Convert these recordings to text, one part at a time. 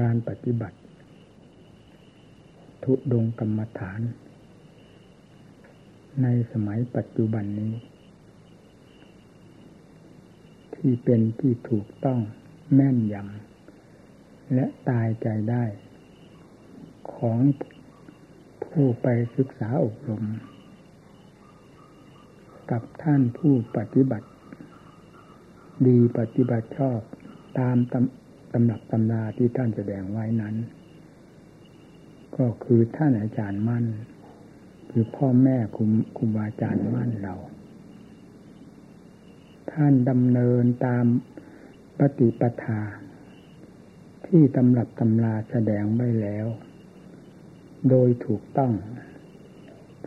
การปฏิบัติ ทุดงกรรมฐาน ในสมัยปัจจุบันนี้ ที่เป็นที่ถูกต้องแม่นยำและตายใจได้ ของผู้ไปศึกษาอบรม กับท่านผู้ปฏิบัติ ดีปฏิบัติชอบตามตำ ตำรับตำราที่ท่านแสดงไว้นั้น ก็คือท่านอาจารย์มั่น คือพ่อแม่คุมคุบาอาจารย์มั่นเรา ท่านดำเนินตามปฏิปทา ที่ตำรับตำราแสดงไว้แล้ว โดยถูกต้อง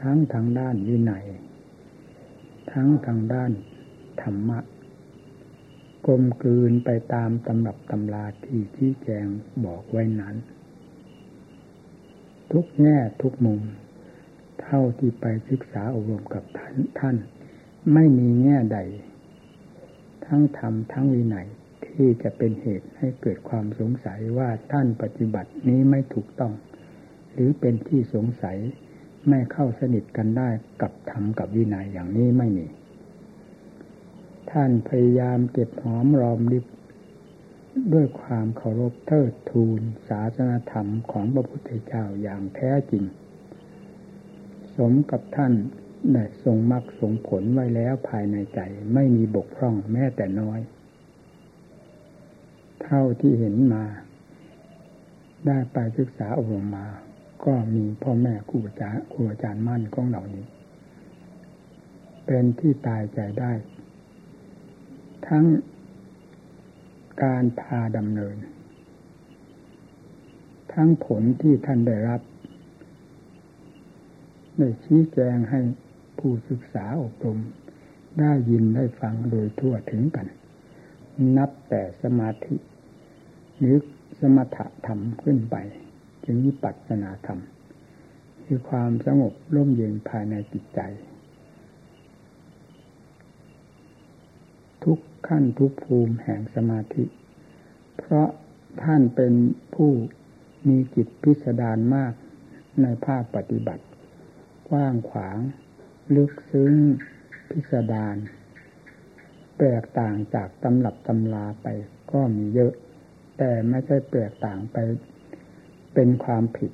ทั้งทางด้านวินัย ทั้งทางด้านธรรมะ กลมกลืนไปตามตำรับตำราที่ที่แจงบอกไว้นั้น ทุกแง่ทุกมุม เท่าที่ไปศึกษาอบรมกับท่านท่าน ไม่มีแง่ใด ทั้งธรรมทั้งวินัยที่จะเป็นเหตุให้เกิดความสงสัยว่าท่านปฏิบัตินี้ไม่ถูกต้อง หรือเป็นที่สงสัยไม่เข้าสนิทกันได้กับธรรมกับวินัยอย่างนี้ไม่มี ท่านพยายามเก็บหอมรอมริบด้วยความเคารพเทิดทูนศาสนธรรมของพระพุทธเจ้าอย่างแท้จริง สมกับท่านได้ทรงมรรคทรงผลไว้แล้วภายในใจไม่มีบกพร่องแม้แต่น้อย เท่าที่เห็นมา ได้ไปศึกษาอบรมมา ก็มีพ่อแม่ครูอาจารย์ครูอาจารย์มั่นของเหล่านี้ เป็นที่ตายใจได้ ทั้งการพาดำเนิน ทั้งผลที่ท่านได้รับได้ชี้แจงให้ผู้ศึกษาอบรมได้ยินได้ฟังโดยทั่วถึงกัน นับแต่สมาธิหรือสมถะธรรมขึ้นไปจึงวิปัสสนาธรรม คือความสงบร่มเย็นภายในจิตใจ ทุก ขั้นทุกภูมิแห่งสมาธิ เพราะท่านเป็นผู้มีจิตพิสดารมากในภาคปฏิบัติ กว้างขวาง ลึกซึ้ง พิสดารแตกต่างจากตำรับตำลาไปก็มีเยอะ แต่ไม่ใช่แตกต่างไป เป็นความผิด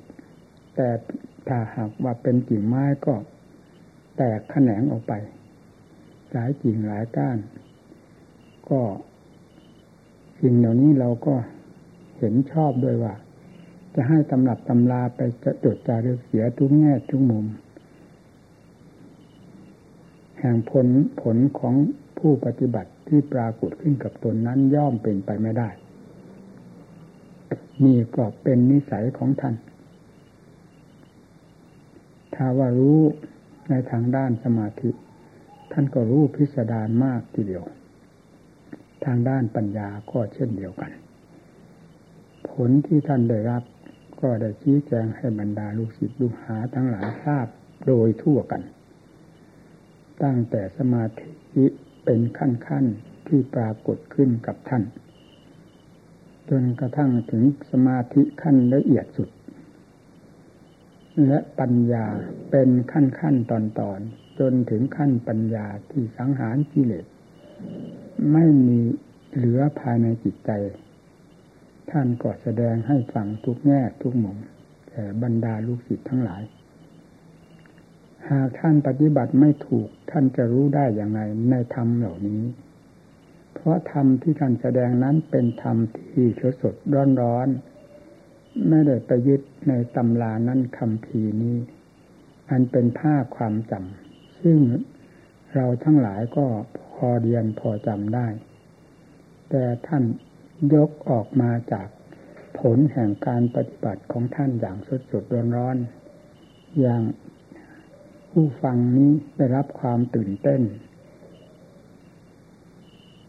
แต่ถ้าหากว่าเป็นกิ่งไม้ก็แตกแขนงออกไป หลายกิ่งหลายก้าน ก็สิ่งเหล่านี้เราก็เห็นชอบด้วยว่า จะให้ตำรับตำราไปจะจดจารึกเสียทุกแง่ทุกมุม แห่งผลผลของผู้ปฏิบัติที่ปรากฏขึ้นกับตนนั้นย่อมเป็นไปไม่ได้ นี่ก็เป็นนิสัยของท่าน ถ้าว่ารู้ในทางด้านสมาธิ ท่านก็รู้พิสดารมากทีเดียว ทางด้านปัญญาก็เช่นเดียวกัน ผลที่ท่านได้รับก็ได้ชี้แจงให้บรรดาลูกศิษย์ลูกหาทั้งหลายทราบโดยทั่วกัน ตั้งแต่สมาธิเป็นขั้นขั้นที่ปรากฏขึ้นกับท่าน จนกระทั่งถึงสมาธิขั้นละเอียดสุด และปัญญาเป็นขั้นขั้นตอนตอนจนถึงขั้นปัญญาที่สังหารกิเลส ไม่มีเหลือภายในจิตใจ ท่านก็แสดงให้ฟังทุกแง่ทุกมุมแก่บรรดาลูกศิษย์ทั้งหลาย หากท่านปฏิบัติไม่ถูกท่านจะรู้ได้อย่างไรในธรรมเหล่านี้ เพราะธรรมที่ท่านแสดงนั้นเป็นธรรมที่สดสดร้อนร้อนไม่ได้ไปยึดในตำรานั้นคำพีนี้ อันเป็นภาพความจำซึ่งเราทั้งหลายก็พ อเรียนพอจำได้ แต่ท่านยกออกมาจากผลแห่งการปฏิบัติของท่านอย่างสดสดร้อนร้อน อย่างผู้ฟังนี้ได้รับความตื่นเต้น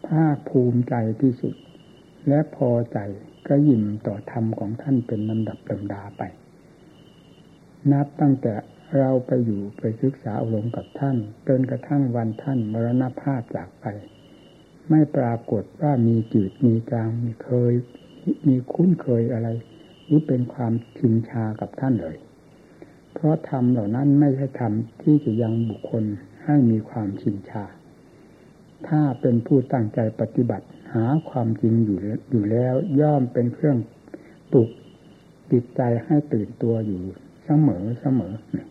ภาคภูมิใจที่สุด และพอใจก็ยิ่มต่อธรรมของท่านเป็นลำดับลำดาไป นับตั้งแต่ เราไปอยู่ไปศึกษาอารมกับท่านจนกระทั่งวันท่านมรณภาพจากไป ไม่ปรากฏว่ามีจืดมีจางมีเคย มีคุ้นเคยอะไร นี่เป็นความชินชากับท่านเลย เพราะธรรมเหล่านั้นไม่ใช่ธรรมที่จะยังบุคคลให้มีความชินชา ถ้าเป็นผู้ตั้งใจปฏิบัติหาความจริงอยู่อยู่แล้วย่อมเป็นเครื่องปลุกจิตใจให้ตื่นตัวอยู่เสมอเสมอเนี่ย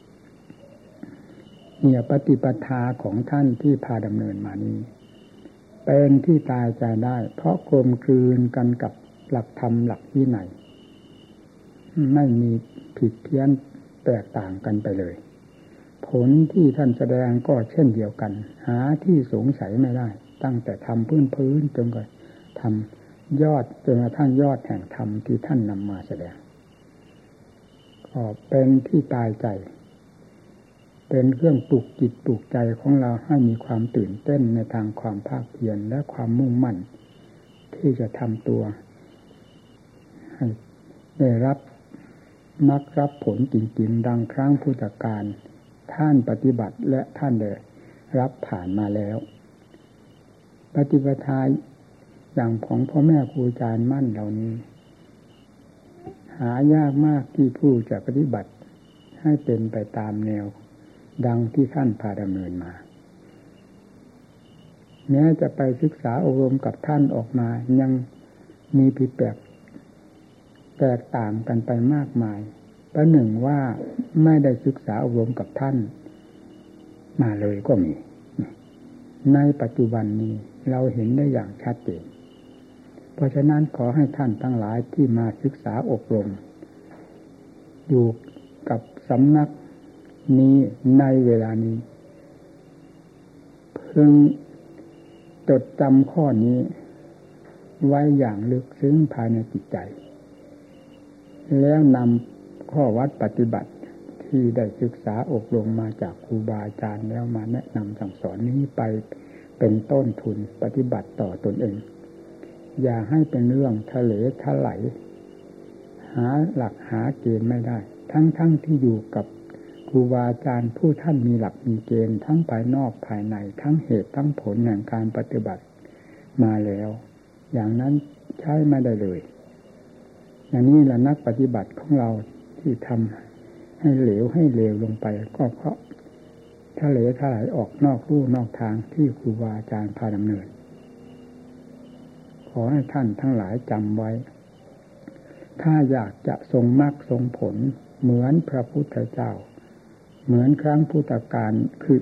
เนี่ยปฏิปทาของท่านที่พาดำเนินมานี้ เป็นที่ตายใจได้ เพราะกลมกลืนกันกับหลักธรรมหลักที่ไหน ไม่มีผิดเพี้ยนแตกต่างกันไปเลย ผลที่ท่านแสดงก็เช่นเดียวกัน หาที่สงสัยไม่ได้ ตั้งแต่ทำพื้นพื้นจนกระทำยอดจนกระทั่งยอดแห่งธรรมที่ท่านนำมาแสดงก็เป็นที่ตายใจ เป็นเครื่องปลุกจิตปลุกใจของเราให้มีความตื่นเต้นในทางความภาคเพียรและความมุ่งมั่น ที่จะทำตัว ให้ได้รับมักรับผลจริงๆ ดังครั้งพุทธการท่านปฏิบัติและท่านได้รับผ่านมาแล้ว ปฏิปทาอย่างของพ่อแม่ครูอาจารย์มั่นเหล่านี้ หายากมากที่ผู้จะปฏิบัติให้เป็นไปตามแนว ดังที่ท่านพาดำเนินมาแม้จะไปศึกษาอบรมกับท่านออกมา ยังมีผิดแปลกแตกต่างกันไปมากมายประหนึ่งว่าไม่ได้ศึกษาอบรมกับท่าน มาเลยก็มี ในปัจจุบันนี้เราเห็นได้อย่างชัดเจน เพราะฉะนั้นขอให้ท่านทั้งหลายที่มาศึกษาอบรม อยู่กับสำนัก นี้ในเวลานี้ เพิ่งจดจำข้อนี้ ไว้อย่างลึกซึ้งภายในจิตใจ แล้วนำข้อวัดปฏิบัติที่ได้ศึกษาอบรมมาจากครูบาอาจารย์แล้วมาแนะนำสั่งสอนนี้ไปเป็นต้นทุนปฏิบัติต่อตนเอง อย่าให้เป็นเรื่องทะเลทลายหาหลักหาเกณฑ์ไม่ได้ ทั้งๆทที่อยู่กับ รูบาอาจารย์ผู้ท่านมีหลักมีเกณฑ์ทั้งภายนอกภายในทั้งเหตุทั้งผลแห่งการปฏิบัติมาแล้ว อย่างนั้นใช้ไม่ได้เลย อย่างนี้แหละนักปฏิบัติของเราที่ทำให้เหลวให้เลวลงไปก็เพราะทะเหลทลายออกนอกรูนอกทางที่ครูบาอาจารย์พาดำเนิน ขอให้ท่านทั้งหลายจำไว้ ถ้าอยากจะทรงมรรคทรงผลเหมือนพระพุทธเจ้า เหมือนครั้งพุทธการคือ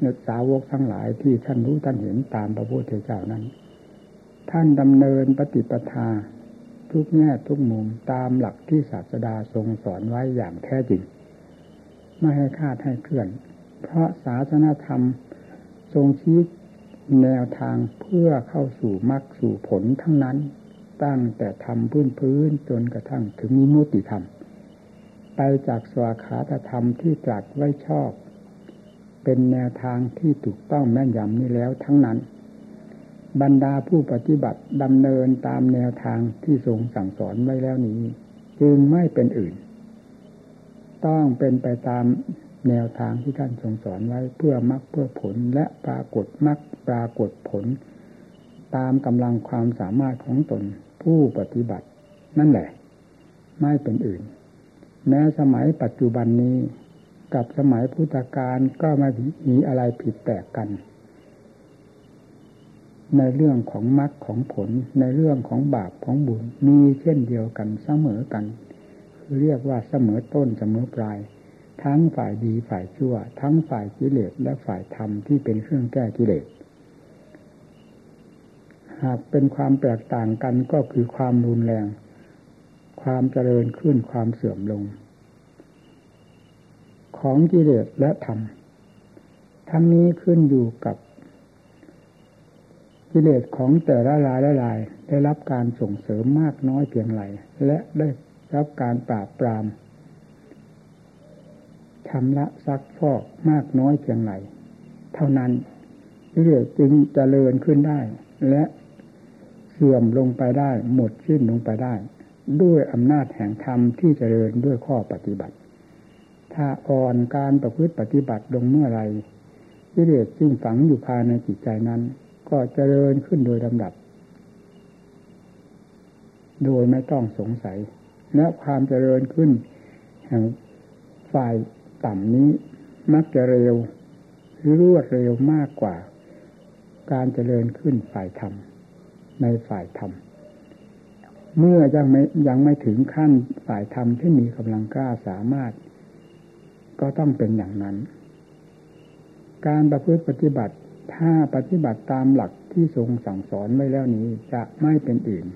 เนสาวกทั้งหลายที่ท่านรู้ท่านเห็นตามพระพุทธเจ้านั้น ท่านดำเนินปฏิปทาทุกแง่ทุกมุมตามหลักที่ศาสดาทรงสอนไว้อย่างแท้จริง ไม่ให้คาดให้เคลื่อน เพราะศาสนาธรรมทรงชี้แนวทางเพื่อเข้าสู่มรรคสู่ผลทั้งนั้น ตั้งแต่ทำพื้นพื้นจนกระทั่งถึงมิมุติธรรม ไปจากสวาขาตธรรมที่ตรัสไว้ชอบ เป็นแนวทางที่ถูกต้องแม่นยำนี้แล้วทั้งนั้น บรรดาผู้ปฏิบัติดำเนินตามแนวทางที่ทรงสั่งสอนไว้แล้วนี้ จึงไม่เป็นอื่น ต้องเป็นไปตามแนวทางที่ท่านทรงสอนไว้เพื่อมรรคเพื่อผลและปรากฏมรรคปรากฏผล ตามกำลังความสามารถของตนผู้ปฏิบัติ นั่นแหละ ไม่เป็นอื่น แม้สมัยปัจจุบันนี้ กับสมัยพุทธกาลก็ไม่มีอะไรผิดแปลกกัน ในเรื่องของมรรคของผลในเรื่องของบาปของบุญมีเช่นเดียวกันเสมอกัน คือเรียกว่าเสมอต้นเสมอปลาย ทั้งฝ่ายดีฝ่ายชั่ว ทั้งฝ่ายกิเลสและฝ่ายธรรมที่เป็นเครื่องแก้กิเลสหากเป็นความแตกต่างกันก็คือความรุนแรง ความเจริญขึ้นความเสื่อมลง ของกิเลสและธรรม ทั้งนี้ขึ้นอยู่กับ กิเลสของแต่ละรายละลาย ได้รับการส่งเสริมมากน้อยเพียงไรและได้รับการปราบปรามชำระซักฟอกมากน้อยเพียงไรเท่านั้นเรื่อยจึงเจริญขึ้นได้ และเสื่อมลงไปได้ หมดสิ้นลงไปได้ ด้วยอำนาจแห่งธรรมที่จเจริญด้วยข้อปฏิบัติ ถ้าอ่อนการประพฤติปฏิบัติลงเมื่อไรกิเลสจึงฝังอยู่ภายในจิตใจนั้น ก็เจริญขึ้นโดยลำดับ โดยไม่ต้องสงสัย และความเจริญขึ้นแห่งฝ่ายต่ำนี้มักจะเร็วหรือรวดเร็วมากกว่า การเจริญขึ้นฝ่ายธรรมในฝ่ายธรรม เมื่อยังไม่ยังไม่ถึงขั้นฝ่ายธรรมที่มีกำลังกล้าสามารถ ก็ต้องเป็นอย่างนั้น การประพฤติปฏิบัติถ้าปฏิบัติตามหลักที่ทรงสั่งสอนไว้แล้วนี้จะไม่เป็นอื่น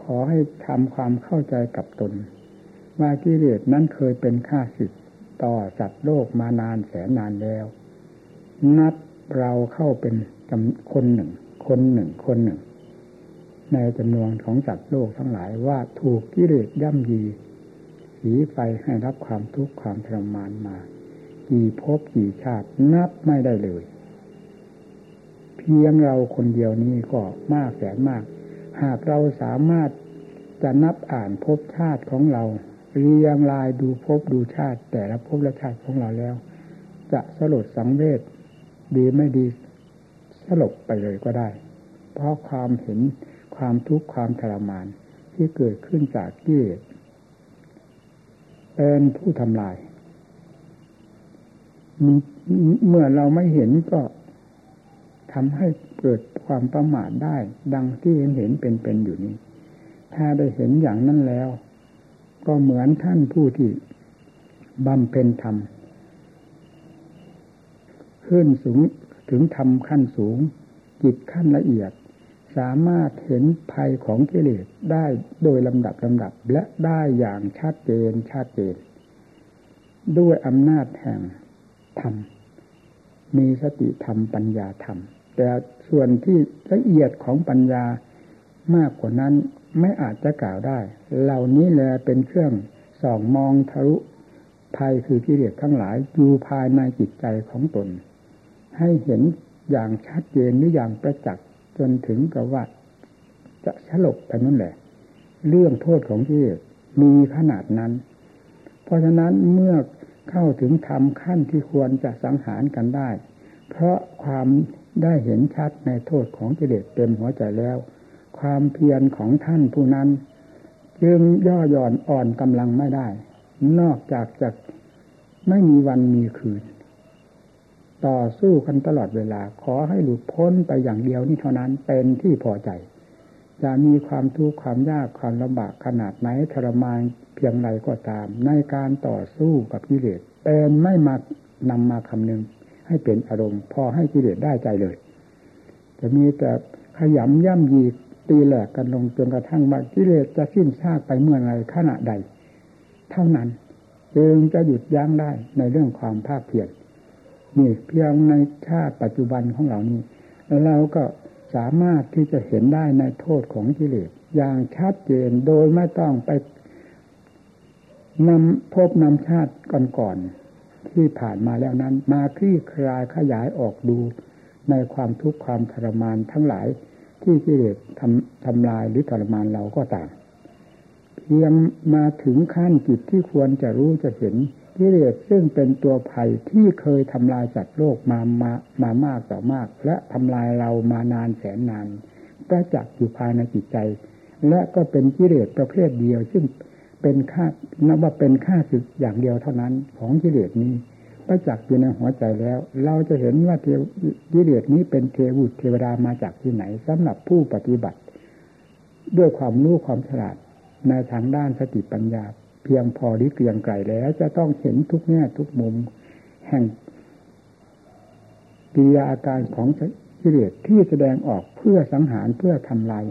ขอให้ทำความเข้าใจกับตน ว่ากิเลสนั้นเคยเป็นข้าศึกต่อสัตว์โลกมานานแสนนานแล้ว นับเราเข้าเป็นคนหนึ่ง คนหนึ่ง คนหนึ่ง ในจำนวนของสัตว์โลกทั้งหลายว่าถูกกิเลสย่ำยีสีไฟให้รับความทุกข์ความทรมานมา กี่ภพกี่ชาตินับไม่ได้เลย เพียงเราคนเดียวนี้ก็มากแสนมาก หากเราสามารถจะนับอ่านภพชาติของเรา เรียงลายดูภพดูชาติ แต่ละภพละชาติของเราแล้ว จะสลดสังเวชดีไม่ดีสลบไปเลยก็ได้ เพราะความเห็น ความทุกข์ความทรมาน ที่เกิดขึ้นจากกิเลสเป็นผู้ทำลายเมื่อเราไม่เห็นก็ทำให้เกิดความประมาทได้ ดังที่เห็นเห็นเป็นเป็นอยู่นี้ ถ้าได้เห็นอย่างนั้นแล้ว ก็เหมือนท่านผู้ที่บำเพ็ญธรรมขึ้นสูงถึงธรรมขั้นสูงจิตขั้นละเอียด สามารถเห็นภัยของกิเลสได้โดยลำดับลำดับและได้อย่างชัดเจนชัดเจน ด้วยอำนาจแห่งธรรม มีสติธรรมปัญญาธรรม แต่ส่วนที่ละเอียดของปัญญามากกว่านั้นไม่อาจจะกล่าวได้ เหล่านี้แหละเป็นเครื่องส่องมองทะลุภัยคือกิเลสทั้งหลายอยู่ภายในจิตใจของตน ให้เห็นอย่างชัดเจนหรืออย่างประจักษ์ จนถึงกับว่าจะฉลบไปนั่นแหละ เรื่องโทษของที่มีขนาดนั้น เพราะฉะนั้นเมื่อเข้าถึงธรรมขั้นที่ควรจะสังหารกันได้ เพราะความได้เห็นชัดในโทษของกิเลสเต็มหัวใจแล้ว ความเพียรของท่านผู้นั้น จึงย่อหย่อนอ่อนกำลังไม่ได้ นอกจากจะไม่มีวันมีคืน ต่อสู้กันตลอดเวลา ขอให้หลุดพ้นไปอย่างเดียวนี่เท่านั้นเป็นที่พอใจ จะมีความทุกข์ความยากความลำบากขนาดไหนทรมานเพียงไรก็ตาม ในการต่อสู้กับกิเลสเป็นไม่มานำมาคำนึง ให้เป็นอารมณ์ พอให้กิเลสได้ใจเลย จะมีแต่ขยำย่ำยีตีแหลกกันลงจนกระทั่งว่ากิเลสจะสิ้นซากไปเมื่อไรขณะใด เท่านั้น จึงจะหยุดยั้งได้ในเรื่องความภาคเพียร นี่เพียงในชาติปัจจุบันของเรานี้เราก็สามารถที่จะเห็นได้ในโทษของกิเลสอย่างชัดเจนโดยไม่ต้องไปนำพบนำชาติก่อนๆที่ผ่านมาแล้วนั้น มาคลี่คลายขยายออกดูในความทุกข์ความทรมานทั้งหลายที่กิเลสทำทำลายหรือทรมานเราก็ต่ามเพียงมาถึงขั้นจิตที่ควรจะรู้จะเห็น กิเลสซึ่งเป็นตัวภัยที่เคยทำลายสัตว์โลกมามามามากต่อมาก และทำลายเรามานานแสนนานประจักษ์อยู่ภายในจิตใจ และก็เป็นกิเลสประเภทเดียว ซึ่งเป็นค่านับว่าเป็นค่าศึกอย่างเดียวเท่านั้นของกิเลสนี้ประจักษ์อยู่ในหัวใจแล้ว เราจะเห็นว่ากิเลสนี้เป็นเทวุตเทวดามาจากที่ไหนสำหรับผู้ปฏิบัติ ด้วยความรู้ความฉลาดในทางด้านสติปัญญา เพียงพอหรือเกลียงไกลแล้ว จะต้องเห็นทุกแง่ทุกมุม แห่งกิริยาอาการของกิเลสที่แสดงออกเพื่อสังหารเพื่อทำลาย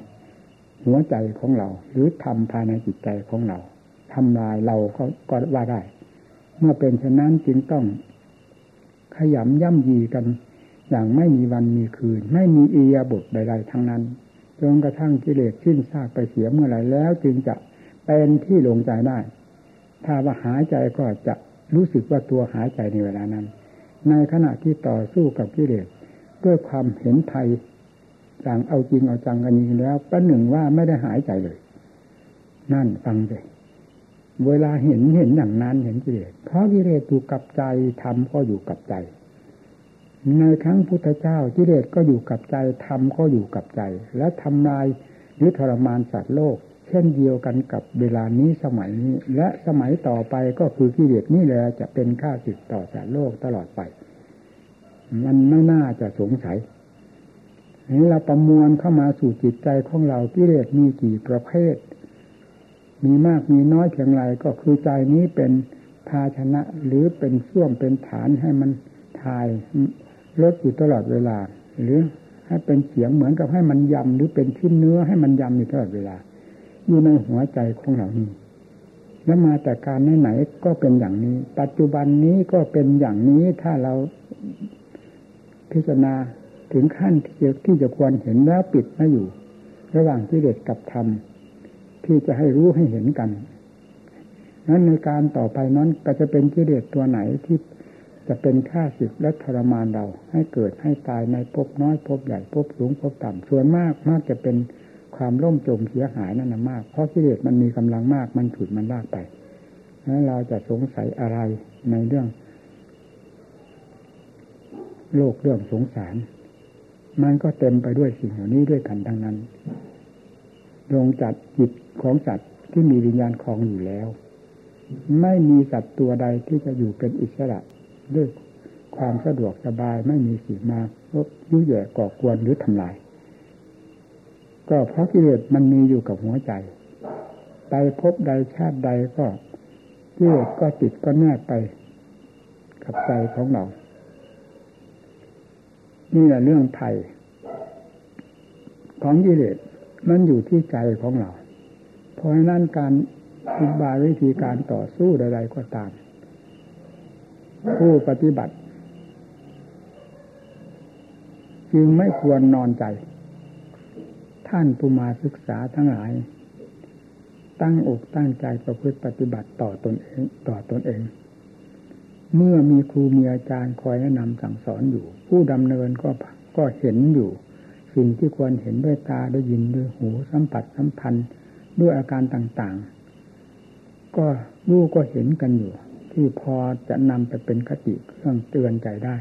หัวใจของเรา หรือทำภายในจิตใจของเราทำลายเราก็ก็ว่าได้ เมื่อเป็นเช่นนั้นจึงต้องขยำย่ำยีกันอย่างไม่มีวันมีคืน ไม่มีอียาบทใดๆทั้งนั้นจนกระทั่งกิเลสสิ้นซากไปเสียเมื่อไหร่แล้ว จึงจะเป็นที่ลงใจได้ ถ้าว่าหายใจก็จะรู้สึกว่าตัวหายใจในเวลานั้น ในขณะที่ต่อสู้กับกิเลสด้วยความเห็นภัยต่างเอาจริงเอาจังกันนี้แล้วประหนึ่งว่าไม่ได้หายใจเลย นั่นฟังเลยเวลาเห็นเห็นอย่างนั้นเห็นกิเลสเพราะกิเลสอยู่กับใจธรรมก็อยู่กับใจ ในครั้งพุทธเจ้ากิเลสก็อยู่กับใจธรรมก็อยู่กับใจ และทำลายหรือทรมานสัตว์โลก เช่นเดียวกันกับเวลานี้สมัยนี้ และสมัยต่อไปก็คือกิเลสนี่แหละจะเป็นข้าศึกต่อสารโลกตลอดไป มันไม่น่าจะสงสัยนี้เราประมวลเข้ามาสู่จิตใจของเรากิเลสมีกี่ประเภท มีมากมีน้อยเพียงไรก็คือใจนี้เป็นภาชนะหรือเป็นส่วมเป็นฐานให้มันทายลดอยู่ตลอดเวลา หรือให้เป็นเสียงเหมือนกับให้มันยำหรือเป็นชิ้นเนื้อให้มันยำอยู่ตลอดเวลา อยู่ในหัวใจของเรานี้แล้วมาแต่การไหนๆก็เป็นอย่างนี้ ปัจจุบันนี้ก็เป็นอย่างนี้ถ้าเราพิจารณาถึงขั้นที่จะที่จะควรเห็นแล้วปิดไม่อยู่ ระหว่างที่เด็ดกับธรรมที่จะให้รู้ให้เห็นกันนั้นในการต่อไปนั้นก็จะเป็นกิเลสตัวไหนที่จะเป็นค่าสิบและทรมานเรา ให้เกิดให้ตายในภพน้อยภพใหญ่ภพสูงภพต่ำส่วนมากมากจะเป็น ความล่มจมเสียหายนั่นนะมาก เพราะกิเลสมันมีกำลังมาก มันฉุดมันลากไปแล้วเราจะสงสัยอะไรในเรื่อง โลกเรื่องสงสาร มันก็เต็มไปด้วยสิ่งเหล่านี้ด้วยกันทั้งนั้นลงจัดจิตของสัตว์ที่มีวิญญาณคลองอยู่แล้ว ไม่มีสัตว์ตัวใดที่จะอยู่เป็นอิสระด้วยความสะดวกสบายไม่มีสิ่งมายุ่ยแย่ก่อกวนหรือทำลาย ก็เพราะกิเลสมันมีอยู่กับหัวใจไปพบใดชาติใดก็กิเลสก็ติดก็แนบไป กับใจของเรา นี่แหละเรื่องไทยของกิเลสมันอยู่ที่ใจของเรา เพราะฉะนั้นการอุบายวิธีการต่อสู้ใดๆก็ตาม ผู้ปฏิบัติ จึงไม่ควรนอนใจ ท่านผู้มาศึกษาทั้งหลาย ตั้งอกตั้งใจประพฤติปฏิบัติต่อตนเองต่อตนเอง เมื่อมีครูมีอาจารย์คอยแนะนำสั่งสอนอยู่ ผู้ดำเนินก็ก็เห็นอยู่ สิ่งที่ควรเห็นด้วยตาด้วยยินด้วยหูสัมผัสสัมพันธ์ด้วยอาการต่างๆ ก็รู้ก็เห็นกันอยู่ ที่พอจะนำไปเป็นคติเครื่องเตือนใจได้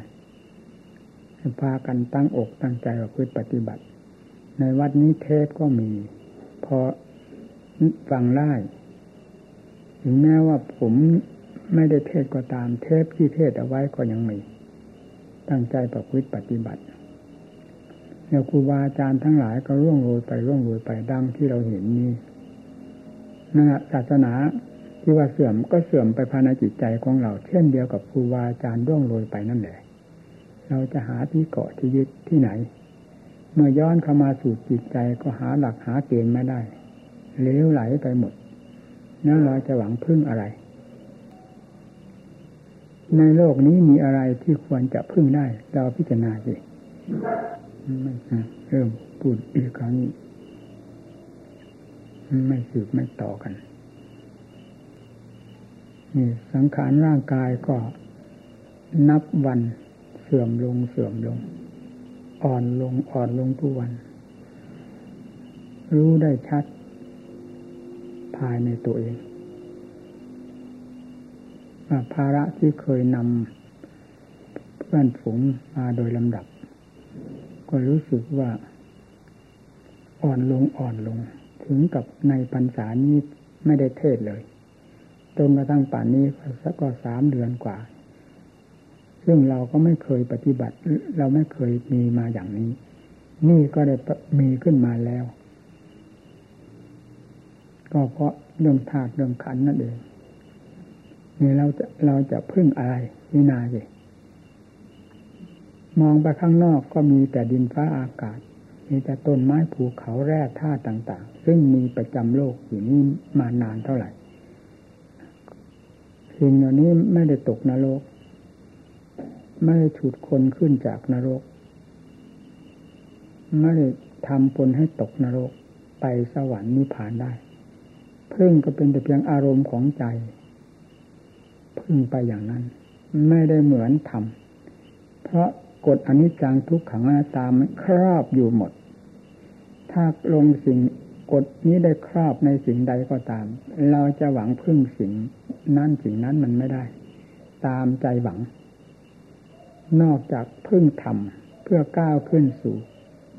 พากันตั้งอกตั้งใจว่าพื่อปฏิบัติ ในวัดนี้เทศก็มี พอฟังได้ถึงแม้ว่าผมไม่ได้เทศก็ตาม เทปที่เทศเอาไว้ก็ยังมี ตั้งใจประพฤติปฏิบัติเนี่ยครูบาอาจารย์ทั้งหลายก็ร่วงโรยไปร่วงโรยไปดังที่เราเห็นนี้นะศาสนาที่ว่าเสื่อมก็เสื่อมไปภายในจิตใจของเรา เช่นเดียวกับครูบาอาจารย์ร่วงโรยไปนั่นแหละ เราจะหาที่เกาะที่ยึดที่ไหน เมื่อย้อนเข้ามาสู่จิตใจก็หาหลักหาเกณฑ์ไม่ได้เลี้ยวไหลไปหมดนั่นเราจะหวังพึ่งอะไร ในโลกนี้มีอะไรที่ควรจะพึ่งได้ เราพิจารณาสิไม่เริ่มพูดอีกครั้งไม่สืบไม่ต่อกันนี่สังขารร่างกายก็นับวันเสื่อมลงเสื่อมลง อ่อนลงอ่อนลงทุกวัน รู้ได้ชัด ภายในตัวเองภาระที่เคยนำเพื่อนฝูงมาโดยลำดับ ก็รู้สึกว่า อ่อนลงอ่อนลง ถึงกับในพรรษานี้ไม่ได้เทศเลยจนกระทั่งป่านนี้สักก็สามเดือนกว่า ซึ่งเราก็ไม่เคยปฏิบัติ เราไม่เคยมีมาอย่างนี้ นี่ก็ได้มีขึ้นมาแล้ว ก็เพราะเรื่องธาตุเรื่องขันนั่นเองนี่เราจะเราจะพึ่งอะไรวินาสิมองไปข้างนอกก็มีแต่ดินฟ้าอากาศ มีแต่ต้นไม้ภูเขาแร่ธาตุต่าง ๆ ซึ่งมีประจำโลกอยู่นี้มานานเท่าไหร่สิ่งเหล่านี้ไม่ได้ตกนรก ไม่ได้ฉุดคนขึ้นจากนรก ไม่ได้ทำคนให้ตกนรกไปสวรรค์นิพพานได้ พึ่งก็เป็นแต่เพียงอารมณ์ของใจ พึ่งไปอย่างนั้น ไม่ได้เหมือนธรรมเพราะกฎอนิจจังทุกขังอนัตตามันครอบอยู่หมด ถ้าลงสิ่งกฎนี้ได้ครอบในสิ่งใดก็ตาม เราจะหวังพึ่งสิ่งนั่นสิ่งนั้นมันไม่ได้ ตามใจหวัง นอกจากพึ่งธรรมเพื่อก้าวขึ้นสู่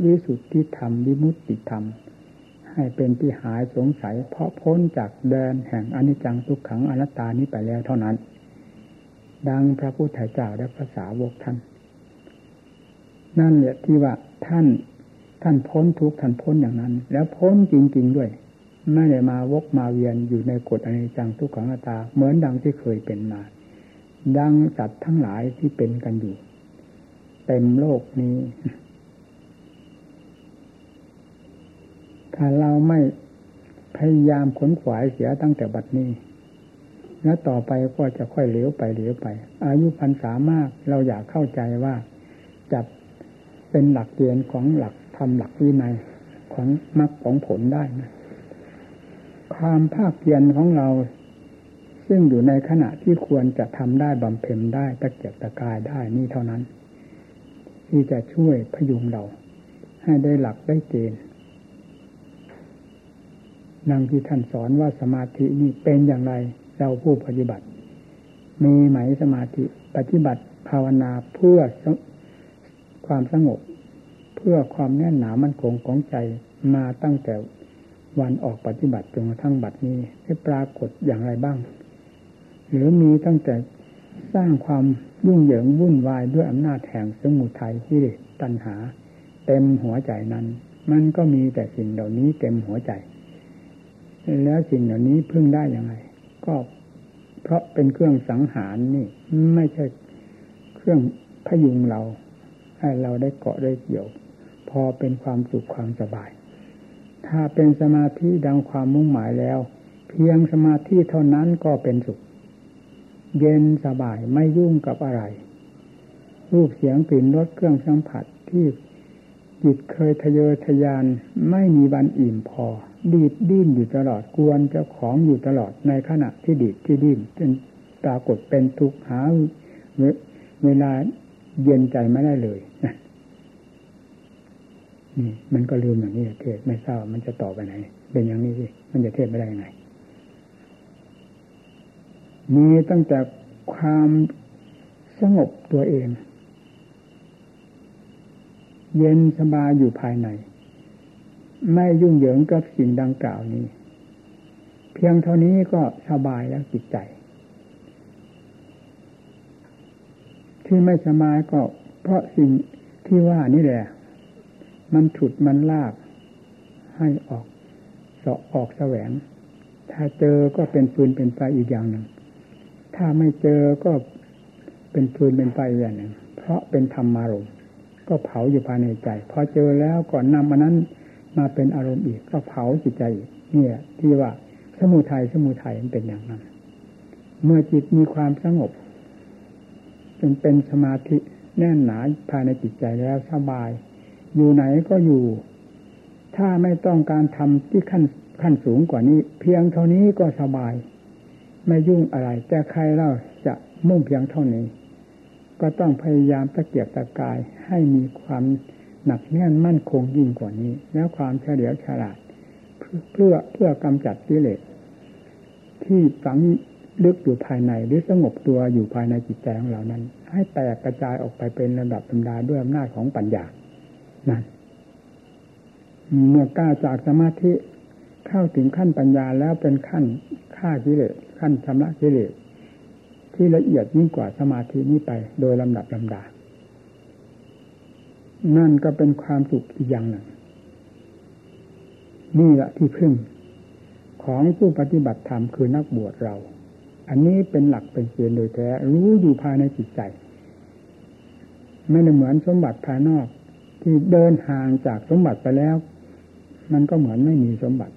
วิสุทธิธรรมวิมุตติธรรม ให้เป็นที่หายสงสัย เพราะพ้นจากแดนแห่งอนิจจังทุกขังอนัตตานี้ไปแล้วเท่านั้น ดังพระพุทธเจ้าและภาษาวกท่าน นั่นแหละที่ว่าท่านท่านพ้นทุกท่านพ้นอย่างนั้น แล้วพ้นจริง ๆด้วย ไม่ได้มาวกมาเวียนอยู่ในกฎอนิจจังทุกขังอนัตตาเหมือนดังที่เคยเป็นมา ดังสัตว์ทั้งหลายที่เป็นกันอยู่ เต็มโลกนี้ ถ้าเราไม่พยายามขนขวายเสียตั้งแต่บัดนี้ แล้วต่อไปก็จะค่อยเหลวไปเหลวไป อายุพันสามากเราอยากเข้าใจว่าจะเป็นหลักเกณฑ์ของหลักทำหลักวินัยของมรรคของผลได้นะความภาคเพียรของเรา ซึ่งอยู่ในขณะที่ควรจะทำได้บำเพ็ญได้ตะเกียบตะกายได้นี่เท่านั้น ที่จะช่วยพยุงเรา ให้ได้หลักได้เกณฑ์นังที่ท่านสอนว่าสมาธินี่เป็นอย่างไรเราผู้ปฏิบัติ มีไหมสมาธิปฏิบัติภาวนาเพื่อความสงบ เพื่อความแน่นหนามั่นคงของใจมาตั้งแต่วันออกปฏิบัติจนกระทั่งบัดนี้ให้ปรากฏอย่างไรบ้าง หรือมีตั้งแต่สร้างความยุ่งเหยิงวุ่นวายด้วยอำนาจแห่งสมุทัยที่ตัณหา เต็มหัวใจนั้น มันก็มีแต่สิ่งเหล่านี้เต็มหัวใจ แล้วสิ่งเหล่านี้พึ่งได้ยังไง ก็เพราะเป็นเครื่องสังหารนี่ ไม่ใช่เครื่องพยุงเรา ให้เราได้เกาะได้เกี่ยว พอเป็นความสุขความสบาย ถ้าเป็นสมาธิดังความมุ่งหมายแล้ว เพียงสมาธิเท่านั้นก็เป็นสุข เย็นสบายไม่ยุ่งกับอะไร รูปเสียงกลิ่นรสเครื่องสัมผัสที่จิตเคยทะเยอทะยานไม่มีวันอิ่มพอ ดีดดิ้นอยู่ตลอดกวนเจ้าของอยู่ตลอดในขณะที่ดีดที่ดิ้นจนปรากฏเป็นทุกข์หาเวลาเย็นใจไม่ได้เลยนี่มันก็ลืมอย่างนี้เทศไม่ทราบมันจะต่อไปไหน เป็นอย่างนี้สิมันจะเทศไม่ได้ยังไง มีตั้งแต่ความสงบตัวเอง เย็นสบายอยู่ภายใน ไม่ยุ่งเหยิงกับสิ่งดังกล่าวนี้ เพียงเท่านี้ก็สบายแล้วจิตใจ ที่ไม่สบายก็เพราะสิ่งที่ว่านี่แหละ มันฉุดมันลาก ให้ออกเสาะออกแสวง ถ้าเจอก็เป็นฟืนเป็นไฟอีกอย่างหนึ่ง ถ้าไม่เจอก็เป็นฟืนเป็นไฟอย่างหนึ่งเพราะเป็นธรรมารมณ์ ก็เผาอยู่ภายในใจ พอเจอแล้วก่อนนำมันนั้นมาเป็นอารมณ์อีกก็เผาจิตใจอีกเนี่ย ที่ว่าสมุทัยสมุทัยมันเป็นอย่างนั้น เมื่อจิตมีความสงบจนเป็นสมาธิแน่นหนาภายในจิตใจแล้วสบาย อยู่ไหนก็อยู่ ถ้าไม่ต้องการทำที่ขั้นขั้นสูงกว่านี้ เพียงเท่านี้ก็สบาย ไม่ยุ่งอะไร แต่ใครเล่าจะมุ่งเพียงเท่านี้ ก็ต้องพยายามตะเกียบตะกายให้มีความหนักแน่นมั่นคงยิ่งกว่านี้ แล้วความเฉลียวฉลาด เพื่อเพื่อกำจัดกิเลสที่ฝังลึกอยู่ภายในหรือสงบตัวอยู่ภายในจิตใจของเรานั้น ให้แตกกระจายออกไปเป็นระดับธรรมดาด้วยอำนาจของปัญญานั่นเมื่อกล้าจากสมาธิ เข้าถึงขั้นปัญญาแล้วเป็นขั้นฆ่ากิเลสขั้นชำระกิเลสที่ละเอียดยิ่งกว่าสมาธินี้ไป โดยลำดับลำดา นั่นก็เป็นความสุขอีกอย่างหนึ่ง นี่แหละที่พึ่ง ของผู้ปฏิบัติธรรมคือนักบวชเรา อันนี้เป็นหลักเป็นเกณฑ์โดยแท้ รู้อยู่ภายในจิตใจ ไม่เหมือนสมบัติภายนอก ที่เดินห่างจากสมบัติไปแล้ว มันก็เหมือนไม่มีสมบัติ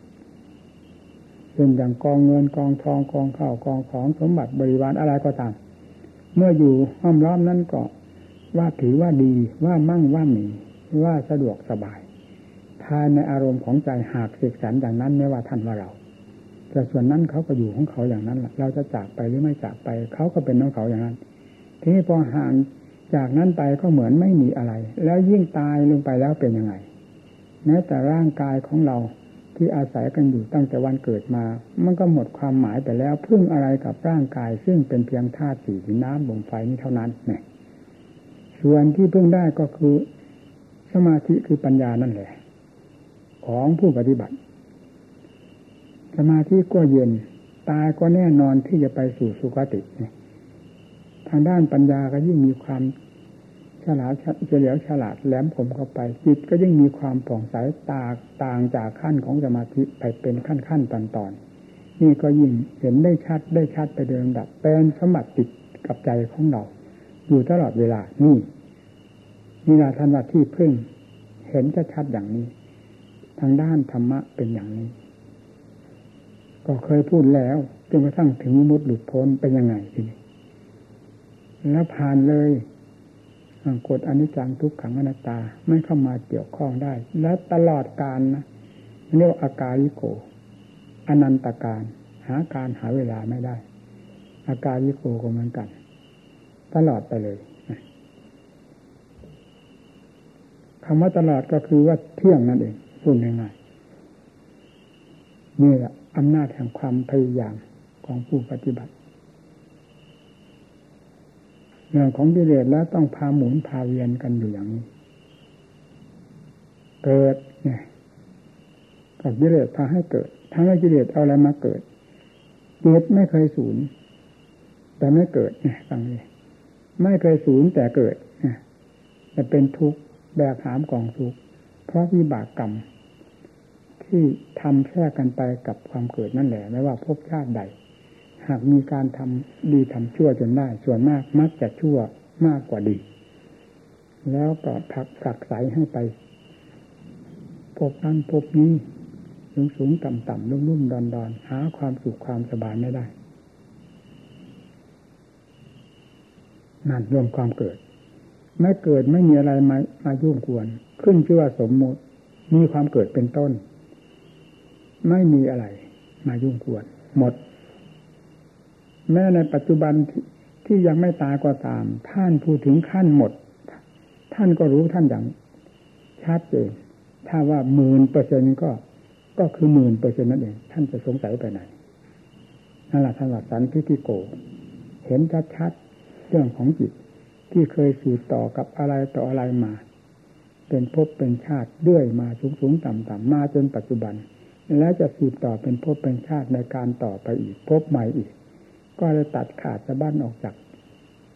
ช่นอย่างกองเงินกองทองกองข้าวกองของสมบัติบริวารอะไรก็ตาม เมื่ออยู่ห้อมล้อมนั้นก็ว่าถือว่าดีว่ามั่งว่ามีว่าสะดวกสบาย ภายในอารมณ์ของใจหากเสกสรรอย่างนั้นไม่ว่าท่านว่าเรา แต่ส่วนนั้นเขาก็อยู่ของเขาอย่างนั้นเราจะจากไปหรือไม่จากไป เขาก็เป็นของเขาอย่างนั้น ทีนี้พอห่างจากนั้นไปก็เหมือนไม่มีอะไร แล้วยิ่งตายลงไปแล้วเป็นยังไงแม้แต่ร่างกายของเรา ที่อาศัยกันอยู่ตั้งแต่วันเกิดมา มันก็หมดความหมายไปแล้ว พึ่งอะไรกับร่างกาย ซึ่งเป็นเพียงธาตุสี่น้ำลมไฟนี้เท่านั้นเนี่ยส่วนที่พึ่งได้ก็คือ สมาธิคือปัญญานั่นแหละ ของผู้ปฏิบัติ สมาธิก็เย็นตายก็แน่นอนที่จะไปสู่สุคติทางด้านปัญญาก็ยิ่งมีความ ลาดเฉลียวฉลาดแหลมผมเข้าไป จิตก็ยิ่งมีความผ่องใสตาต่างจากขั้นของสมาธิไปเป็นขั้นขั้นตอนตอนนี่ก็ยิ่งเห็นได้ชัดได้ชัดไปเดิมดับเป็นสมบัติติดกับใจของเรา อยู่ตลอดเวลานี่นี่แหละท่านว่าที่พึ่ง เห็นชัดอย่างนี้ ทางด้านธรรมะเป็นอย่างนี้ ก็เคยพูดแล้วจนกระทั่งถึงมุดหลุดพ้นเป็นยังไงทีนี้แล้วผ่านเลย กฎอนิจจังทุกขังอนัตตาไม่เข้ามาเกี่ยวข้องได้ และตลอดการนะเรียกอาการิโกอนันตการหาการหาเวลาไม่ได้ อาการิโกก็เหมือนกัน ตลอดไปเลยคำว่าตลอดก็คือว่าเที่ยงนั่นเองพูดง่ายๆนี่แหละอำนาจแห่งความพยายามของผู้ปฏิบัติ เรื่องของกิเลสแล้วต้องพาหมุนพาเวียนกันอยู่อย่างนี้ เกิดเนี่ยกับกิเลสพาให้เกิดทั้งกิเลสเอาอะไรมาเกิดเกิดไม่เคยสูญแต่ไม่เกิดเนี่ยฟังเลยไม่เคยสูญแต่เกิดเนี่ยจะเป็นทุกข์แบกหามกองทุกข์เพราะวิบากกรรม ที่ทำแค่กันไปกับความเกิดนั่นแหละ ไม่ว่าพบชาติใด หากมีการทำดีทำชั่วจนได้ ส่วนมากมักจะชั่วมากกว่าดี แล้วก็ผักผักใสให้ไปพบนั้นพบนี้สูงสูงต่ำต่ำนุ่มนุ่มดอนดอนหาความสุขความสบายไม่ได้นั่นรวมความเกิดไม่เกิดไม่มีอะไรมามายุ่งกวน ขึ้นชื่อว่าสมมติมีความเกิดเป็นต้น ไม่มีอะไรมายุ่งกวน หมด แม้ในปัจจุบันที่ยังไม่ตายก็ตาม ท่านพูดถึงขั้นหมด ท่านก็รู้ท่านอย่างชัดเจนถ้าว่าหมื่นเปอร์เซ็นต์ก็ก็คือหมื่นเปอร์เซ็นต์นั่นเอง ท่านจะสงสัยไปไหนนั่นแหละท่านว่าสันทิฏฐิโก เห็นชัดๆเรื่องของจิต ที่เคยสืบต่อกับอะไรต่ออะไรมา เป็นภพเป็นชาติเรื่อยมาสูงสูงต่ำต่ำมาจนปัจจุบัน แล้วจะสืบต่อเป็นภพเป็นชาติในการต่อไปอีกภพใหม่อีก ก็เลยตัดขาดสะบั้นออกจาก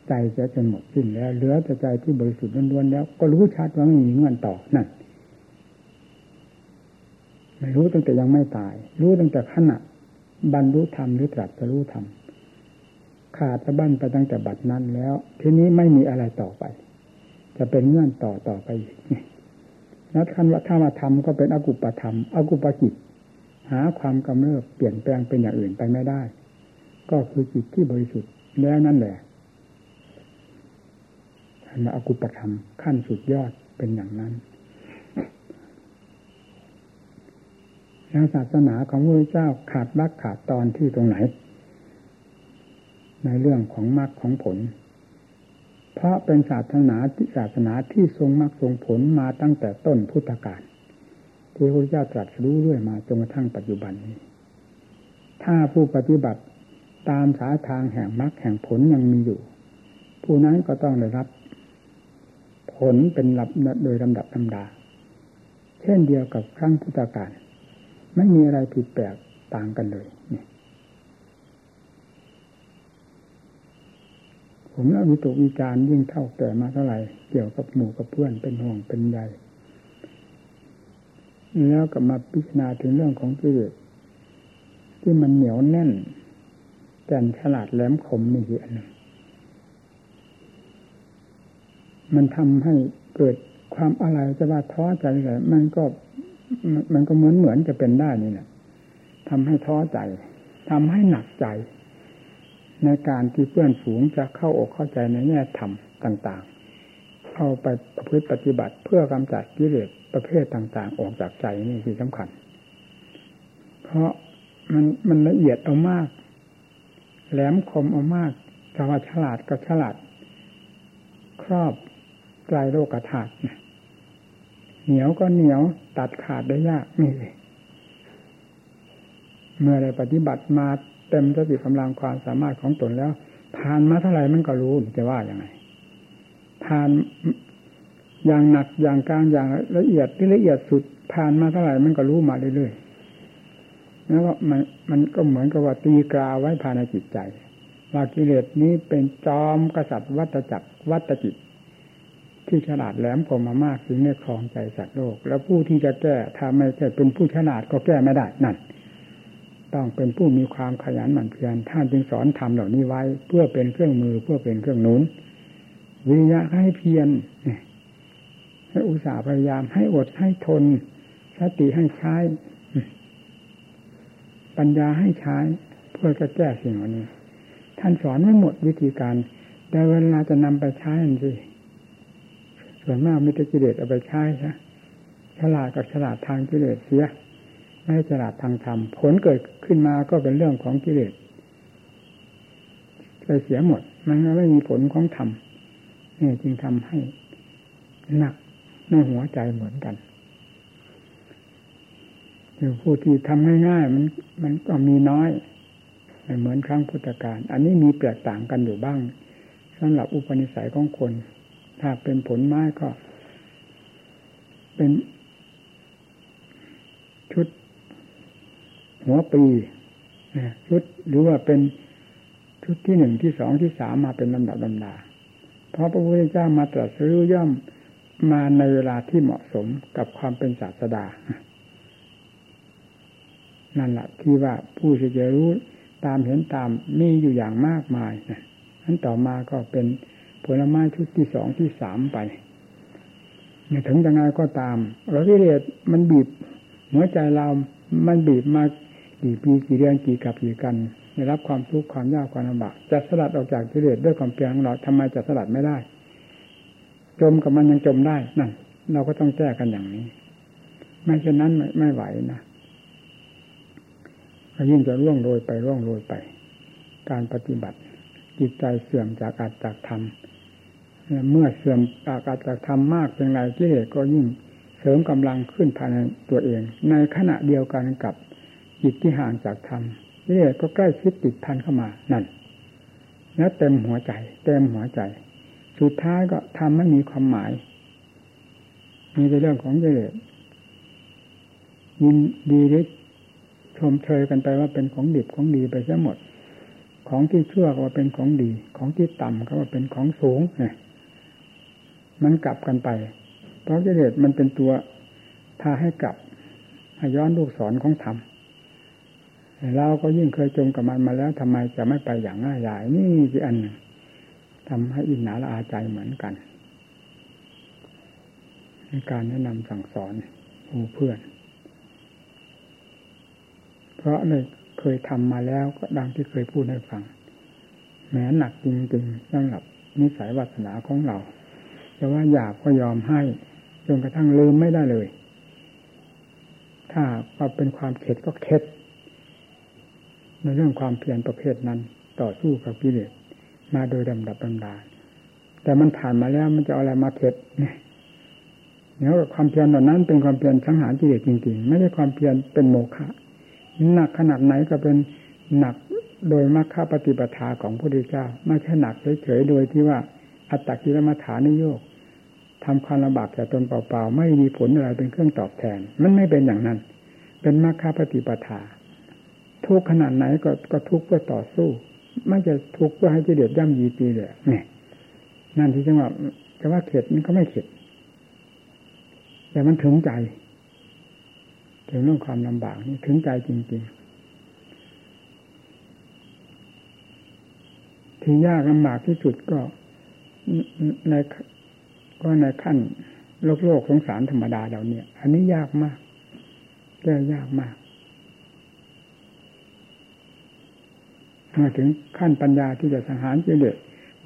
ใจจะจนหมดสิ้นแล้ว เหลือแต่ใจที่บริสุทธิ์ล้วนๆแล้ว ก็รู้ชัดว่าไม่มีเงื่อนต่อนั่นไม่รู้ตั้งแต่ยังไม่ตาย รู้ตั้งแต่ขณะบรรลุธรรมหรือตรัสจะรู้ธรรมขาดสะบั้นไปตั้งแต่บัดนั้นแล้ว ทีนี้ไม่มีอะไรต่อไป จะเป็นเงื่อนต่อต่อไปอีกนัดคันว่าถ้ามาทำก็เป็นอกุปธรรมอกุปกิจหาความกำเริบเปลี่ยนแปลงเป็นอย่างอื่นไปไม่ได้ ก็คือจิตที่บริสุทธิ์แล้วนั่นแหละท่าอากุปธรรมขั้นสุดยอดเป็นอย่างนั้นแล้วศาสนาของพระเจ้าขาดบักขาดตอนที่ตรงไหน ในเรื่องของมรรคของผล เพราะเป็นศาสนาที่ศาสนาที่ทรงมรรคทรงผลมาตั้งแต่ต้นพุทธกาลที่พระเจ้าตรัสรู้ด้วยมาจนกระทั่งปัจจุบันนี้ ถ้าผู้ปฏิบัติ ตามสายทางแห่งมรรคแห่งผลยังมีอยู่ ผู้นั้นก็ต้องได้รับ ผลเป็นลำโดยลำดับลำดา เช่นเดียวกับครั้งพุทธกาลไม่มีอะไรผิดแปลกต่างกันเลยนี่ผมอวิตกวิจารยิ่งเท่าแก่มาเท่าไหร่ เกี่ยวกับหมู่กับเพื่อนเป็นห่วงเป็นใยแล้วก็มาพิจารณาถึงเรื่องของกิเลสที่มันเหนียวแน่น แก่นฉลาดแหลมคมนี่คืออันหนึ่งมันทำให้เกิดความอะไรจะว่าท้อใจอะไรมันก็ มันก็เหมือนเหมือนจะเป็นได้นี่แหละทำให้ท้อใจทำให้หนักใจ ในการที่เพื่อนฝูงจะเข้าอกเข้าใจในแง่ธรรมต่าง ๆเข้าไปประพฤติปฏิบัติเพื่อกำจัดกิเลสประเภทต่าง ๆ ออกจากใจนี่คือสำคัญ เพราะมันมันละเอียดเอามาก แหลมคมเอามากแต่ว่าฉลาดกับฉลาด ครอบไกลโลกธาตุเหนียวก็เหนียวตัดขาดได้ยากนี่เลยเมื่อได้ปฏิบัติมาเต็มสติกำลังความสามารถของตนแล้วผ่านมาเท่าไหร่มันก็รู้จะว่าอย่างไงผ่านอย่างหนักอย่างกลางอย่างละเอียดที่ละเอียดสุดผ่านมาเท่าไหร่มันก็รู้มาเรื่อย แล้วมันมันก็เหมือนกับว่าตีกราไว้ภายในจิตใจ ว่ากิเลสนี้เป็นจอมกษัตริย์วัตจักรวัตจิต ที่ฉลาดแหลมคมมามากถึงในครองใจสัตว์โลก แล้วผู้ที่จะแก้ถ้าไม่ใช่เป็นผู้ฉลาดก็แก้ไม่ได้นั่นต้องเป็นผู้มีความขยันหมั่นเพียรท่านจึงสอนทำเหล่านี้ไว้ เพื่อเป็นเครื่องมือเพื่อเป็นเครื่องหนุน วิริยะให้เพียรให้อุตสาห์พยายามให้อดให้ทน สติให้ใช้ ปัญญาให้ใช้เพื่อจะแก้สิ่งเหล่านี้ ท่านสอนไม่หมดวิธีการ แต่เวลาจะนำไปใช้นั่นสิส่วนมากมิตรกิเลสเอาไปใช้ใช่ฉลาดกับฉลาดทางกิเลสเสียไม่ฉลาดทางธรรมผลเกิดขึ้นมาก็เป็นเรื่องของกิเลสไปเสียหมด มันไม่มีผลของธรรมนี่จึงทำให้หนักในหัวใจเหมือนกัน คือผู้ที่ทำง่ายๆมันมันก็มีน้อยไม่เหมือนครั้งพุทธกาลอันนี้มีแตกต่างกันอยู่บ้างสำหรับอุปนิสัยของคน ถ้าเป็นผลไม้ก็ เป็นชุดหัวปีชุดหรือว่าเป็นชุดที่หนึ่งที่สองที่สามมาเป็นลำดับลำดาเพราะพระพุทธเจ้ามาตรัสรู้ย่อมมาในเวลาที่เหมาะสมกับความเป็นศาสดา นั่นแหละที่ว่าผู้จะรู้ตามเห็นตามมีอยู่อย่างมากมายนั้นต่อมาก็เป็นผลไม้ชุดที่สองที่สามไปถึงยังไงก็ตามเราวิเรศมันบีบหัวใจเรา มันบีบมากี่ปีกี่เดือนกี่กับกี่กันได้รับความทุกข์ความยากความลำบากจะสลัดออกจากกิเลสด้วยความเพียรของเราทำไมจะสลัดไม่ได้ จมกับมันยังจมได้นั่นเราก็ต้องแก้กันอย่างนี้ ไม่เช่นนั้นไม่ไม่ไหวนะ ยิ่งจะร่วงโรยไปร่วงโรยไป การปฏิบัติ จิตใจเสื่อมจากอาจจากธรรมเมื่อเสื่อมจากอาจจากธรรมมากเพียงไรกิเลสก็ยิ่งเสริมกำลังขึ้นภายในตัวเอง ในขณะเดียวกันกับจิตที่ห่างจากธรรมกิเลสก็ใกล้ชิดติดพันเข้ามานั่นแล้วเต็มหัวใจ เต็มหัวใจ สุดท้ายก็ทำไม่มีความหมาย มีแต่เรื่องของกิเลสยินดีหรือ ชมเชยกันไปว่าเป็นของดิบของดีไปซะหมด ของที่ชั่วก็ว่าเป็นของดี ของที่ต่ำก็ว่าเป็นของสูงเนี่ยมันกลับกันไป เพราะกิเลสมันเป็นตัวพาให้กลับให้ย้อนลูกศรของธรรมเราก็ยิ่งเคยจมกับมันมาแล้วทำไมจะไม่ไปอย่างง่ายดายนี่คืออันหนึ่งทำให้อินหนาละอาใจเหมือนกันในการแนะนำสั่งสอนผู้เพื่อน เพราะเลยเคยทำมาแล้วก็ดังที่เคยพูดให้ฟังแม้หนักจริงๆสำหรับนิสัยวาสนาของเรา แต่ว่าอยากก็ยอมให้จนกระทั่งลืมไม่ได้เลย ถ้าว่าเป็นความเข็ดก็เข็ด ในเรื่องความเพียรประเภทนั้นต่อสู้กับกิเลสมาโดยลำดับลำดาแต่มันผ่านมาแล้วมันจะออะไรมาเข็ดเนี่ยเนี่ยความเพียรเหล่านั้นเป็นความเพียรสังหารกิเลสจริงๆ ไม่ใช่ความเพียรเป็นโมฆะ หนักขนาดไหนก็เป็นหนักโดยมรรคปฏิปทาของพระพุทธเจ้า ไม่ใช่หนักเฉยๆโดยที่ว่าอัตตกิลมัฐานิโยกทำความลำบากแก่ตนเปล่าๆ ไม่มีผลอะไรเป็นเครื่องตอบแทน มันไม่เป็นอย่างนั้น เป็นมรรคปฏิปทา ทุกขนาดไหนก็ก็ทุกเพื่อต่อสู้ ไม่จะทุกเพื่อให้กิเลสย่ำยีตีเลยเนี่ยนั่นที่จังหวะแต่ว่าเข็ดมันก็ไม่เข็ดแต่มันถึงใจ ถึงเรื่องความลำบากนี่ถึงใจจริงๆที่ยากลำบากที่สุดก็ในก็ในขั้นโลกโลกสงสารธรรมดาเราเนี่ย อันนี้ยากมากแก้ยากมากมาถึงขั้นปัญญาที่จะสังหารกิเลส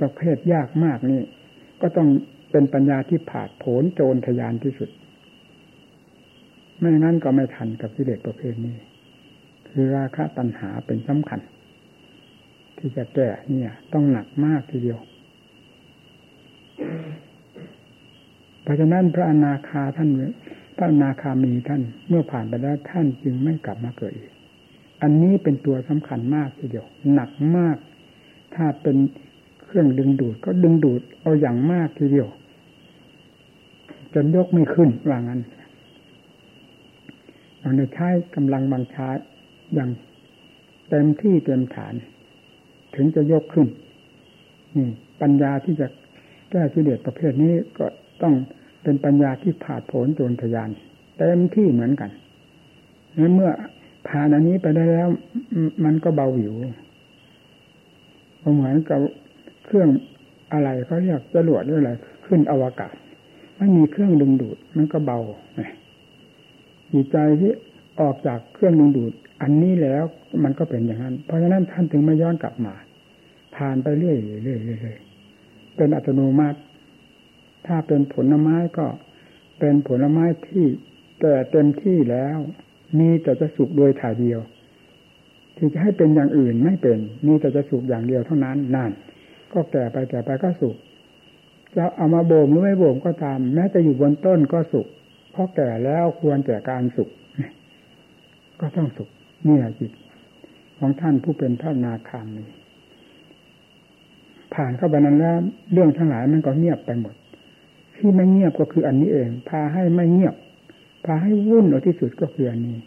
ประเภทยากมากนี่ ก็ต้องเป็นปัญญาที่ผาดโผนโจรทยานที่สุด ไม่งั้นก็ไม่ทันกับกิเลสประเภทนี้ คือราคะตัณหาเป็นสำคัญ ที่จะแก้เนี่ย ต้องหนักมากทีเดียว เพราะฉะนั้นพระอนาคาท่านพระอนาคามีท่านเมื่อผ่านไปแล้วท่านจึงไม่กลับมาเกิดอีก อันนี้เป็นตัวสำคัญมากทีเดียว หนักมาก ถ้าเป็นเครื่องดึงดูดก็ดึงดูดเอาอย่างมากทีเดียว จนยกไม่ขึ้นว่างั้น เราใช้กำลังบังชาอย่างเต็มที่เต็มฐาน ถึงจะยกขึ้นนี่ปัญญาที่จะแก้กิเลสประเภทนี้ก็ต้องเป็นปัญญาที่ผ่าผลโจรทยานเต็มที่เหมือนกันเมื่อผ่านอันนี้ไปได้แล้ว มันก็เบาหิวเหมือนกับเครื่องอะไรเขาเรียกจรวดหรืออะไร ขึ้นอวกาศ ไม่มีเครื่องดึงดูด มันก็เบา จิตใจที่ออกจากเครื่องดึงดูด อันนี้แล้วมันก็เป็นอย่างนั้น เพราะฉะนั้นท่านถึงไม่ย้อนกลับมา ผ่านไปเรื่อยๆเรื่อยๆเป็นอัตโนมัติ ถ้าเป็นผลไม้ก็เป็นผลไม้ที่แก่เต็มที่แล้ว มีแต่จะสุกโดยถ่ายเดียว ที่จะให้เป็นอย่างอื่นไม่เป็น มีแต่จะสุกอย่างเดียวเท่านั้นนั่นก็แก่ไปแก่ไปก็สุกจะเอามาโบมหรือไม่โบมก็ตาม แม้จะอยู่บนต้นก็สุก เพราะแก่แล้วควรแก่การสุกก็ต้องสุกนี่แหละจิต ของท่านผู้เป็นพระนาคามีผ่านเข้าไปนั้นแล้ว เรื่องทั้งหลายมันก็เงียบไปหมด ที่ไม่เงียบก็คืออันนี้เอง พาให้ไม่เงียบ พาให้วุ่นเอาที่สุดก็คืออันนี้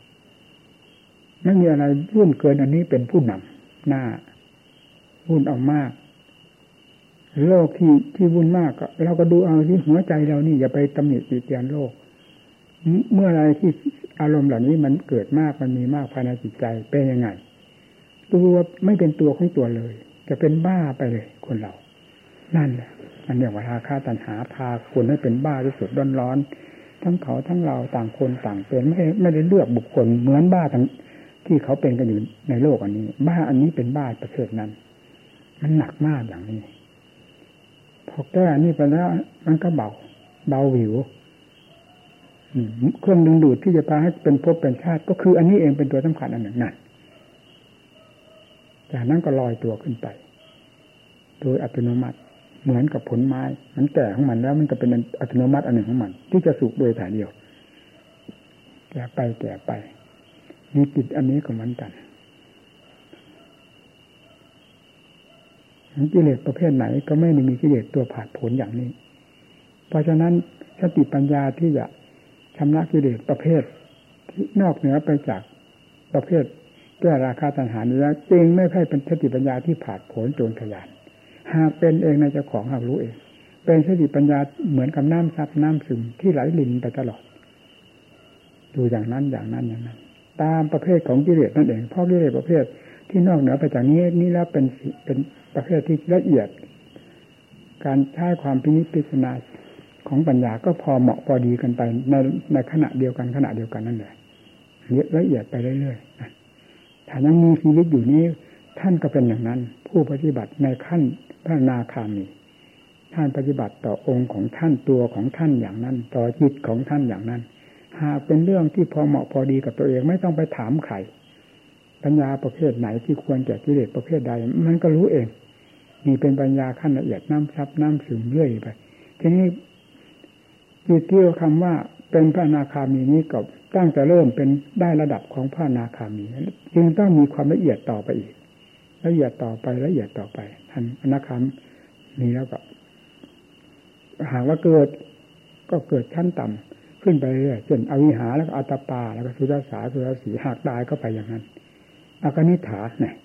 ไม่มีอะไรวุ่นเกินอันนี้เป็นผู้นำหน้า วุ่นเอามากโลกที่ที่วุ่นมากก็เราก็ดูเอาที่หัวใจเรานี่อย่าไปตำหนิติเตียนโลก เมื่อไรที่อารมณ์เหล่านี้มันเกิดมากมันมีมากภายในจิตใจเป็นยังไง ตัวไม่เป็นตัวของตัวเลย จะเป็นบ้าไปเลยคนเรา นั่นแหละมันเรียกว่าราคาตัณหาพาคนให้เป็นบ้าที่สุดร้อนร้อนทั้งเขาทั้งเราต่างคนต่างเป็นไม่ไม่ได้เลือกบุคคลเหมือนบ้าทั้งที่เขาเป็นกันอยู่ในโลกอันนี้ บ้าอันนี้เป็นบ้าประเภทนั้น มันหนักมากอย่างนี้พอแก้นี่ไปแล้วมันก็เบา เบาหิว เครื่องดึงดูดที่จะพาให้เป็นภพเป็นชาติ ก็คืออันนี้เองเป็นตัวสำคัญอันหนึ่งนั่นจากนั้นก็ลอยตัวขึ้นไป โดยอัตโนมัติ เหมือนกับผลไม้ มันแก่ของมันแล้วมันก็เป็นอัตโนมัติอันหนึ่งของมัน ที่จะสุกโดยถ่ายเดียว แก่ไปแก่ไปมีจิตอันนี้ก็เหมือนกันกิเลสประเภทไหนก็ไม่มีกิเลสตัวผ่าผลอย่างนี้ เพราะฉะนั้นสติปัญญาที่จะ ชำระกิเลสประเภทที่นอกเหนือไปจากประเภทแก้ราคาตัณหานี้แล้วจึงไม่ใช่เป็นสติปัญญาที่ผ่าผลโจรขยานหากเป็นเองในเจ้าของหากรู้เอง เป็นสติปัญญาเหมือนกับน้ำซับน้ำซึมที่ไหลลินไปตลอดดูอย่างนั้นอย่างนั้นอย่างนั้น ตามประเภทของกิเลสนั่นเองเพราะกิเลสประเภทที่นอกเหนือไปจากนี้นี่แล้วเป็นเป็นประเภทที่ละเอียด การใช้ความพินิจพิจารณา ของปัญญาก็พอเหมาะพอดีกันไปในในขณะเดียวกันขณะเดียวกันนั่นแหละละเอียดไปเรื่อยๆถ้ายังมีชีวิตอยู่นี้ ท่านก็เป็นอย่างนั้น ผู้ปฏิบัติในขั้นพระนาคามี ท่านปฏิบัติต่อองค์ของท่านตัวของท่านอย่างนั้น ต่อจิตของท่านอย่างนั้น หากเป็นเรื่องที่พอเหมาะพอดีกับตัวเองไม่ต้องไปถามใครปัญญาประเภทไหนที่ควรแก่กิเลสประเภทใด มันก็รู้เองนี่เป็นปัญญาขั้นละเอียดน้ำซับน้ำซึมเรื่อยไปทีนี้ จิตที่คำว่าเป็นพระนาคามีนี้กับตั้งแต่เริ่มเป็นได้ระดับของพระนาคามีจึงต้องมีความละเอียดต่อไปอีก ละเอียดต่อไปละเอียดต่อไปท่านอนาคามีแล้วก็หากว่าเกิดก็เกิดชั้นต่ำขึ้นไปเรื่อยเช่นอวิหาแล้วก็อัตปา แล้วก็สุรสาสุรสีหากตายก็ไปอย่างนั้นอากนิฐาเนี่ย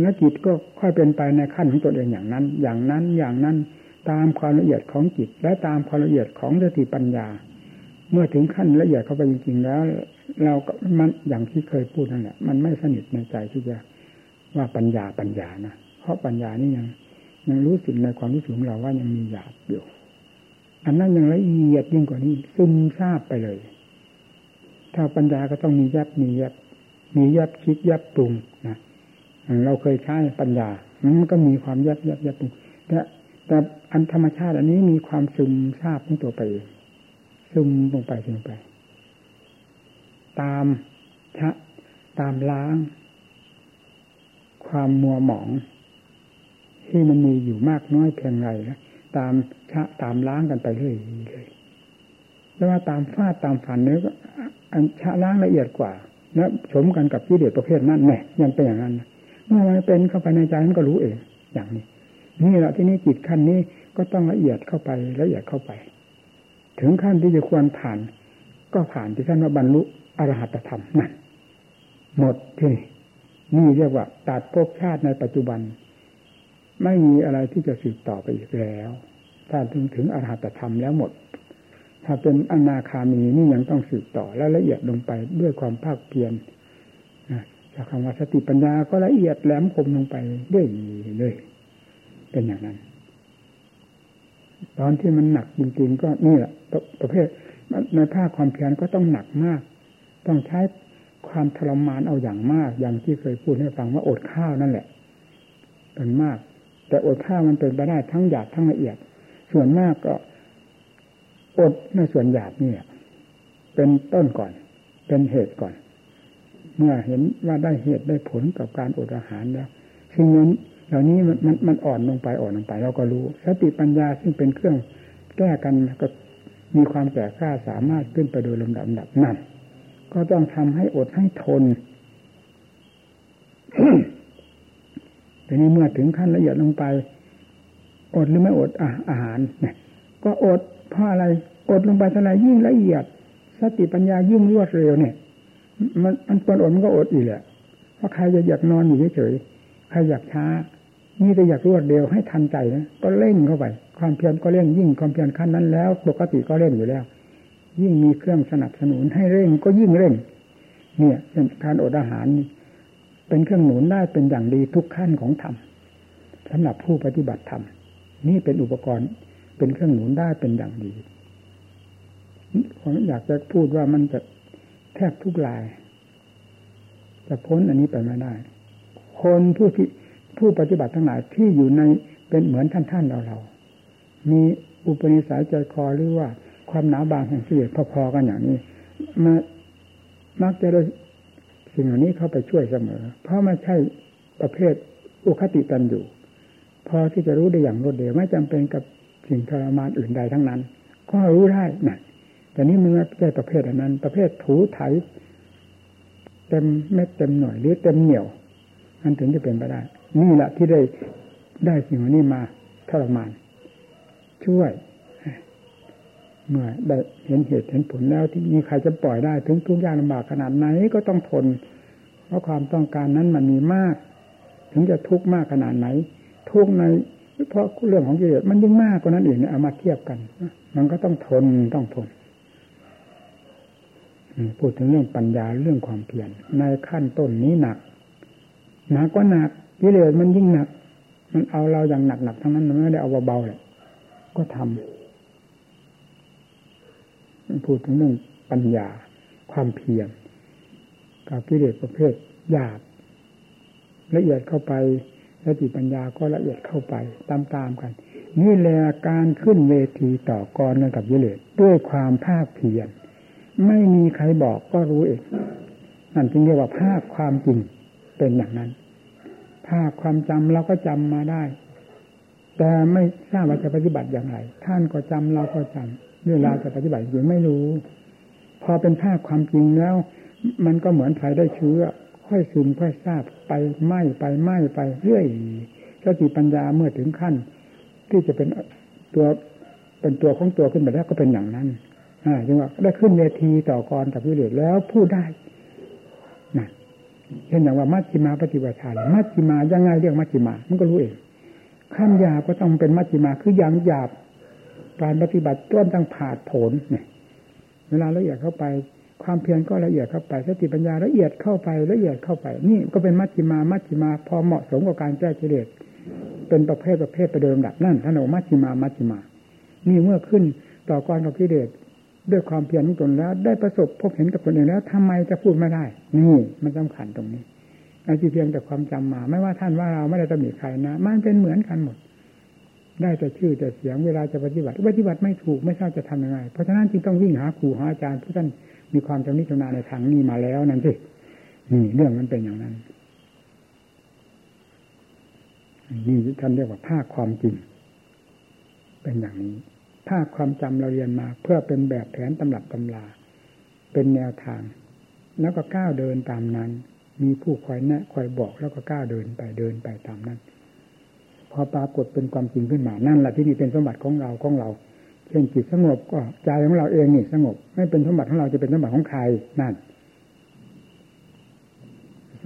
แล้วจิตก็ค่อยเป็นไปในขั้นของตัวเองอย่างนั้น อย่างนั้นอย่างนั้น ตามความละเอียดของจิต และตามความละเอียดของสติปัญญา เมื่อถึงขั้นละเอียดเข้าไปจริงๆแล้ว เราก็มันอย่างที่เคยพูดนั่นแหละมันไม่สนิทในใจที่จะว่าปัญญาปัญญานะเพราะปัญญานี่ยังยังรู้สึกในความรู้สึกของเราว่ายังมีหยาบอยู่อันนั้นยังละเอียดยิ่งกว่านี้ ซึมซาบไปเลย ถ้าปัญญาก็ต้องมีแยบมีแยบมียับคิดยับปรุงนะเราเคยใช้ปัญญามันก็มีความยับยับยับปรุงแต่ แต่อันธรรมชาติ อันนี้มีความซึมซาบของตัวไปเองซึมลงไปซึมไป ตามชะตามล้าง ความมัวหมอง ที่มันมีอยู่มากน้อยเพียงไรนะตามชะตามล้างกันไปเรื่อยเลยแล้วว่าตามฟาดตามฝันเนื้ออันชะล้างละเอียดกว่าแล้วสมกันกับกิเลสประเภทนั้นแน่ยังเป็นอย่างนั้นเมื่อมันเป็นเข้าไปในใจมันก็รู้เอง อย่างนี้ นี่แหละที่นี้จิตขั้นนี้ก็ต้องละเอียดเข้าไปละเอียดเข้าไป ถึงขั้นที่จะควรผ่าน ก็ผ่านที่ท่านว่าบรรลุอรหัตธรรมนั่นหมดที่นี่เรียกว่าตัดภพชาติในปัจจุบัน ไม่มีอะไรที่จะสืบต่อไปอีกแล้ว ถ้าถึงถึงอรหัตธรรมแล้วหมด ถ้าเป็นอนาคามีนี่ยังต้องสืบต่อและละเอียดลงไปด้วยความภาคเพียรจากคำว่าสติปัญญาก็ละเอียดแหลมคมลงไปเรื่อยเลย เป็นอย่างนั้น ตอนที่มันหนักจริงๆก็นี่แหละประเภทในภาคความเพียรก็ต้องหนักมาก ต้องใช้ความทรมานเอาอย่างมาก อย่างที่เคยพูดให้ฟังว่าอดข้าวนั่นแหละเป็นมาก แต่อดข้าวมันเป็นไปได้ทั้งหยาบทั้งละเอียด ส่วนมากก็อดในส่วนหยาบนี่เป็นต้นก่อน เป็นเหตุก่อน เมื่อเห็นว่าได้เหตุได้ผลกับการอดอาหารแล้วสิ่งนั้น เหล่านี้มันมันอ่อนลงไปอ่อนลงไปเราก็รู้สติปัญญาซึ่งเป็นเครื่องแก้กันก็มีความแก่กล้าสามารถขึ้นไปโดยลำดับดับนั่นก็ต้องทำให้อดให้ทนทีนี้เมื่อถึงขั้นละเอียดลงไป อดหรือไม่อดอาหารเนี่ยก็อดเพราะอะไรอดลงไปเท่าไรยิ่งละเอียด สติปัญญายิ่งรวดเร็วเนี่ย มันมันควรอดมันก็อดอีกแหละเพราะใครจะอยากนอนอยู่เฉยๆใครอยากช้า นี่จะอยากรวดเร็วให้ทันใจนะก็เร่งเข้าไป ความเพียรก็เร่งยิ่งความเพียรขั้นนั้นแล้ว ปกติก็เร่งอยู่แล้ว ยิ่งมีเครื่องสนับสนุนให้เร่งก็ยิ่งเร่ง เนี่ยการอดอาหารเป็นเครื่องหนุนได้เป็นอย่างดีทุกขั้นของธรรมสำหรับผู้ปฏิบัติธรรมนี่เป็นอุปกรณ์เป็นเครื่องหนุนได้เป็นอย่างดีผมอยากจะพูดว่ามันจะแทบทุกลายจะพ้นอันนี้ไปไม่ได้ คนผู้ที่ ผู้ปฏิบัติทั้งหลายที่อยู่ในเป็นเหมือนท่านท่านเราเรามีอุปนิสัยใจคอหรือว่าความหนาบางแห่งกิเลสพอๆกันอย่างนี้มามักจะได้สิ่งเหล่านี้เข้าไปช่วยเสมอ เพราะไม่ใช่ประเภทอุคติตันอยู่ พอที่จะรู้ได้อย่างรวดเร็วไม่จำเป็นกับสิ่งทรมานอื่นใดทั้งนั้น ก็รู้ได้นะแต่นี้มันไม่ใช่ประเภทอันนั้น ประเภทถูไถเต็มเม็ดเต็มหน่วยหรือเต็มเหนียวมันถึงจะเป็นไปได้ นี่แหละที่ได้ได้สิ่งเหล่านี้มาทรมาน ช่วย เมื่อได้เห็นเหตุเห็นผลแล้วที่มีใครจะปล่อยได้ถึงทุกอย่างลำบากขนาดไหนก็ต้องทน เพราะความต้องการนั้นมันมีมาก ถึงจะทุกข์มากขนาดไหน ทุกข์ในเพราะเรื่องของกิเลสมันยิ่งมากกว่านั้นอีกเนี่ยเอามาเทียบกัน มันก็ต้องทนต้องทนพูดถึงเรื่องปัญญาเรื่องความเพียรในขั้นต้นนี้หนักหนักก็หนัก กิเลสมันยิ่งหนัก มันเอาเราอย่างหนักหนักทั้งนั้นมันไม่ได้เอาเบาๆเลยก็ทำพูดถึงเรื่องปัญญาความเพียรกับกิเลสประเภทหยาบละเอียดเข้าไปสติปัญญาก็ละเอียดเข้าไปตามๆกัน นี่แหละการขึ้นเวทีต่อกรกันกับกิเลสด้วยความภาคเพียรไม่มีใครบอกก็รู้เองนั่นจึงเรียกว่าภาคความจริงเป็นอย่างนั้น ภาคความจำเราก็จำมาได้ แต่ไม่ทราบว่าจะปฏิบัติอย่างไร ท่านก็จำเราก็จำเวลาจะปฏิบัติยังไม่รู้ พอเป็นภาพความจริงแล้ว มันก็เหมือนไฟได้เชื้อ ค่อยซึมค่อยทราบไปไหม้ไปไหม้ไปเรื่อยสติปัญญาเมื่อถึงขั้น ที่จะเป็นตัวเป็นตัวของตัวขึ้นไปแล้วก็เป็นอย่างนั้นอ่าจึงว่าได้ขึ้นเวทีต่อกรกับวิเลศแล้วพูดได้ เช่นอย่างว่ามัชฌิมาปฏิบัติชามัชฌิมายังไงเรียกมัชฌิมา มันก็รู้เองขั้นยาก็ต้องเป็นมัชฌิมาคืออย่างหยาบการปฏิบัติต้นตั้งผาดผลเนี่ย เวลาละเอียดเข้าไป ความเพียรก็ละเอียดเข้าไปสติปัญญาละเอียดเข้าไปละเอียดเข้าไป นี่ก็เป็นมัชฌิมามัชฌิมา พอเหมาะสมกับการแก้กิเลสเป็นประเภทประเภทไปโดยลำดับนั่นท่านบอกมัชฌิมามัชฌิมา นี่เมื่อขึ้นต่อกรกับกิเลส ด้วยความเพียรของตนแล้ว ได้ประสบพบเห็นกับตนเองแล้วทำไมจะพูดไม่ได้ นี่มันสำคัญตรงนี้ไอ้ที่เพียงแต่ความจำมา ไม่ว่าท่านว่าเราไม่ได้ตำหนิใครนะมันเป็นเหมือนกันหมด ได้แต่ชื่อแต่เสียงเวลาจะปฏิบัติปฏิบัติไม่ถูกไม่ทราบจะทำยังไง เพราะฉะนั้นจึงต้องวิ่งหาครูหาอาจารย์ผู้ท่านมีความจำนิจำนาในทางนี้มาแล้วนั่นสินี่เรื่องมันเป็นอย่างนั้นนี่ท่านเรียกว่าภาคความจริง เป็นอย่างนี้ ภาคความจำเราเรียนมา เพื่อเป็นแบบแผนตำรับตำลาเป็นแนวทาง แล้วก็ก้าวเดินตามนั้น มีผู้คอยแนะคอยบอกแล้วก็ก้าวเดินไปเดินไปตามนั้น พอปรากฏเป็นความจริงขึ้นมานั่นแหละที่นี่เป็นสมบัติของเราของเราเช่นจิตสงบก็ใจของเราเองนี่สงบ ไม่เป็นสมบัติของเราจะเป็นสมบัติของใครนั่น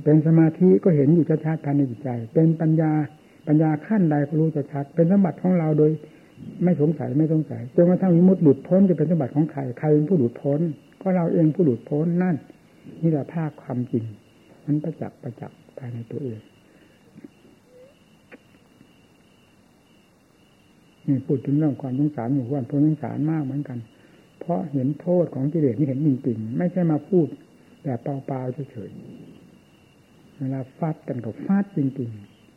เป็นสมาธิก็เห็นอยู่ชัดๆภายในจิตใจ เป็นปัญญาปัญญาขั้นใดก็รู้ชัด เป็นสมบัติของเราโดย ไม่สงสัยไม่สงสัยจนกระทั่งมิมุติหลุดพ้นจะเป็นสมบัติของใครใครเป็นผู้หลุดพ้น ก็เราเองผู้หลุดพ้นนั่นนี่แหละภาคความจริง มันประจักษ์ประจักษ์ภายในตัวเองนี่พูดถึงเรื่องความสงสารหมู่บ้านพสงสารมากเหมือนกัน เพราะเห็นโทษของกิเลสนี่เห็นจริงๆไม่ใช่มาพูดแบบเปล่าๆเฉยๆเวลาฟาดกันกับฟาดจริง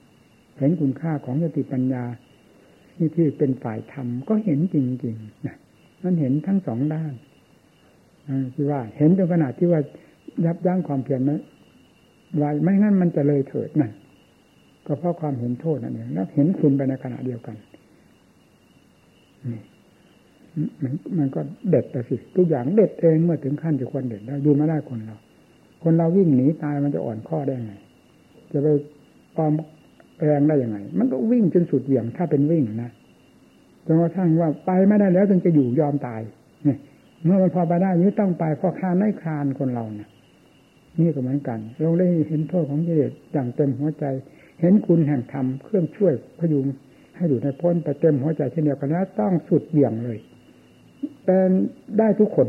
ๆ เห็นคุณค่าของสติปัญญา ที่ที่เป็นฝ่ายธรรมก็เห็นจริงๆนะมันเห็นทั้งสองด้านที่ว่า เห็นจนขนาดที่ว่ายับยั้งความเพียรนั้นไว้ไม่งั้นมันจะเลยเถิดนั่นก็เพราะความเห็นโทษนั่นเองแล้วเห็นคุณไปในขณะเดียวกันนี่มันมันก็เด็ดแต่สิ ทุกอย่างเด็ดเองเมื่อถึงขั้นจะควรเด็ดแล้วดูไม่ได้คนเรา คนเราวิ่งหนีตายมันจะอ่อนข้อได้ไงจะไปความ แรงได้ยังไง มันก็วิ่งจนสุดเหวี่ยงถ้าเป็นวิ่งนะจนกระทั่งว่าไปไม่ได้แล้วจึงจะอยู่ยอมตายเนี่ยเมื่อมันพอไปได้นี้ต้องไปพอคานไม่คานคนเราเนี่ยนี่ก็เหมือนกันเราได้เห็นโทษของกิเลสอย่างเต็มหัวใจ เห็นคุณแห่งธรรมเครื่องช่วยพยุงให้อยู่ในพ้นไปเต็มหัวใจเช่นเดียวกันแล้วต้องสุดเบี่ยงเลยเป็นได้ทุกคน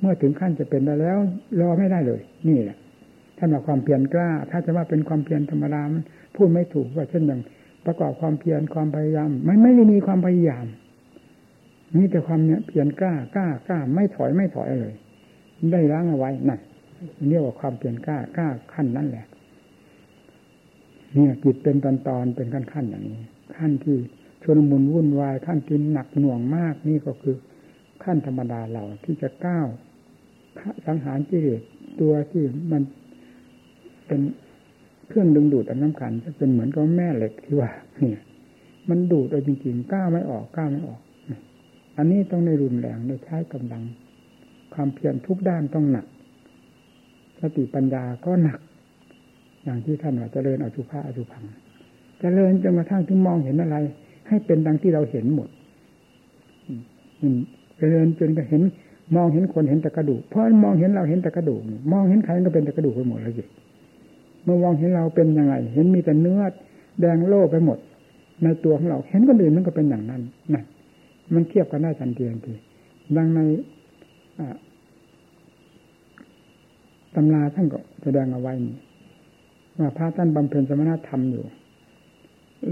เมื่อถึงขั้นจะเป็นได้แล้วรอไม่ได้เลย นี่แหละท่านว่าความเพียรกล้า ถ้าจะว่าเป็นความเพียรธรรมดามัน พูดไม่ถูกว่าเช่นอย่างประกอบความเพียรความพยายามมันไม่ได้มีความพยายามนี่แต่ความเนี้ยเพียรกล้ากล้ากล้า ไม่ถอยไม่ถอยเลย ได้ล้างเอาไว้นั่นเรียกว่าความเพียรกล้ากล้าขั้นนั่นแหละเนี่ยจิตเป็นตอนตอนเป็นขั้นขั้นอย่างนี้ ขั้นที่ชนมุนวุ่นวายขั้นที่หนักหน่วงมากนี่ก็คือ ขั้นธรรมดาเราที่จะก้าวสังหารกิเลสตัวที่มันเป็น เครื่องดึงดูดอันสำคัญจะเป็นเหมือนกับแม่เหล็กที่ว่า เนี่ย มันดูดเอาจริงๆก้าวไม่ออกก้าวไม่ออก อันนี้ต้องในรุนแรงในใช้กำลัง ความเพียรทุกด้านต้องหนัก สติปัญญาก็หนัก อย่างที่ท่านว่าจเจริญอสุภะอสุพังจเจริญจนกระทั่งถึงมองเห็นอะไร ให้เป็นดังที่เราเห็นหมดเจริญจนก็เห็น มองเห็นคนเห็นแต่กระดูกเพราะมองเห็นเราเห็นแต่กระดูกมองเห็นใครก็เป็นแต่กระดูกไปหมดเลยสิ เมื่อมองเห็นเราเป็นยังไง เห็นมีแต่เนื้อแดงโล่ไปหมด ในตัวของเรา เห็นคนอื่นมันก็เป็นอย่างนั้นนั่นมันเทียบกันได้ทันทีทันทีดังในตำราท่านก็แสดงเอาไว้ว่าพระท่านบำเพ็ญสมณธรรมอยู่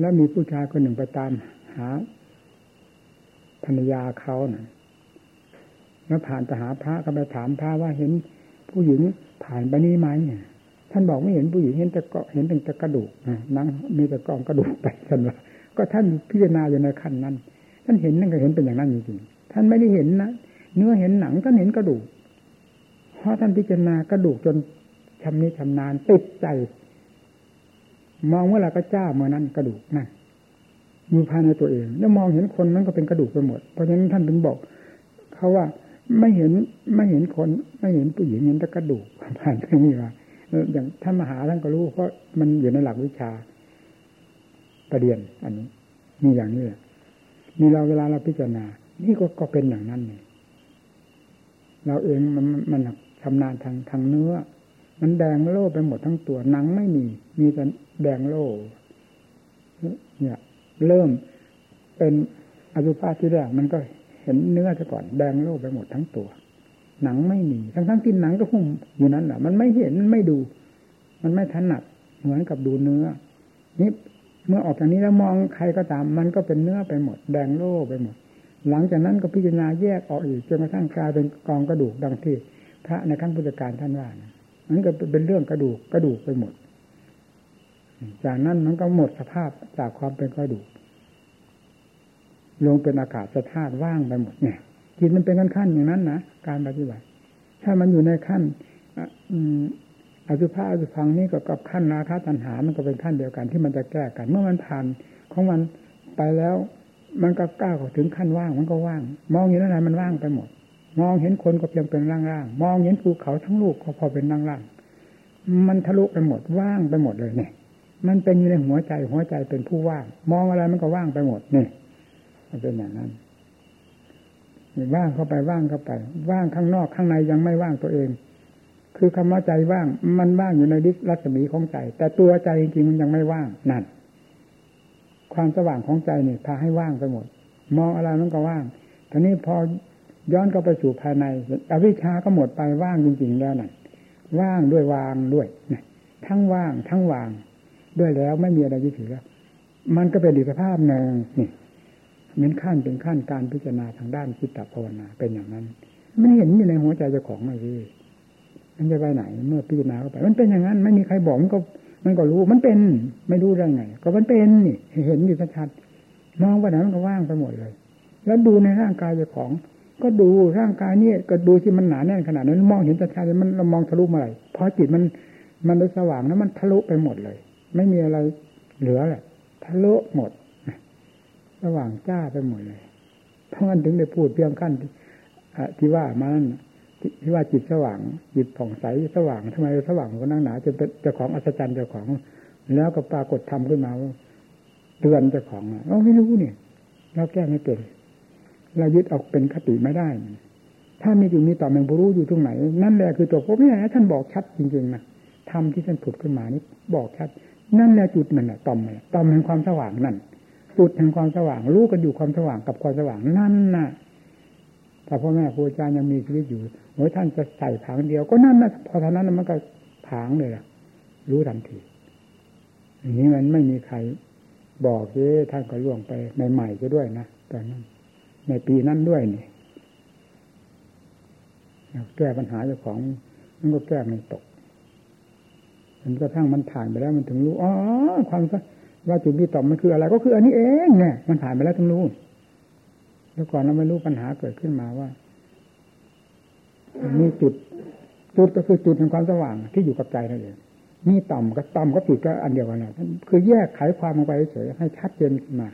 แล้วมีผู้ชายคนหนึ่งไปตามหาภรรยาเขานะ่ะแล้วผ่านไปหาพระก็ไปถามพระว่าเห็นผู้หญิงผ่านไปนี้ไหมเนี่ย ท่านบอกไม่เห็นผู้หญิงเห็นแต่กาะเห็นแต่กระดูกนั่งมีแต่กองกระดูกไปท่านว่าก็ท่านพิจารณาอยู่ในขั้นนั้น ท่านเห็นนั่นก็เห็นเป็นอย่างนั้นจริงๆท่านไม่ได้เห็นนะเนื้อเห็นหนังท่านเห็นกระดูกเพราะท่านพิจารณากระดูกจนชำนิชำนาญติดใจ มองเมื่อไรก็จ้าเมื่อนั้นกระดูกนั่นอยู่ภายในตัวเอง แล้วมองเห็นคนมันก็เป็นกระดูกไปหมด เพราะฉะนั้นท่านถึงบอกเขาว่าไม่เห็นไม่เห็นคน ไม่เห็นผู้หญิงเห็นแต่กระดูกผ่านตรงนี้ว่า อย่างท่านมหาท่านก็รู้ เพราะมันอยู่ในหลักวิชาประเดียนอันนี้มีอย่างนี้แหละนี่เราเวลาเราพิจารณา นี่ก็ก็เป็นอย่างนั้นเลยเราเองมันมันชำนาญทางทางเนื้อ มันแดงโล่ไปหมดทั้งตัวหนังไม่มี มีแต่แดงโล่เนี่ย เริ่มเป็นอสุภะที่แรกมันก็เห็นเนื้อซะก่อนแดงโล่ไปหมดทั้งตัว หนังไม่มีทั้งทั้งที่หนังก็หุ้มอยู่นั้นแหละมันไม่เห็นมันไม่ดู มันไม่ถนัดเหมือนกับดูเนื้อนี่เมื่อออกจากนี้แล้วมองใครก็ตาม มันก็เป็นเนื้อไปหมด แดงโล่ไปหมด หลังจากนั้นก็พิจารณาแยกออกอีกจนกระทั่งกลายเป็นกองกระดูกดังที่พระในขั้งพุทธการท่านว่ามันก็เป็นเรื่องกระดูกกระดูกไปหมด จากนั้นมันก็หมดสภาพจากความเป็นกระดูก ลงเป็นอากาศสธาตุว่างไปหมดเนี่ย จิตมันเป็นขั้นขั้นอย่างนั้นนะการปฏิบัติ ถ้ามันอยู่ในขั้นอสุภะอสุพังนี่ก็กับขั้นราคะตัณหา มันก็เป็นขั้นเดียวกันที่มันจะแก้กัน เมื่อมันผ่านของมันไปแล้ว มันก็ก้าวถึงขั้นว่างมันก็ว่าง มองเห็นอะไรมันว่างไปหมด มองเห็นคนก็เพียงเป็นร่างๆมองเห็นภูเขาทั้งลูกก็พอเป็นร่างๆมันทะลุไปหมดว่างไปหมดเลยเนี่ย มันเป็นอยู่ในหัวใจหัวใจเป็นผู้ว่าง มองอะไรมันก็ว่างไปหมดนี่มันเป็นอย่างนั้น ว่างเข้าไปว่างเข้าไป ว่างข้างนอกข้างในยังไม่ว่างตัวเอง คือคำว่าใจว่างมันว่างอยู่ในดิสรัศมีของใจ แต่ตัวใจจริงๆมันยังไม่ว่างนั่นความสว่างของใจเนี่ยพาให้ว่างไปหมด มองอะไรมันก็ว่างทีนี้พอย้อนเข้าไปสู่ภายในอวิชชาก็หมดไปว่างจริงๆแล้วนั่นว่างด้วยวางด้วยนะทั้งว่างทั้งวาง ด้วยแล้วไม่มีอะไรยึดถือแล้วมันก็เป็นอีกภาพหนึ่งนี่ เหมือนขั้นเป็นขั้นการพิจารณาทางด้านจิตภาวนาเป็นอย่างนั้น มันเห็นอยู่ในหัวใจเจ้าของเลยพี่มันจะไปไหน เมื่อพิจารณาเข้าไป มันเป็นอย่างนั้น ไม่มีใครบอกมันก็ มันก็รู้ มันเป็น ไม่รู้ได้ไง ก็มันเป็นนี่เห็นอยู่ชัดๆมองไปไหนมันก็ว่างไปหมดเลย แล้วดูในร่างกายเจ้าของ ก็ดูร่างกายนี่ก็ดูที่มันหนาแน่นขนาดนั้น มองเห็นชัดๆมันเรามองทะลุมาเลยพอจิตมัน มันได้สว่างแล้วมันทะลุไปหมดเลย ไม่มีอะไรเหลือแหละทะลุหมด สว่างจ้าไปหมดเลย เพราะงั้นถึงได้พูดเพียงขั้นที่ว่ามันที่ว่าจิตสว่าง จิตผ่องใสสว่างทำไมสว่างก็นั่งหนาจะเป็นเจ้าของอัศจรรย์เจ้าของ แล้วก็ปรากฏธรรมขึ้นมาเตือนเจ้าของเราไม่รู้เนี่ยเราแก้ไม่เป็นเรายึดเอาเป็นคติไม่ได้ ถ้ามีอยู่มีต่อแมงบูรู้อยู่ตรงไหน นั่นแหละคือตัวพบนี่ท่านบอกชัดจริงๆนะธรรมที่ท่านผุดขึ้นมานี่บอกชัด นั่นแหละจุดนั่นแหละต่อมต่อมแห่งความสว่างนั่น จุดแห่งความสว่าง รู้กันอยู่ความสว่างกับความสว่างนั่นน่ะแต่พ่อแม่ครูอาจารย์ยังมีชีวิตอยู่โอ้ท่านจะใส่ผางเดียว ก็นั่นนะพอเท่านั้นมันก็ผางเลยล่ะ รู้ทันทีอย่างนี้มันไม่มีใครบอกเอ้ท่านก็ล่วงไปใหม่ๆก็ด้วยนะตอนนั้นในปีนั้นด้วยนี่แก้ปัญหาเจ้าของมันก็แก้ไม่ตกมันกระทั่งมันผ่านไปแล้วมันถึงรู้อ๋อความ ว่าจุดที่ต่อมมันคืออะไร ก็คืออันนี้เองเนี่ยมันผ่านไปแล้วถึงรู้นแล้วก่อนเราไม่รู้ปัญหาเกิดขึ้นมาว่ามีจุดจุดก็คือจุดแห่งความสว่างที่อยู่กับใจนั่นเองมีต่อมกับต่อมก็จุดก็อันเดียวกันนะคือแยกไขความลงไปเฉยให้ชัดเจนมา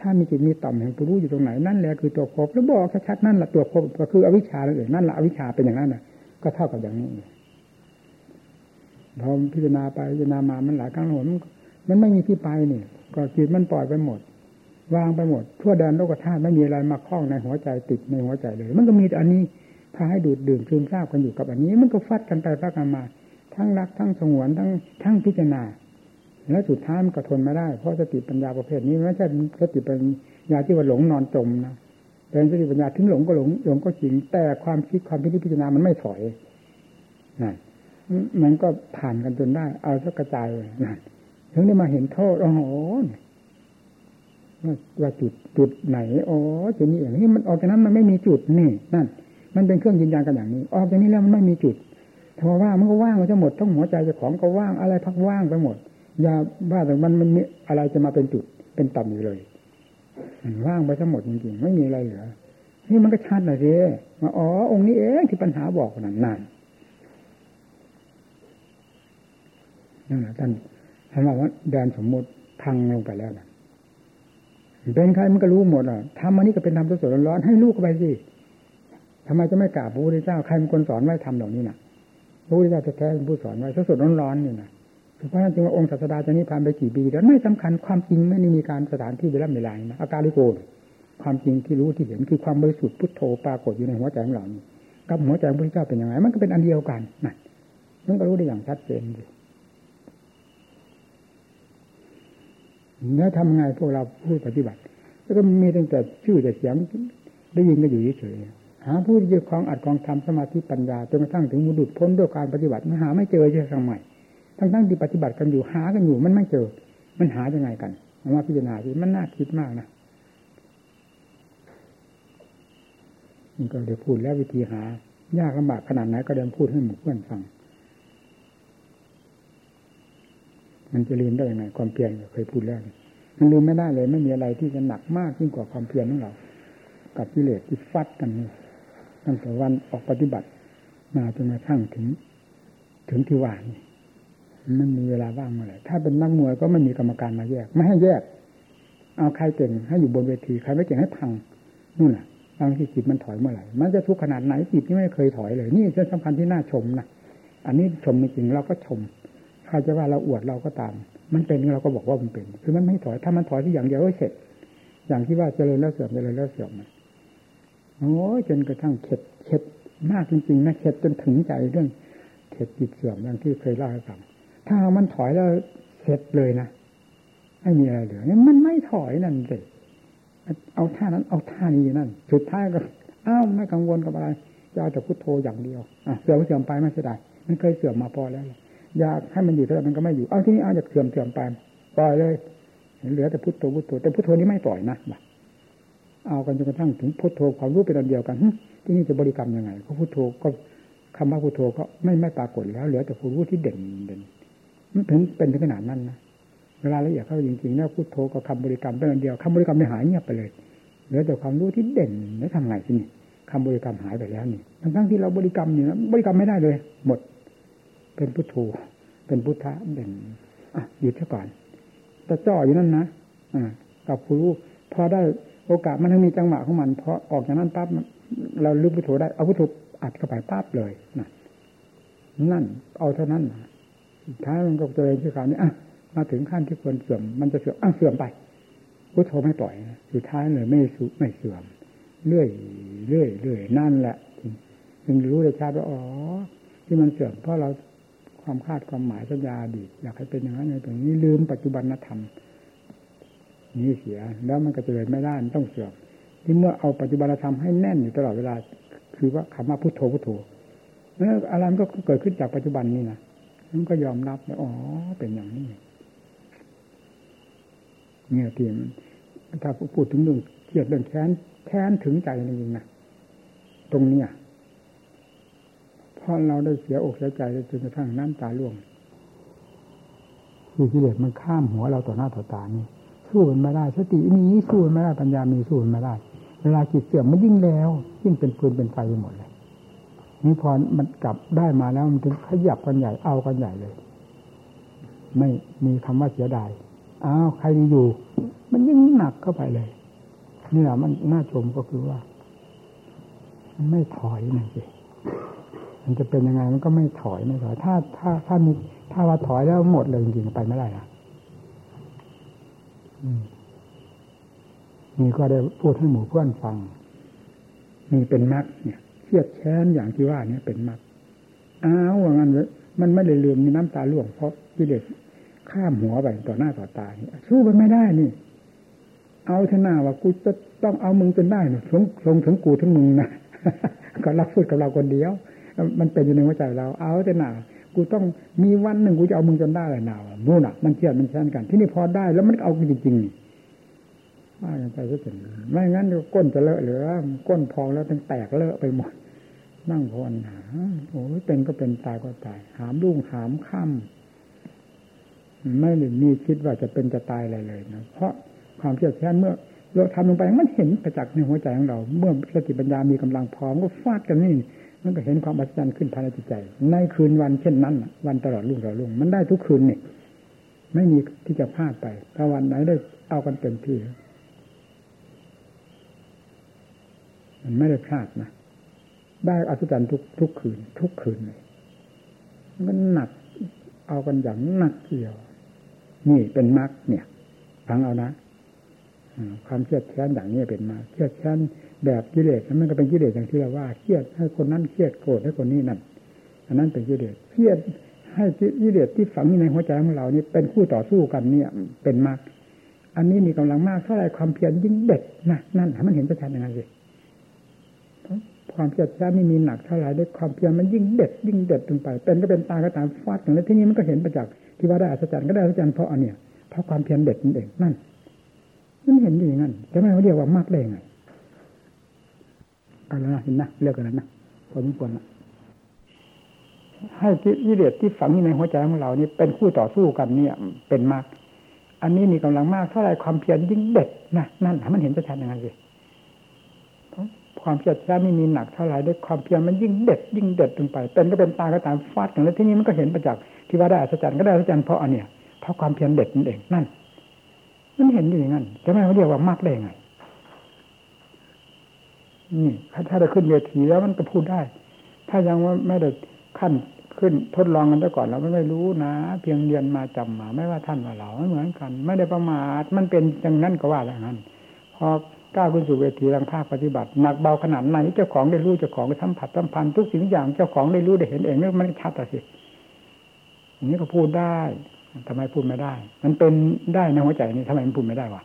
ถ้ามีจิตมีต่อมแห่งผู้รู้อยู่ตรงไหนนั่นแหละคือตัวภพแล้วบอกชัดๆนั่นแหละตัวภพก็คืออวิชชานั่นเองนั่นแหละอวิชชาเป็นอย่างนั้นนะก็เท่ากับอย่างนี้พอพิจารณาไปพิจารณามามันหลายครั้งหน มันไม่มีที่ไปนี่ก็จิตมันปล่อยไปหมด วางไปหมด ทั่วแดนโลกธาตุไม่มีอะไรมาคล้องในหัวใจติดในหัวใจเลย มันก็มีอันนี้พาให้ดูดดื่มซึมซาบกันอยู่กับอันนี้ มันก็ฟัดกันไปฟัดกันมา ทั้งรักทั้งสงวนทั้งทั้งพิจารณาแล้วสุดท้ายมันก็ทนไม่ได้ เพราะสติปัญญาประเภทนี้ไม่ใช่สติปัญญาที่ว่าหลงนอนจมนะเป็นสติปัญญาถึงหลงก็หลงหลงก็จริง แต่ความคิดความพิจารณามันไม่ถอยนั่นมันก็ผ่านกันจนได้ เอาสักกระจายเลยนั่น ถึงได้มาเห็นโทษอ้โหว่าจุดจุดไหนอ๋อจุดนี้อย่างนี้มันออกจากนั้นมันไม่มีจุดนี่นั่น มันเป็นเครื่องยืนยันกันอย่างนี้ ออกจากนี้แล้วมันไม่มีจุดถ้าว่างมันก็ว่างมันจะหมดทั้งหัวใจจ้าของก็ว่างอะไรพักว่างไปหมดอย่าว่าแต่มันมันมีอะไรจะมาเป็นจุดเป็นต่ำอยู่เลยว่างไปทั้งหมดจริงๆไม่มีอะไรเหลือนี่มันก็ชัดเลยสิมาอ๋อองค์นี้เองที่ปัญหาบอกนั่นนั่นนั่นแหละท่าน ท่านบอกว่าแดนสมมติพังลงไปแล้วนะเป็นใครมันก็รู้หมดอะทำอันนี้ก็เป็นธรรมสดร้อนๆให้ลูกไปสิทำไมจะไม่กราบพระพุทธเจ้าใครเป็นคนสอนไว้ทำเหล่านี้น่ะพระพุทธเจ้าแท้ๆเป็นผู้สอนไว้สดๆร้อนๆนี่นะเพราะฉะนั้นจึงว่าองค์ศาสดาจะนิพพานไปกี่ปีแล้วไม่สำคัญความจริงไม่มีการสถานที่เวลาเวลานะอาการลิโกความจริงที่รู้ที่เห็นคือความบริสุทธิ์พุทโธปรากฏอยู่ในหัวใจของเรานี่กับหัวใจพระพุทธเจ้าเป็นยังไงมันก็เป็นอันเดียวกันนะมันก็รู้ได้อย่างชัดเจนเลย แล้วทำไงพวกเราพูดปฏิบัติ แล้วก็มีตั้งแต่ชื่อแต่เสียงได้ยินก็อยู่เฉยๆหาผู้ที่จะคลองอัดคลองทำสมาธิปัญญาจนกระทั่งถึงมุดุดพ้นด้วยการปฏิบัติมันหาไม่เจอเช่ทางใหม่ทั้งทั้งที่ปฏิบัติกันอยู่หากันอยู่มันไม่เจอ มันหายังไงกันมาพิจารณาสิมันน่าคิดมากนะมันก็เดี๋ยวพูดแล้ววิธีหายากลำบากขนาดไหนก็เดินพูดให้หมู่เพื่อนฟัง มันจะลืมได้ยังไงความเพียรเคยพูดแล้วมันลืมไม่ได้เลย ไม่มีอะไรที่จะหนักมากยิ่งกว่าความเพียรของเรา กับกิเลสที่ฟัดกันนี่ตั้งแต่วันออกปฏิบัติ มาจนกระทั่งถึง ถึงที่วานี่มันมีเวลาว่างเมื่อไหร่ถ้าเป็นนักมวยก็ไม่มีกรรมการมาแยก ไม่ให้แยก เอาใครเก่งให้อยู่บนเวทีใครไม่เก่งให้พังนู่นแหละบางทีจิตมันถอยเมื่อไหร่ มันจะทุกข์ขนาดไหนจิตนี่ไม่เคยถอยเลย นี่เป็นสำคัญที่น่าชมนะ อันนี้ชมจริงเราก็ชม ใครจะว่าเราอวดเราก็ตาม มันเป็นเราก็บอกว่ามันเป็น คือมันไม่ถอย ถ้ามันถอยที่อย่างเดียวก็เสร็จ อย่างที่ว่าเจริญแล้วเสื่อมเจริญแล้วเสื่อมโอ้ยจนกระทั่งเข็ดเข็ดมากจริงๆนะเข็ดจนถึงใจเรื่องเข็ดจิตเสื่อมอย่างที่เคยเล่าให้ฟังถ้ามันถอยแล้วเสร็จเลยนะไม่มีอะไรเหลือเนี่ยมันไม่ถอยนั่นสิเอาท่านั้น เอาท่านี้นั่น สุดท้ายก็อ้าวไม่กังวลกับอะไรจะเอาแต่พุทโธอย่างเดียวอะเสื่อมเสื่อมไปไม่เสียดายมันเคยเสื่อมมาพอแล้ว อยากให้มันอยู่แต่มันก็ไม่อยู่เอาที่นี้เอาอยากเสื่อมเสื่อมไปปล่อยเลยเหลือแต่พุทโธพุทโธแต่พุทโธนี้ไม่ปล่อยนะเอากันจนกระทั่งถึงพุทโธความรู้เป็นอันเดียวกันที่นี่จะบริกรรมยังไงเพราะพุทโธก็คำว่าพุทโธก็ไม่ไม่ปรากฏแล้ว เหลือแต่ผู้รู้ที่เด่นเด่นมันถึงเป็นถึงขนาดนั้นนะเวลาละเอียดเข้าจริงๆเนี่ยพุทโธกับคำบริกรรมเป็นอันเดียวคำบริกรรมไม่หายเงียบไปเลยเหลือแต่ความรู้ที่เด่นแล้วทำไงที่นี่คำบริกรรมหายไปแล้วนี่ทั้งทั้งที่เราบริกรรมเนี่ยบริกรรมไม่ได้เลย หมด เป็นพุทโธเป็นพุทธะเด่นอะหยุดซะก่อนแต่จ่ออยู่นั่นนะอ่ากับผู้รู้พอได้โอกาสมันต้งมีจังหวะของมันพอออกจากนั้นปั๊บเราลึกพุทโธได้เอาพุทโธอัดเข้าไปปั๊บเลยนะนั่น เอาเท่านั้นท้ายมันก็เจริญที่ขาวนี้อะมาถึงขั้นที่ควรเสื่อม มันจะเสื่อมอะเสื่อมไปพุทโธไม่ปล่อยสุดท้ายเลยไม่สุไม่เสื่อมเรื่อยเรื่อยเรื่อยนั่นแหละจึงรู้ได้ชัดว่าอ๋อที่มันเสื่อมเพราะเรา ความคาดความหมายสัญญาอดีตอยากให้เป็นอย่างนั้นอย่างนี้ลืมปัจจุบันธรรมนี้เสีย แล้วมันก็จะเลยไม่ได้มันต้องเสื่อมที่เมื่อเอาปัจจุบันธรรมให้แน่นอยู่ตลอดเวลา คือว่าคำว่าพุทโธพุทโธแล้วอะไรมันก็เกิดขึ้นจากปัจจุบันนี้นะมันก็ยอมรับว่อ๋อเป็นอย่างนี้เนี่ยทีมถ้าพูดถึงเรื่องเครียดเรื่องแค้นแค้นถึงใจจริงๆนะตรงเนี้ย ราะเราได้เสียอกเสียใจจนกระทั่งน้ำตาล่วงคือกิเลสมันข้ามหัวเราต่อหน้าต่อตานี่สู้มันไม่ได้ สติมีสู้มันไม่ได้ปัญญามีสู้มันไม่ได้ เวลาจิตเสื่อมมันยิ่งแล้ว ยิ่งเป็นปืนเป็นไฟไปหมดเลยนี่พอมันกลับได้มาแล้วมันถึงขยับกันใหญ่เอากันใหญ่เลย ไม่มีคำว่าเสียดายอ้าวใครอยู่ มันยิ่งหนักเข้าไปเลยนี่แหละมันน่าชมก็คือว่า ไม่ถอยนั่นสิ มันจะเป็นยังไงมันก็ไม่ถอยไม่ถอย ถ้าถ้าถ้ามีถ้าว่าถอยแล้วหมดเลยจริงๆไปไม่ได้นะนี่ก็ได้พูดให้หมู่เพื่อนฟังนี่เป็นมรรคเนี่ยเครียดแค้นอย่างที่ว่าเนี่ยเป็นมรรคอ้าวว่างั้นมันไม่เลยลืมมีน้ำตาล่วงเพราะกิเลสข้ามหัวไปต่อหน้าต่อตาสู้มันไม่ได้นี่ เอาชนะว่ากูจะต้องเอามึงจนได้นะงลงถึงกูถึงมึงนะก็รับพูดกับเราคนเดียว มันเป็นอยู่ในหัวใจเรา เอาชนะกูต้องมีวันหนึ่งกูจะเอามึงจนได้เลยนานู่นอะ มันเครียดมันแค้นกัน ที่นี่พอได้แล้วมันเอาจริงๆนี่ว่ากันไปซะจนไม่งั้นก้นจะเลอะเหลือก้นพองแล้วตั้งแตกเลอะไปหมด นั่งภาวนาโอ้ยเป็นก็เป็นตายก็ตาย หามรุ่งหามค่ำไม่ได้มีคิดว่าจะเป็นจะตายอะไรเลยนะเพราะความเครียดแค้นเมื่อ เราทำลงไปมันเห็นประจักษ์ในหัวใจของเรา เมื่อสติปัญญามีกำลังพร้อมก็ฟาดกันนี่ มันก็เห็นความอัศจรรย์ขึ้นภายในจิตใจ ในคืนวันเช่นนั้น วันตลอดรุ่งตลอดรุ่งมันได้ทุกคืนนี่ไม่มีที่จะพลาดไปถ้าวันไหนได้เอากันเต็มที่มันไม่ได้พลาดนะได้อัศจรรย์ทุกทุกคืน ทุกคืนเลยมันหนักเอากันอย่างหนักเกี่ยว นี่เป็นมรรคเนี่ยฟังเอานะความเครียดแค้นอย่างนี้เป็นมาเครียดแค้น แบบกิเลสนั้นมันก็เป็นกิเลสอย่างที่เราว่าเครียดให้คนนั้นเครียดโกรธให้คนนี้นั่นอันนั้นเป็นกิเลสเครียดให้กิเลสที่ฝังในหัวใจของเรานี่เป็นคู่ต่อสู้กันเนี่ย เป็นมากอันนี้มีกำลังมากเท่าไรความเพียรยิ่งเด็ดนะนั่นมันเห็นประชันยังไงสิความเพียรแค้นนี่มีหนักเท่าไรด้วยความเพียรมันยิ่งเด็ด ยิ่งเด็ดลงไป เป็นก็เป็นตาก็ตามฟาดอย่างนี้ที่นี้มันก็เห็นประจักษ์ที่ว่าได้อัศจรรย์ก็ได้อัศจรรย์เพราะอันเนี้ยเพราะความเพียรเด็ดนั่นเองนั่นมันเห็นอย่างนั้นจะไม่เรียกว่ามากได้ไง เอาแล้วนะเห็นนะเลือกกันแล้วนะพอสมควรละให้กิเลสที่ฝังอยู่ในหัวใจของเรานี่เป็นคู่ต่อสู้กันเนี่ย เป็นมาก อันนี้มีกำลังมากเท่าไรความเพียรยิ่งเด็ดนะนั่นมันเห็นชัดอย่างนั้นสิความเพียรแท้ไม่มีหนักเท่าไรด้วยความเพียรมันยิ่งเด็ด ยิ่งเด็ดลงไป เป็นก็เป็นตาก็ตามฟาดกันแล้วที่นี้มันก็เห็นประจักษ์ที่ว่าได้อัศจรรย์ก็ได้อัศจรรย์เพราะอันเนี้ยเพราะความเพียรเด็ดนั่นเองนั่นมันเห็นอยู่อย่างนั้นจะไม่เขาเรียกว่ามากได้ไง นี่ถ้าได้ขึ้นเวทีแล้วมันก็พูดได้ ถ้ายังว่าไม่ได้ขั้นขึ้นทดลองกันแต่ก่อนเราไม่รู้นะ เพียงเรียนมาจำมา ไม่ว่าท่านว่าเราไม่เหมือนกัน ไม่ได้ประมาทมันเป็นอย่างนั้นก็ว่าอย่างนั้น พอก้าวขึ้นสู่เวทีรังภาคปฏิบัติหนักเบาขนาดไหนเจ้าของได้รู้เจ้าของได้สัมผัสสัมพันธ์ทุกสิ่งทุกอย่างเจ้าของได้รู้ได้เห็นเองนี่มันชัดอะสิอย่างนี้ก็พูดได้ทำไมพูดไม่ได้ มันเป็นได้ในหัวใจนี่ทำไมมันพูดไม่ได้วะ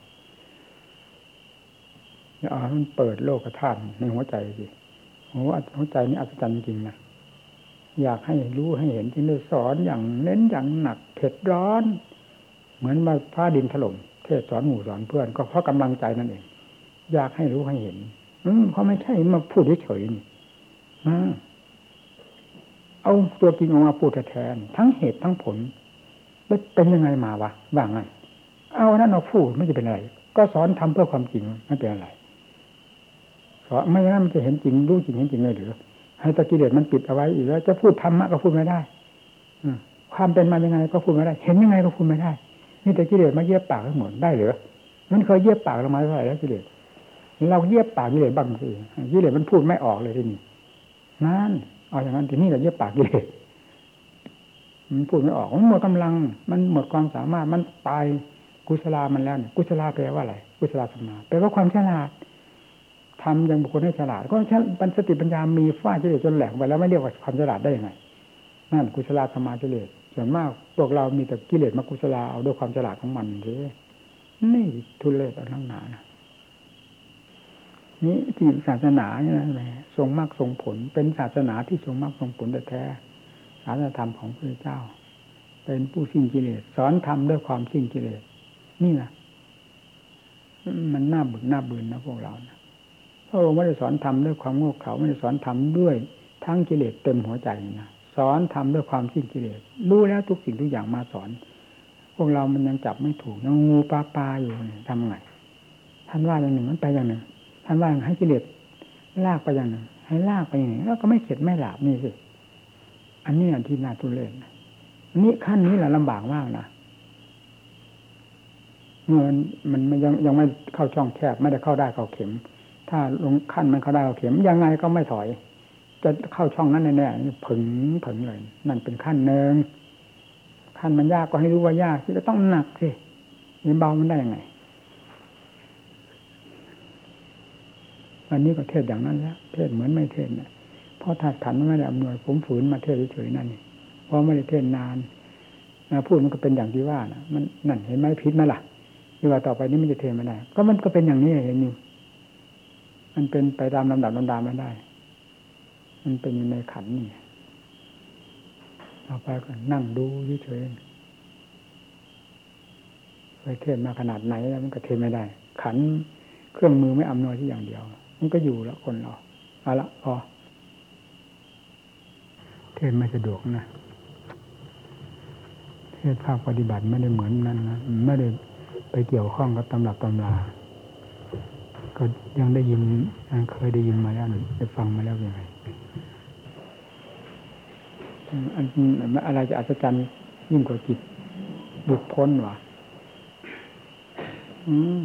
เอามันเปิดโลกธาตุในหัวใจสิโอ้หัวใจนี่อัศจรรย์จริงนะอยากให้รู้ให้เห็นจึงได้สอนอย่างเน้นอย่างหนักเผ็ดร้อน เหมือนมาผ้าดินถล่มเทศสอนหมู่สอนเพื่อน ก็เพราะกำลังใจนั่นเอง อยากให้รู้ให้เห็น อืมเพราะไม่ใช่มาพูดเฉยๆนี่เอาตัวจริงออกมาพูดแทนทั้งเหตุทั้งผลแล้วเป็นยังไงมาวะบ้างไงเอานั้นเอาพูดไม่จะเป็นอะไร ก็สอนทำเพื่อความจริงไม่เป็นอะไร อไม่งั้นมันจะเห็นจริงรู้จริงเห็นจริงเลยหรือให้ตะกิเลสมันปิดเอาไว้อีกแล้ว จะพูดธรรมะก็พูดไม่ได้ความเป็นมายังไงก็พูดไม่ได้ เห็นยังไงก็พูดไม่ได้นี่แต่กิเลสมาเยียบปากทั้งหมดได้หรือมันเคยเยียบปากเรามาเท่าไหร่แล้วกิเลสเราเยียบปากกิเลสบ้างสิกิเลสมันพูดไม่ออกเลยที่นี่นั่นเอาอย่างนั้นทีนี้เราเยียบปากกิเลสมันพูดไม่ออกมันหมดกำลัง มันหมดความสามารถมันตายกุศลามันแล้วเนี่ยกุศลาแปลว่าอะไรกุศลาสมาแปลว่าความฉลาด ทำยังบุคคลให้ฉลาดก็ฉันปัญสติปัญญามีฟ้ากิเลสจนแหลกไปแล้วไม่เรียกว่าความฉลาดได้ยังไงนั่นกุศลาสมากิเลสส่วนมากพวกเรามีแต่กิเลสมากุศลาเอาด้วยความฉลาดของมันเลยนี่ทุเลศอันนังหนานะนี่ที่ศาสนาเนี่ยนะทรงมากทรงผล เป็นศาสนาที่ทรงมากทรงผลแต่แท้ศาสนธรรมของพระเจ้า เป็นผู้สิ้นกิเลสสอนทำด้วยความสิ้นกิเลสนี่นะมันน่าบึกน่าบืนนะพวกเรานะ ระองค์ไม่ได้สอนทำด้วยความโง่เขลาไม่ได้สอนทำด้วยทั้งกิเลสเต็มหัวใจนะสอนทำด้วยความสิ้นกิเลสรู้แล้วทุกสิ่งทุกอย่างมาสอน พวกเรามันยังจับไม่ถูกยังงูปลาปลาอยู่เนี่ยทำไงท่านว่าอย่างหนึ่งมันไปอย่างหนึ่งท่านว่าให้กิเลสลากไปอย่างหนึ่ง ให้ลากไปอย่างหนึ่งแล้วก็ไม่เข็ดไม่หลาบนี่สิอันนี้อันที่น่าทุเรศอันนี้ขั้นนี้แหละลำบากมากนะเมื่อมันมันยังยังไม่เข้าช่องแคบไม่ได้เข้าได้เข้าเข็ม ถ้าลงขั้นมันเข้าได้เข้าเข็มยังไงก็ไม่ถอย จะเข้าช่องนั้นแน่ๆผึ่งผึ่งเลย นั่นเป็นขั้นหนึ่งขั้นมันยากก็ให้รู้ว่ายากที่จะต้องหนักสินี่เบามันได้ยังไงอันนี้ก็เทศอย่างนั้นแล้วเทศเหมือนไม่เทศนะเพราะถาดขันไม่ได้อำนวยผมฝืนมาเทศเฉยๆนั่นนี่เพราะไม่ได้เทศนานพูดมันก็เป็นอย่างที่ว่านะมันนั่นเห็นไหมพิษไหมล่ะที่ว่าต่อไปนี้มันจะเทศไม่ได้ก็มันก็เป็นอย่างนี้เห็นอยู่ มันเป็นไปตามลำดับลำดาไม่ได้ มันเป็นอยู่ในขันนี่เอาไปก็นั่งดูเฉยๆไปเทศมาขนาดไหนแล้วมันก็เทศไม่ได้ ขันเครื่องมือไม่อำนวยที่อย่างเดียว มันก็อยู่แล้วคนเราเอาละพอเทศไม่สะดวกนะเทศภาคปฏิบัติไม่ได้เหมือนนั้นนะไม่ได้ไปเกี่ยวข้องกับตำรับตำรา ก็ยังได้ยินเคยได้ยินมาแล้วได้ฟังมาแล้วยังไงอันอะไรจะอัศจรรย์ยิ่งกว่าจิตหลุดพ้นวะอืม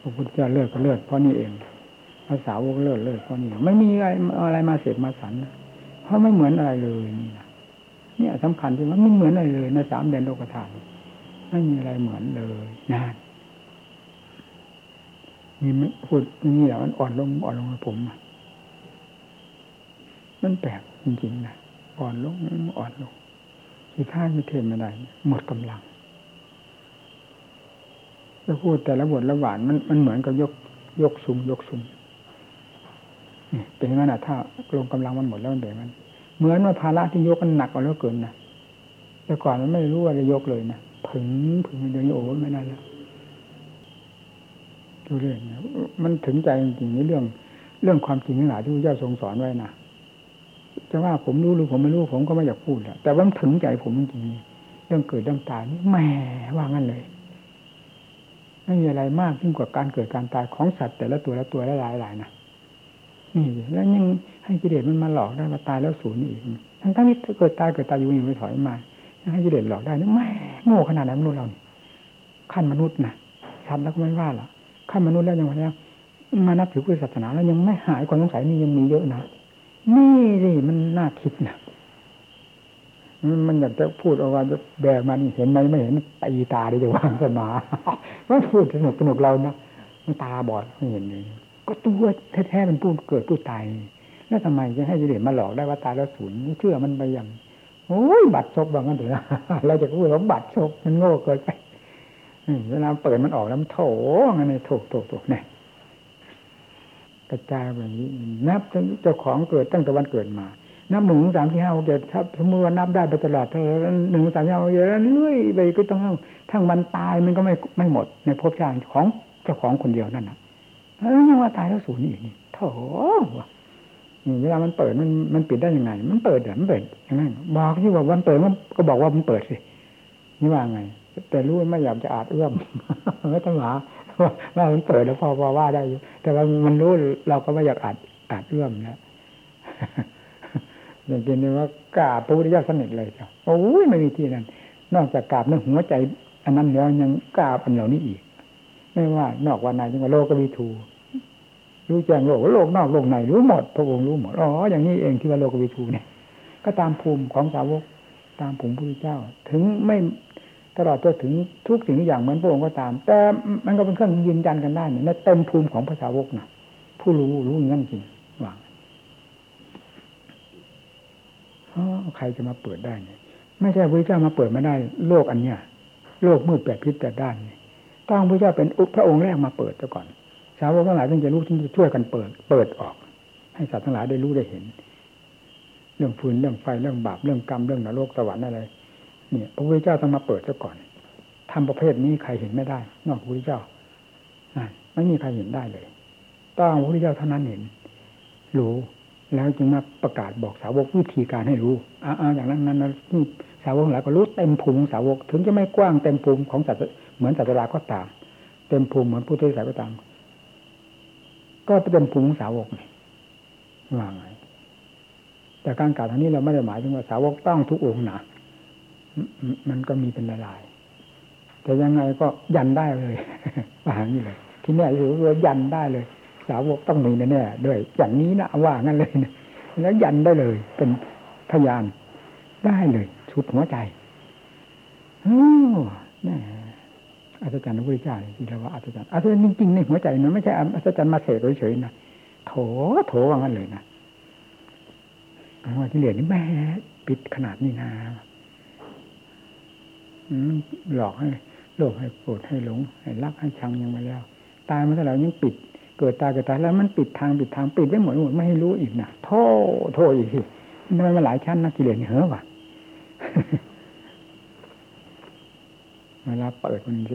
พระพุทธเจ้าเลิศก็เลิศเพราะนี่เองภาษาวกเลิศเลิศเพราะนี่ไม่มีอะไรอะไรมาเสร็จมาสันเพราะไม่เหมือนอะไรเลยนี่นะเนี่ยสำคัญที่ว่าไม่เหมือนอะไรเลยในสามเดนโลกธาตุไม่มีอะไรเหมือนเลยนะ มีพูดนี่แหละมันอ่อนลงอ่อนลงผมมันแปลกจริงๆนะอ่อนลงอ่อนลงที่ท่านไม่เทนไม่ได้หมดกำลังจะพูดแต่ละบทละหวานมันมันเหมือนกับยกยกซุมยกซุมนี่เป็นอย่างนั้นนะถ้าลงกำลังมันหมดแล้วมันเป็นมันเหมือนว่าภาระที่ยกมันหนักกว่าแล้วเกินนะแต่ก่อนมันไม่รู้ว่าจะยกเลยนะผึ่งผึ่งเดี๋ยวนี้โอ้ไม่ได้แล้ว เรื่องมันถึงใจจริงๆในเรื่อง เรื่องความจริงทั้งหลายที่พระเจ้าทรงสอนไว้นะจะว่าผมรู้หรือผมไม่รู้ผมก็ไม่อยากพูดแหละแต่ว่ามันถึงใจผมจริงๆเรื่องเกิดเรื่องตายนี่แหมว่างั้นเลยไม่มีอะไรมากยิ่งกว่าการเกิดการตายของสัตว์แต่ละตัวละตัวละหลายหลายนะนี่แล้วยังให้กิเลสมันมาหลอกได้มาตายแล้วสูญอีกทั้งทั้งนี้เกิดตายเกิดตายอยู่อย่างไม่ถอยมาให้กิเลสหลอกได้นี่แม่โง่ขนาดไหนมนุษย์เราขั้นมนุษย์นะชัดแล้วก็ไม่ว่าหรอก ขั้นมนุษย์แล้วยังไงแล้วมานับถือพุทธศาสนาแล้วยังไม่หายความสงสัยนี่ยังมีเยอะนะนี่สิมันน่าคิดนะมันอยากจะพูดเอาว่าจะแบกมันเห็นไหมไม่เห็นตีตาด้จะวางสมาว่าพูดสนุกสนุกเรานะมันตาบอดไม่เห็นเลยก็ตัวแท้ๆเป็นผู้เกิดผู้ตายแล้วทำไมจะให้กิเลสมาหลอกได้ว่าตายแล้วศูนย์เชื่อมันไปอย่างโอ้ยบัตรซบบางกันเถอะเราจะพูดว่าบัตรซบมันโง่เกินไป เวลาเปิดมันออกแล้วมันโถงั้นเลยโถโถโถเนี่ยกระจายแบบนี้ นับเจ้าของเกิดตั้งแต่วันเกิดมา นับหนึ่งสามสี่ห้าหกเจ็ดถ้าสมมติว่านับได้ไปตลอดเธอหนึ่งสามสี่ห้าหกเจ็ดเรื่อยไปก็ต้องทั้งมันตายมันก็ไม่ไม่หมด ในภพชาติของเจ้าของคนเดียวนั่นนะแล้วยังว่าตายแล้วศูนย์อีกนี่โถเวลามันเปิดมันมันปิดได้ยังไง มันเปิดเดี๋ยวมันเปิดย่างนั้นบอกที่ว่ามันเปิดมันก็บอกว่ามันเปิดสินี่ว่าไง แต่รู้ไม่อยากจะอาจเอื้อมไม่ต้องหาว่ามันเปิดแล้วพอพอว่าได้อยู่แต่ว่ามันรู้เราก็ไม่อยากอาจอาจเอื้อมแล้วอย่างเช่นว่ากราบพระพุทธเจ้าสนิทเลยจ้ะโอ้ยไม่มีที่นั้น นอกจากกราบเรื่องหัวใจ อันนั้นแล้วยังกราบอันเหล่านี้อีก ไม่ว่านอกวันไหนยังว่าโลกวิทูรู้แจ้งโลกโลกนอกโลกในรู้หมดพระองค์รู้หมดอ๋ออย่างนี้เองที่ว่าโลกวิทูเนี่ย ก็ตามภูมิของสาวกตามภูมิพระพุทธเจ้า ถึงไม่ ตลอดตัวถึงทุกสิ่งทุกอย่างเหมือนพระองค์ก็ตาม แต่มันก็เป็นเครื่องยืนยันกันได้เนี่ยเต็มภูมิของพระสาวกนะผู้รู้รู้อย่างนั้นจริงวางใครจะมาเปิดได้เนี่ยไม่ใช่พระเจ้ามาเปิดมาได้ โลกอันเนี้ยโลกมืดแปดพิษแปดด้านนี่ต้องพระเจ้าเป็นอุพระองค์แรกมาเปิดซะก่อน สาวกทั้งหลายต้องจะรู้ที่จะช่วยกันเปิด เปิดออก ให้สัตว์ทั้งหลายได้รู้ได้เห็น เรื่องฟืนเรื่องไฟเรื่องบาปเรื่องกรรมเรื่องนรกสวรรค์อะไร เนี่ยพระพุทธเจ้าต้องมาเปิดซะก่อนทำประเภทนี้ใครเห็นไม่ได้ นอกพระพุทธเจ้าไม่มีใครเห็นได้เลย ต้องพระพุทธเจ้าเท่านั้นเห็น รู้ แล้วจึงมาประกาศบอกสาวกวิธีการให้รู้อ่าอย่างนั้นนั้นที่สาวกหลายก็รู้เต็มภูมิสาวก ถึงจะไม่กว้างเต็มภูมิของสัตว์เหมือนสัตว์ราก็ตาม เต็มภูมิเหมือนผู้เทศสายก็ตาม ก็เต็มภูมิของสาวกนี่ว่าไงแต่การกล่าวทางนี้เราไม่ได้หมายถึงว่าสาวกต้องทุกองค์นะ มันก็มีเป็นลายๆแต่ยังไงก็ยันได้เลยว่าอย่างนี้เลย ที่แน่ถือว่ายันได้เลย สาวกต้องมีแน่ๆด้วยอย่างนี้นะว่างั้นเลยนะแล้วยันได้เลย เป็นพยานได้เลยชุดหัวใจโอ้แน่อัศจรรย์พระพุทธเจ้าที่เราว่าอัศจรรย์อัศจรรย์จริงๆในหัวใจนะไม่ใช่อัศจรรย์มาเสกเฉยๆนะโถโถว่างั้นเลยนะว่าที่เหลือนี่แม่ปิดขนาดนี้นะ หลอกให้โลภให้โกรธให้หลง ให้รักให้ชังยังมาแล้ว ตายมาแล้วยังปิด เกิดตายเกิดตายแล้วมันปิดทางปิดทางปิดได้หมดหมดไม่ให้รู้อีกนะโทษโทษอีกทีมันมาหลายชั้นนะกิเลสเหรอวะเวลาเปิดมันเ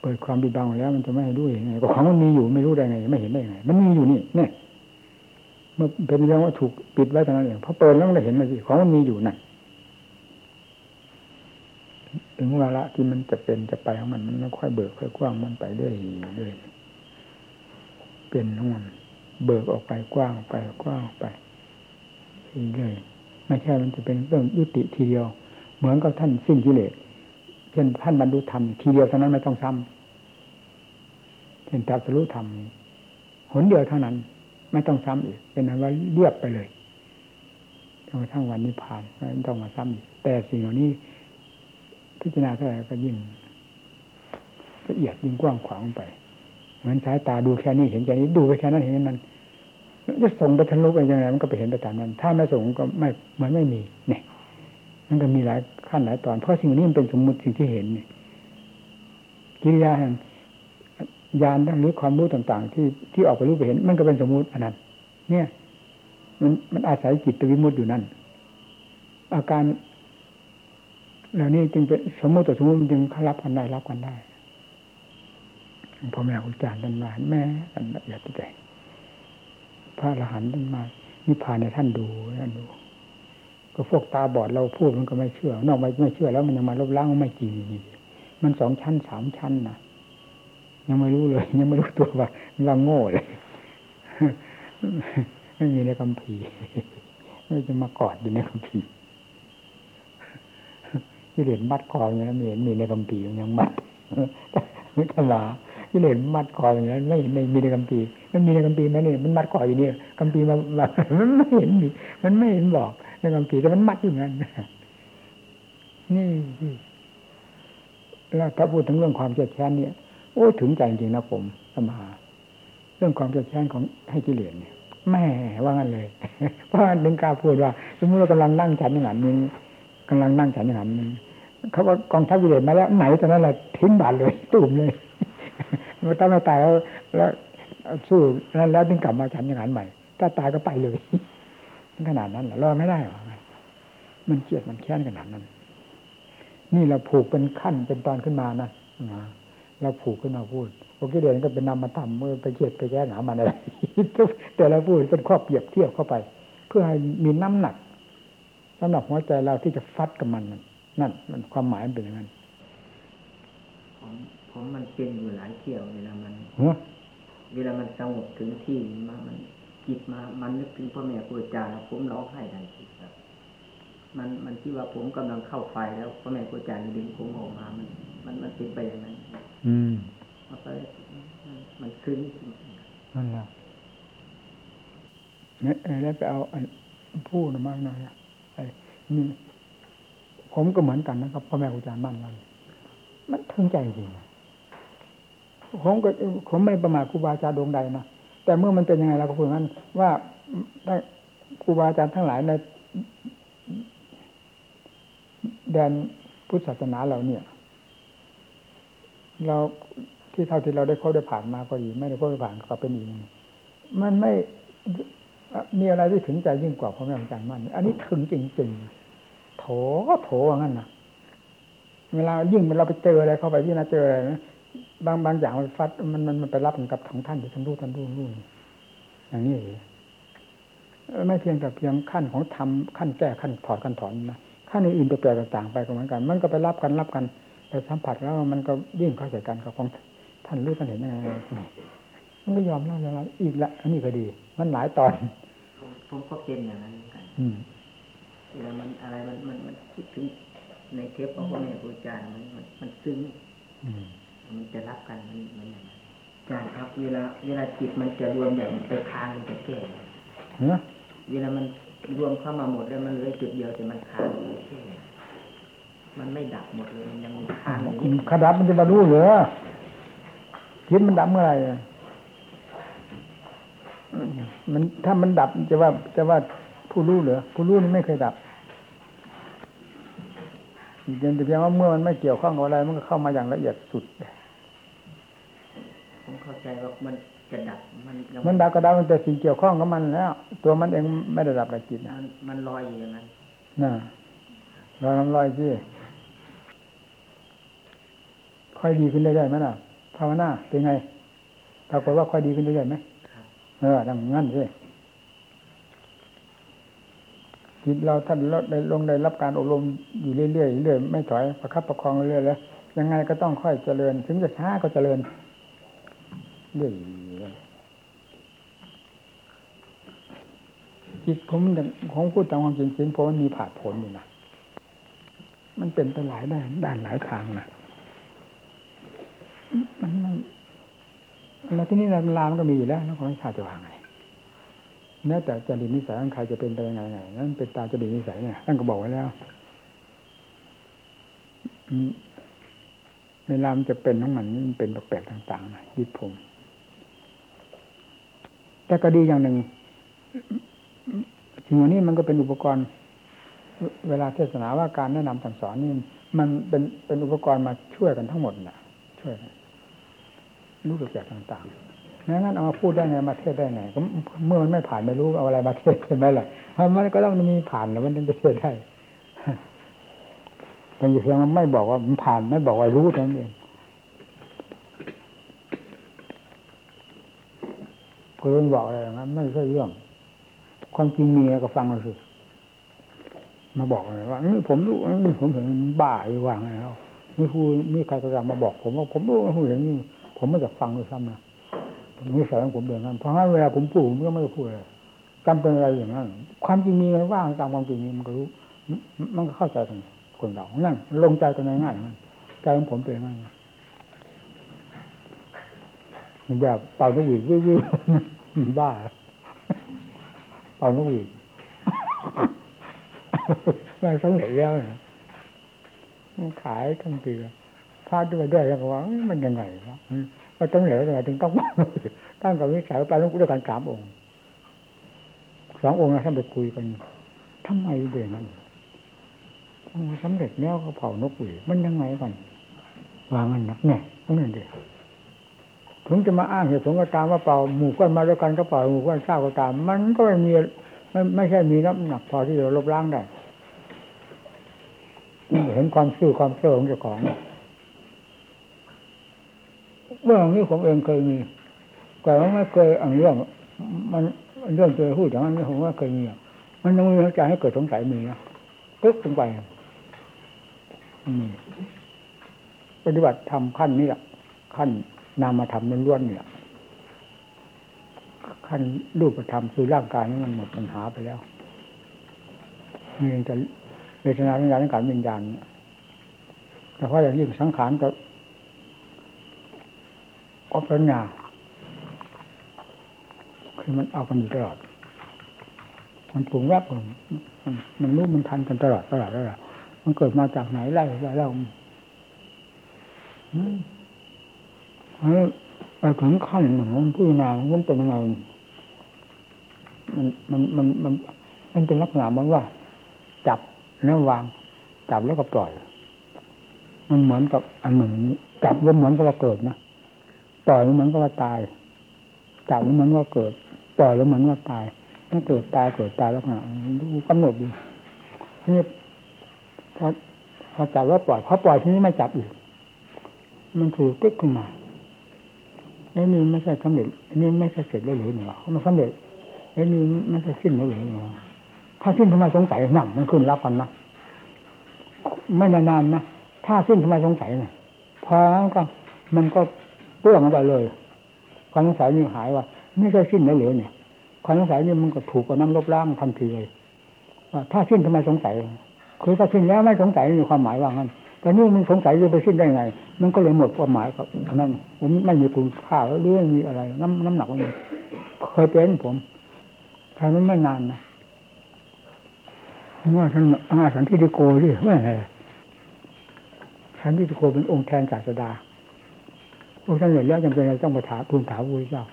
เปิดความบิดบังแล้ว มันจะไม่ให้รู้ยังไงก็ของมันมีอยู่ไม่รู้ได้ไง ไม่เห็นได้ไง มันมีอยู่นี่เนี่ย มื่อเป็นเรื่องว่าถูกปิดไว้ตรงนั้นเองพอเปิดแล้วมันเห็นเลยสิของมันมีอยู่นั่นถึงเวลาที่มันจะเป็นจะไปของมันมันค่อยเบิกค่อยกว้างมันไปเรื่อยเรื่อยเป็นของมันเบิกออกไปกว้างไปกว้างไปเรื่อยไม่ใช่มันจะเป็นเรื่องยุติทีเดียว เหมือนกับท่านสิ้นกิเลสเช่นท่านบรรลุธรรมทีเดียวเท่านั้นไม่ต้องซ้ำเช่นตรัสรู้ธรรมหนเดียวเท่านั้น ไม่ต้องซ้ำอีก เป็นอันว่าเรียบไปเลยจนกระทั่งวันนี้ผ่านไม่ต้องมาซ้ำอีก แต่สิ่งเหล่านี้พิจารณาเท่าไหร่ก็ยิ่งละเอียดยิ่งกว้างขวางไปเหมือนสายตาดูแค่นี้เห็นแค่นี้ดูไปแค่นั้นเห็นนั้นจะส่งไปทะลุไปยังไงมันก็ไปเห็นไปตามนั้น ถ้าไม่ส่งก็ไม่เหมือนไม่มีเนี่ยมันก็มีหลายขั้นหลายตอน เพราะสิ่งนี้มันเป็นสมมุติสิ่งที่เห็นเนี่ยกิริยาแห่ง ญาณหรือความรู้ต่าง ๆ ที่ที่ออกไปรู้ไปเห็น มันก็เป็นสมมุติอันนั้นเนี่ย มันมันอาศัยจิตวิมุตติอยู่นั่น อาการเหล่านี้จึงเป็นสมมติต่อสมมติมันจึงรับกันได้รับกันได้พ่อแม่ครูอาจารย์ท่านมาแม่ท่านละเอียดใจพระอรหันต์ท่านมานิพพานในท่านดูท่านดู ก็พวกตาบอดเราพูดมันก็ไม่เชื่อ นอกไม่ไม่เชื่อแล้วมันยังมาลบล้างไม่จริงมันสองชั้นสามชั้นนะ ยังไม่รู้เลย ยังไม่รู้ตัวว่าเราโง่เลยไม่มีในคำพีไม่จะมากอดอยู่ในคำพีที่เหรียญมัดคออย่างนั้นไม่เห็นมีในคำพียังมัดไม่ตลาที่เหรียญมัดคออย่างนั้นไม่ไม่มีในคำพีมันมีในคำพีไหมเนี่ยมันมัดคออยู่นี่คำพีมามันไม่เห็นมีมันไม่เห็นบอกในคำพีแต่มันมัดอยู่นั้นนี่แล้วถ้าพูดถึงเรื่องความเครียดแค้นเนี่ย โอ้ถึงใจจริงนะผมสมา เรื่องความเครียดแค้นของให้กิเลสเนี่ยแม่ว่างั้นเลย เพราะดึงกล้าพูดว่า สมมติเรากำลังนั่งฉันอย่างนั้นนึงกำลังนั่งฉันอย่างนั้นนึงเขาว่ากองทัพกิเลสมาแล้วไหนตอนนั้นแหละทิ้งบาทเลยตุ่มเลยมันต้องมาตายแล้วแล้วสู้แล้วแล้วถึงกลับมาฉันอย่างนั้นใหม่ ถ้าตายก็ไปเลยขนาดนั้นเหรอรอไม่ได้หรอมันเครียดมันแค้นขนาดนั้น นี่เราผูกเป็นขั้นเป็นตอนขึ้นมานะนะ เราผูกขึ้นมาพูดโอเคเดี๋ยวก็เป็นนามธรรมเมื่อไปเครียดไปแก้หนามันอะไรแต่เราพูดเป็นข้อเปรียบเทียบเข้าไป เพื่อให้มีน้ำหนักสำหรับหัวใจเราที่จะฟัดกับมันนั่นนั่นมันความหมายมันเป็นอย่างนั้นผมผมมันเป็นอยู่หลายเที่ยวเวลามันเฮ้อเวลามันสงบถึงที่มามันจิตมา มันนึกถึงพ่อแม่ครูอาจารย์แล้วผมร้องไห้ทันทีครับ มันมันที่ว่าผมกำลังเข้าไฟแล้วพ่อแม่ครูอาจารย์ดึงผมออกมา มันมันมันเป็นไปอย่างนั้น อืมมันก็มันซึ้งจริงนั่นแหละเนี่ยเออแล้วไปเอาอันพูดมากหน่อยอะไอ้นี่ผมก็เหมือนกันนะครับพ่อแม่ครูอาจารย์บ้านเรามันถึงใจจริงนะผมก็ผมไม่ประมาทครูบาอาจารย์ดวงใดนะแต่เมื่อมันเป็นยังไงเราก็พูดงั้นว่าได้ครูบาอาจารย์ทั้งหลายใน แดนพุทธศาสนาเราเนี่ย เราที่เท่าที่เราได้พบได้ผ่านมาก็ดีไม่ได้พบได้ผ่านก็เป็นอีกมันไม่มีอะไรที่ถึงใจยิ่งกว่าพ่อแม่อาจารย์มั่นอันนี้ถึงจริงๆโถโถว่างั้นนะเวลายิ่งเราไปเจออะไรเข้าไปที่น่าเจออะไรนะบางบางอย่างมันฟัดมันมันมันไปรับกับของท่านที่ท่านรู้ท่านรู้รู้อย่างนี้เองไม่เพียงแต่เพียงขั้นของทำขั้นแก้ขั้นถอดขั้นถอนนะ ขั้นอื่นๆแปลกๆต่างๆ ไปก็เหมือนกัน มันก็ไปรับกันรับกันไปสัมผัสแล้วมันก็ยิ่งเข้าใจกันกับของท่านรู้ท่านเห็นยังไงมันก็ยอมแล้วยอมรับอีกละอันนี้ก็ดี มันหลายตอนๆผมผมก็เป็นอย่างนั้นเหมือนกันอืมเวลามันอะไรมันมันมันคิดถึงในเทปของพ่อแม่ครูอาจารย์มันมันมันซึ้งอืมมันจะรับกันมันมันอย่างนั้นใช่ครับ เวลา เวลาจิตมันจะรวมอย่างไปค้างมันจะแก้เนาะเวลามัน รวมเข้ามาหมดแล้วมันเหลือจุดเดียวแต่มันค้างมันไม่ดับหมดเลยมันยังมีค้างอยู่นิดขดับมันจะมารู้เหรือคิดมันดับเมื่อไหร่มันถ้ามันดับจะว่าจะว่าผู้รู้เหรือผู้รู้นี่ไม่เคยดับเพียงแต่เพียงว่าเมื่อมันไม่เกี่ยวข้องกับอะไร มันก็เข้ามาอย่างละเอียดสุดผมเข้าใจว่ามัน จะดับมันยังมันดับก็ดับมันแต่สิ่งเกี่ยวข้องกับมันแล้ว ตัวมันเองไม่ได้ดับละจิตนะมันมันลอยอยู่อย่างนั้นน่ะลอยน้ำลอยสิค่อยดีขึ้นเรื่อยๆไหมน่ะภาวนาเป็นไงปรากฏว่าค่อยดีขึ้นเรื่อยๆไหมครับเออดังงั้นสิจิตเราท่านลดได้ลงได้รับการอบรมอยู่เรื่อยๆเรื่อยๆไม่ถอยประคับประคองเรื่อยๆแล้วยังไงก็ต้องค่อยเจริญ ถึงจะช้าก็เจริญ เรื่อยจิตผมของพูดตามความจริงจริงเพราะมันมีผาดผลอยู่นะมันเป็นไปหลายด้านด้านหลายทางนะมันแล้วที่นี่ลามก็มีอยู่แล้วแล้วของชาติจะวางไงแล้แต่จริตนิสัยของใครจะเป็นไปยังไงไงนั่นเป็นตาจริตนิสัยเนี่ยท่านก็บอกไว้แล้วอืมเวลามันจะเป็นของมันมันเป็นแปลกๆต่างๆนะยึดผม แต่ก็ดีอย่างหนึ่งสิ่งเหล่านี้มันก็เป็นอุปกรณ์ เวลาเทศนาว่าการแนะนำสั่งสอนนี่มันเป็นเป็นอุปกรณ์มาช่วยกันทั้งหมดนะช่วยกันรู้แปลกๆต่างๆงั้นเอามาพูดได้ไงมาเทศได้ไงก็เมื่อมันไม่ผ่านไม่รู้เอาอะไรมาเทศใช่ไหมล่ะมันก็ต้องมีผ่านแล้วมันถึงจะเทศได้แต่อยู่เพียงมันไม่บอกว่ามันผ่านไม่บอกว่ารู้เท่านั้นเองเพื่นบอกอะไรอย่างนั้นไม่ใช่เรื่อง ความจริงมีก็ฟังเราสิมาบอกเลยว่านี่ผมรู้นี่ผมเห็นบ้าอยู่ว่างไงแล้วมีครูมีใครก็มาบอก ผมว่าผมรู้ว่าผมเห็นนี่ผมไม่อยากฟังเลยซ้ำนะนิสัยของผมเดินนั้นเพราะงั้นเวลาผมพูดผมก็ไม่ได้พูดเลยจำเป็นอะไรอย่างนั้น ความจริงมีมันว่างตามความจริงมีมันก็รู้ มันก็เข้าใจกันคนเรานั่นลงใจกันง่ายๆมันใจของผมเป็นง่ายแบบเป่านกหวีดวิวๆ บ้าเป่านกหวีดไม่สำเร็จแล้วนะมันขายทั้งปีฟาดด้วยด้วยแล้วก็ว่ามันยังไงวะก็ต้องเหลวเลยถึงต้องตั้งกับวิสัยไปต้องด้วยกันสามองค์สององค์นะท่านไปคุยกันทำไมเด่นนั้นสำเร็จแล้วก็เผานกหวีมันยังไงกันวางมันนักเนี่ยต้องนั่นเดีย ถึงจะมาอ้างเหตุผลก็ตามว่าเป่าหมู่กันมาด้วยกันก็เป่าหมู่กันเศร้าก็ตาม มันก็ไม่มีไม่ไม่ใช่มีน้ำหนักพอที่จะลบล้างได้เห็นความซื่อความเสื่อของเจ้าของเรื่องนี้ผมเองเคยมีแต่ว่าไม่เคยอันเรื่อง มันเรื่องเจอพูดอย่างนั้นผมว่าเคยมีมันยังมีใจให้เกิดสงสัยมีนะตึ๊กลงไปปฏิบัติทำขั้นนี้แหละขั้น นามธรรมล้วนๆเนี่ยขั้นรูปธรรมคือร่างกายนี้มันหมดปัญหาไปแล้วนี่จะเวทนาสัญญาณการวิญญาณแต่เพราะอย่างยิ่งสังขารก็อปัญญาคือมันเอากันอยู่ตลอด มันปรุงแวบมันมันรู้มันทันกันตลอดตลอดตลอดมันเกิดมาจากไหนไล่ไล่เรา ไปถึงขั้นหนึ่งมันารณามันเป็นยังไง มันมันมันมันมันเป็นลักษณะมันว่า จับแล้ววาง จับแล้วก็ปล่อย มันเหมือนกับอันหนึ่งจับแล้วเหมือนกับว่าเกิดนะปล่อยแล้วเหมือนกับว่าตายจับแล้วเหมือนว่าเกิด ปล่อยแล้วเหมือนว่าตายมันเกิดตายเกิดตายแล้วนะดูกำหนดดูนี่พอพอจับแล้วปล่อยพอปล่อยทีนี้ไม่จับอีกมันถูกติ๊กขึ้นมา ไอ้นี่ไม่ใช่สำเร็จอันนี้ไม่ใช่เสร็จแล้วหรือเนี่ยมันสำเร็จไอ้นี่ไม่ใช่สิ้นแล้วหรือเนี่ยถ้าสิ้นทำไมสงสัยนั่นมันขึ้นรับกันนะไม่นานๆนะถ้าสิ้นทำไมสงสัยเนี่ยพอก็มันก็เปื้องไปเลยความสงสัยนี่หายว่าไม่ใช่สิ้นแล้วหรือเนี่ยความสงสัยนี่มันก็ถูกกับน้ำลบล้างทันทีเลยถ้าสิ้นทำไมสงสัยคือถ้าสิ้นแล้วไม่สงสัยมีความหมายว่างั้น แต่นี่มันสงสัยจะไปสิ้นได้ไง มันก็เลยหมดความหมายกับนั่นผมไม่มีคุณค่าเรื่องมีอะไร น้ำน้ำหนักมันเคยเป็นผมทำนั้นไม่นานนะว่าท่านอาสันทิฏฐิโกดิว่าไงสันทิฏฐิโกเป็นองค์แทนศาสดาพวกท่านเห็นแล้วจำเป็นต้องมาถามทูลถามพระเจ้า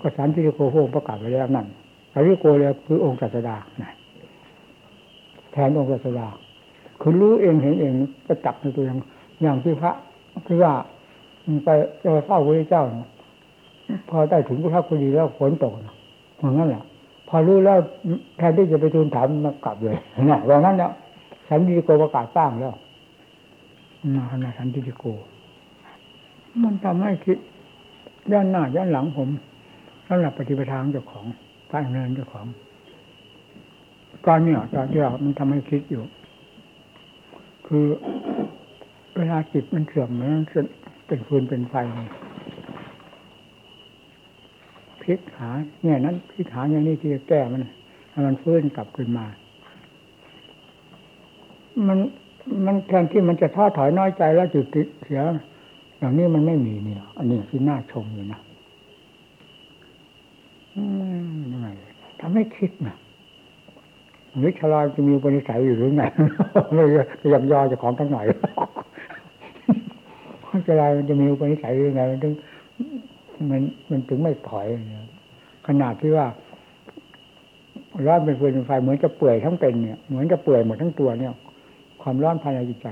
ก็สันทิฏฐิโกพระองค์ประกาศไว้แล้วนั่นสันทิโกเลยคือองค์ศาสดาแทนองค์ศาสดา คือรู้เองเห็นเองก็จับในตัวอย่างอย่างที่พระที่ว่าไปจะไปเฝ้าพระเจ้าพอได้ถึงพระคุดีแล้วฝนตกเหมือนนั้นแหละพอรู้แล้วแทนที่จะไปทูลถามมากลับเลยนะว่างั้นแล้วสันติโกประกาศสร้างแล้วมาขนาดสันติโก มันทำให้คิดย่านหน้าย่านหลังผมสำหรับปฏิปทาเจ้าของการเงินเจ้าของตอนนี้ตอนที่เรามันทำให้คิดอยู่ คือ เวลาจิตมันเสื่อมมันเป็นฟืนเป็นไฟพลิกหาเนี่ยนั้นพลิกหาอย่างนี้ที่จะแก้มันให้มันฟื้นกลับขึ้นมา มันมันแทนที่มันจะท้อถอยน้อยใจแล้วจุดติดเสีย อย่างนี้มันไม่มีเนี่ย อันนี้ที่น่าชมอยู่นะยังไงทำให้คิดนะ หรือชะลอจะมีอุปนิสัยอยู่หรือไงไม่ยับยอจะของทั้งหน่อยชะลอมันจะมีอุปนิสัยยังไงมันถึงมันมันถึงไม่ถอยขนาดที่ว่าร้อนเป็นฟืนเป็นไฟเหมือนจะเปื่อยทั้งเป็นเนี่ยเหมือนจะเปื่อยหมดทั้งตัวเนี่ย ความร้อนภายในจิตใจ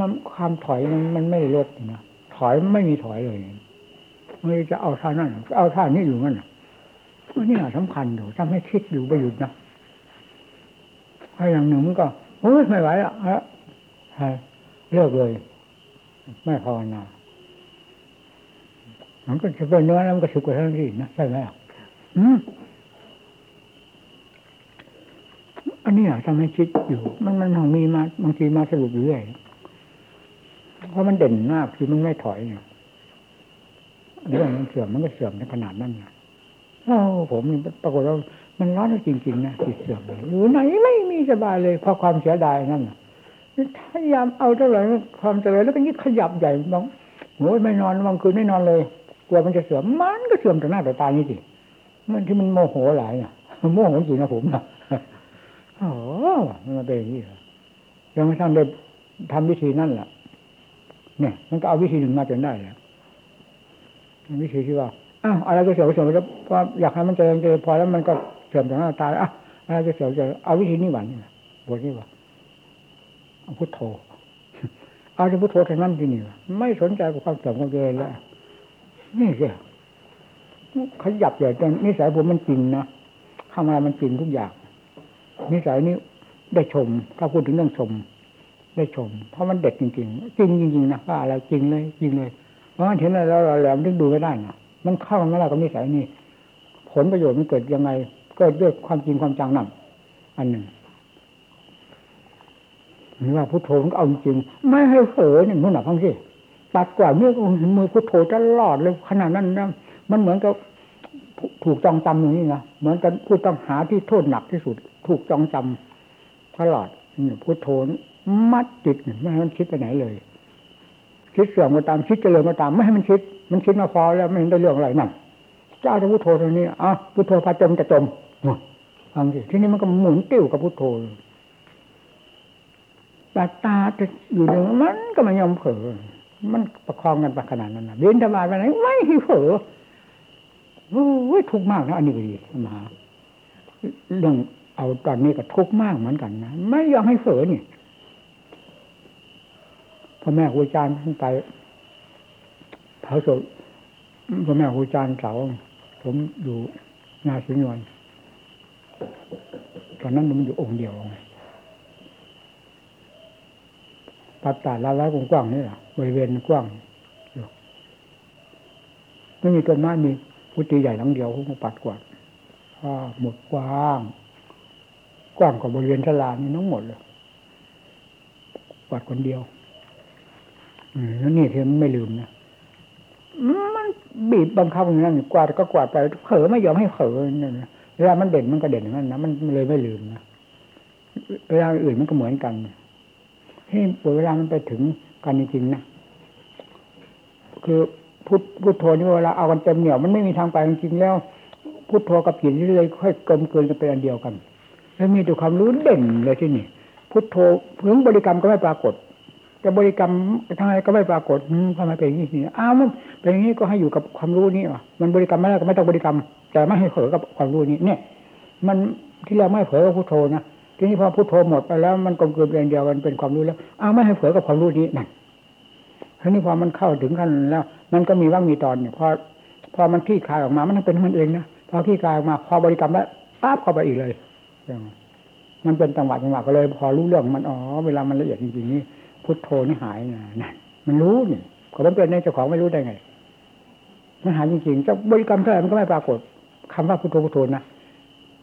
มันความถอยมันมันไม่ลดนะถอยไม่มีถอยเลยไม่จะเอาท่านั่นเอาท่านี้อยู่นั่นนี่สำคัญอยู่ทำให้คิดอยู่ไปหยุดนะ ถ้าอย่างหนึ่งมันก็โอ้ยไม่ไหวอะเลิกเลย ไม่ภาวนามันก็จะเป็นเนื้อแล้วมันก็สุกกว่าทั้งที่นะใช่ไหมอืมอันนี้อะทำให้คิดอยู่ มันมันของมีมาบางทีมาสรุปเรื่อยเพราะมันเด่นมากคือมันไม่ถอยเนี่ยเรื่องมันเสื่อมมันก็เสื่อมในขนาดนั้นนะโอ้ผมปรากฏว่า มันร้อนจริงๆนะจิตเสื่อมอยู่ไหนไม่มีสบายเลยเพราะความเสียดายนั่นพยายามเอาเท่าไหร่ความเจริญแล้วก็ยิ่งขยับใหญ่บางโอ้ยไม่นอนบางคืนไม่นอนเลยกลัวมันจะเสื่อมมันก็เสื่อมต่อหน้าต่อตานี่สิมันที่มันโมโหหลายเนี่ยโมโหจริงนะผมนะโอ้มันเป็นอย่างนี้ยังไม่ทันได้ทำวิธีนั่นแหละเนี่ย มันก็เอาวิธีหนึ่งมาจนได้แล้ววิธีที่ว่าอ้าวอะไรก็เสื่อมเสื่อมแล้วเพราะอยากให้มันเจริญเจริญพอแล้วมันก็ เสื่อมจากหน้าตาอะอะไรก็เสื่อมจริญเอาวิธีนี้หวานนี่นะบทนี้ว่าเอาพุทโธเอาจะพุทโธแค่นั้นที่นี่ว่ะไม่สนใจกับความเสื่อมความเจริญแล้วนี่สิขยับเลยจนนิสัยผมมันจริงนะข้างในมันจริงทุกอย่างนิสัยนี้ได้ชม ถ้าพูดถึงเรื่องชม ได้ชม เพราะมันเด็ดจริงๆจริงจริงๆนะว่าอะไรจริงเลยจริงเลย เพราะงั้นเห็นอะไรแล้วเราแหลมถึงดูไม่ได้นะมันเข้ามันไม่ได้กับนิสัยนี้ผลประโยชน์มันเกิดยังไง กิดด้วยความจริงความจังนั่นอันหนึ่งนี่ว่าพุทโธมันเอาจริง ไม่ให้เผลอเนี่ยนู่นหนักทั้งที่ปัดกว่าเมื่อมือพุทโธตลอดเลยขนาดนั้นนะมันเหมือนกับถูกจองจำอย่างนี้นะเหมือนกันผู้ต้องหาที่โทษหนักที่สุด ถูกจองจำตลอดนี่พุทโธมัดจิตไม่ให้มันคิดไปไหนเลยคิดเสื่อมก็ตามคิดเจริญก็ตาม ไม่ให้มันคิด มันคิดมาพอแล้วไม่เห็นได้เรื่องอะไรนั่น เจ้าจะพุทโธตรงนี้อะพุทโธพาจมจะจมฟังสิที่นี้มันก็หมุนติ้วกับพุทโธตาตาจะอยู่หนึ่งมันก็ไม่ยอมเผลอมันประคองกันไปขนาดนั้นนะเดินธรรมาไปไหนไม่ให้เผลอโอ้ยทุกข์มากนะอันนี้ก็ดีมาเรื่องเอาตอนนี้ก็ทุกข์มากเหมือนกันนะไม่ยอมให้เผลอนี่พ่อแม่ครูอาจารย์ท่านไปเผาศพพ่อแม่ครูอาจารย์เสา ผมอยู่นาสิงห์นวลตอนนั้นมันอยู่องค์เดียวไงปัดตาลาล้กว้างๆนี่แหละบริเวณกว้างไม่มีต้นไม้มีพุติใหญ่หลังเดียวผมปัดกวาดหมดกว้าง กว้างกว่าบริเวณชลานี่ทั้งหมดเลยกวาดคนเดียว อืมแล้วนี่เธอไม่ลืมนะ มันบีบบังคับอย่างนั้นกวาดก็กวาดไปเผลอไม่ยอมให้เผลอนั่นนะเวลามันเด่นมันก็เด่นอย่างนั้นนะมันเลยไม่ลืมนะเวลาอื่นมันก็เหมือนกันที่เวลามันไปถึงกันจริงๆนะคือพุทพุทโธนี่เวลาเอากันเต็มเหนี่ยวมันไม่มีทางไปจริงๆแล้ว พุทโธกับจิตนี่เลยค่อยกลมเกินกันเป็นอันเดียวกัน แล้วมีแต่ความรู้เด่นเลยที่นี่พุทโธเพื่อบริกรรมก็ไม่ปรากฏ จะบริกรรมทางอะไรก็ไม่ปรากฏทำไมเป็นอย่างนี้อ้าวมันเป็นอย่างนี้ก็ให้อยู่กับความรู้นี่ว่ะมันบริกรรมไม่ได้ก็ไม่ต้องบริกรรม แต่ไม่ให้เผลอกับความรู้นี้เนี่ย มันที่เราไม่เผลอกับพุทโธนะทีนี้พอพุทโธหมดไปแล้วมันกลมกลืนเป็นเดียวกันเป็นความรู้แล้วอ้าวไม่ให้เผลอกับความรู้นี้นั่นทีนี้พอมันเข้าถึงขั้นแล้ว มันก็มีว่างมีตอนเนี่ยพอพอมันขี้คายออกมามันเป็นมันเองนะพอขี้คายออกมา พอบริกรรมแล้วปั๊บเข้าไปอีกเลยมันเป็นจังหวะจังหวะก็เลย พอรู้เรื่องมันอ๋อเวลามันละเอียดจริงๆนี่ พุทโธนี่หายนะนั่นมันรู้นี่ขอมันเป็นในเจ้าของไม่รู้ได้ไงมันหายจริงๆเจะบริกรรมเท่าไหร่มันก็ไม่ปรากฏคำว่าพุทโธพุทโธนะ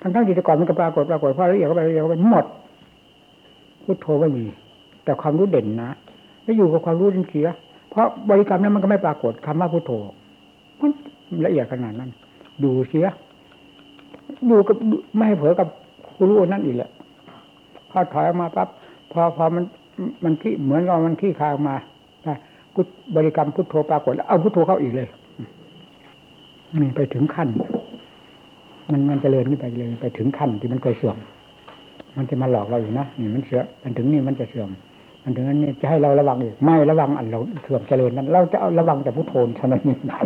ทั้งทั้งที่แต่ก่อนมันก็ปรากฏปรากฏพอละเอียดก็ไปละเอียดก็ไปหมดพุทโธไม่มี แต่ความรู้เด่นนะแล้วอยู่กับความรู้จริงๆเพราะบริกรรมนั้นมันก็ไม่ปรากฏคำว่าพุทโธมันละเอียดขนาดนั้นดูเสียดูกับไม่ให้เผลอกับผู้รู้นั่นอีกแหละพอถอยออกมาปั๊บพอพอมัน มันที่เหมือนกับมันขี้คายออกมาพุทบริกรรมพุทโธปรากฏแล้วเอาพุทโธเข้าอีกเลยนี่ไปถึงขั้น มันมันจเจริญขึ้นไปเลยไปถึงขั้นที่มันเคยเสื่อมมันจะมาหลอกเราอยู่นะนี่มันเสื่อมมันถึงนี่มันจะเสื่อมมันถึงนั้นนี่จะให้เราระวังอีกไม่ระวังอันเราเสื่อมเจริญนั้น เราจะเอาระวังแต่พุทโธเท่านั้นนี่นะ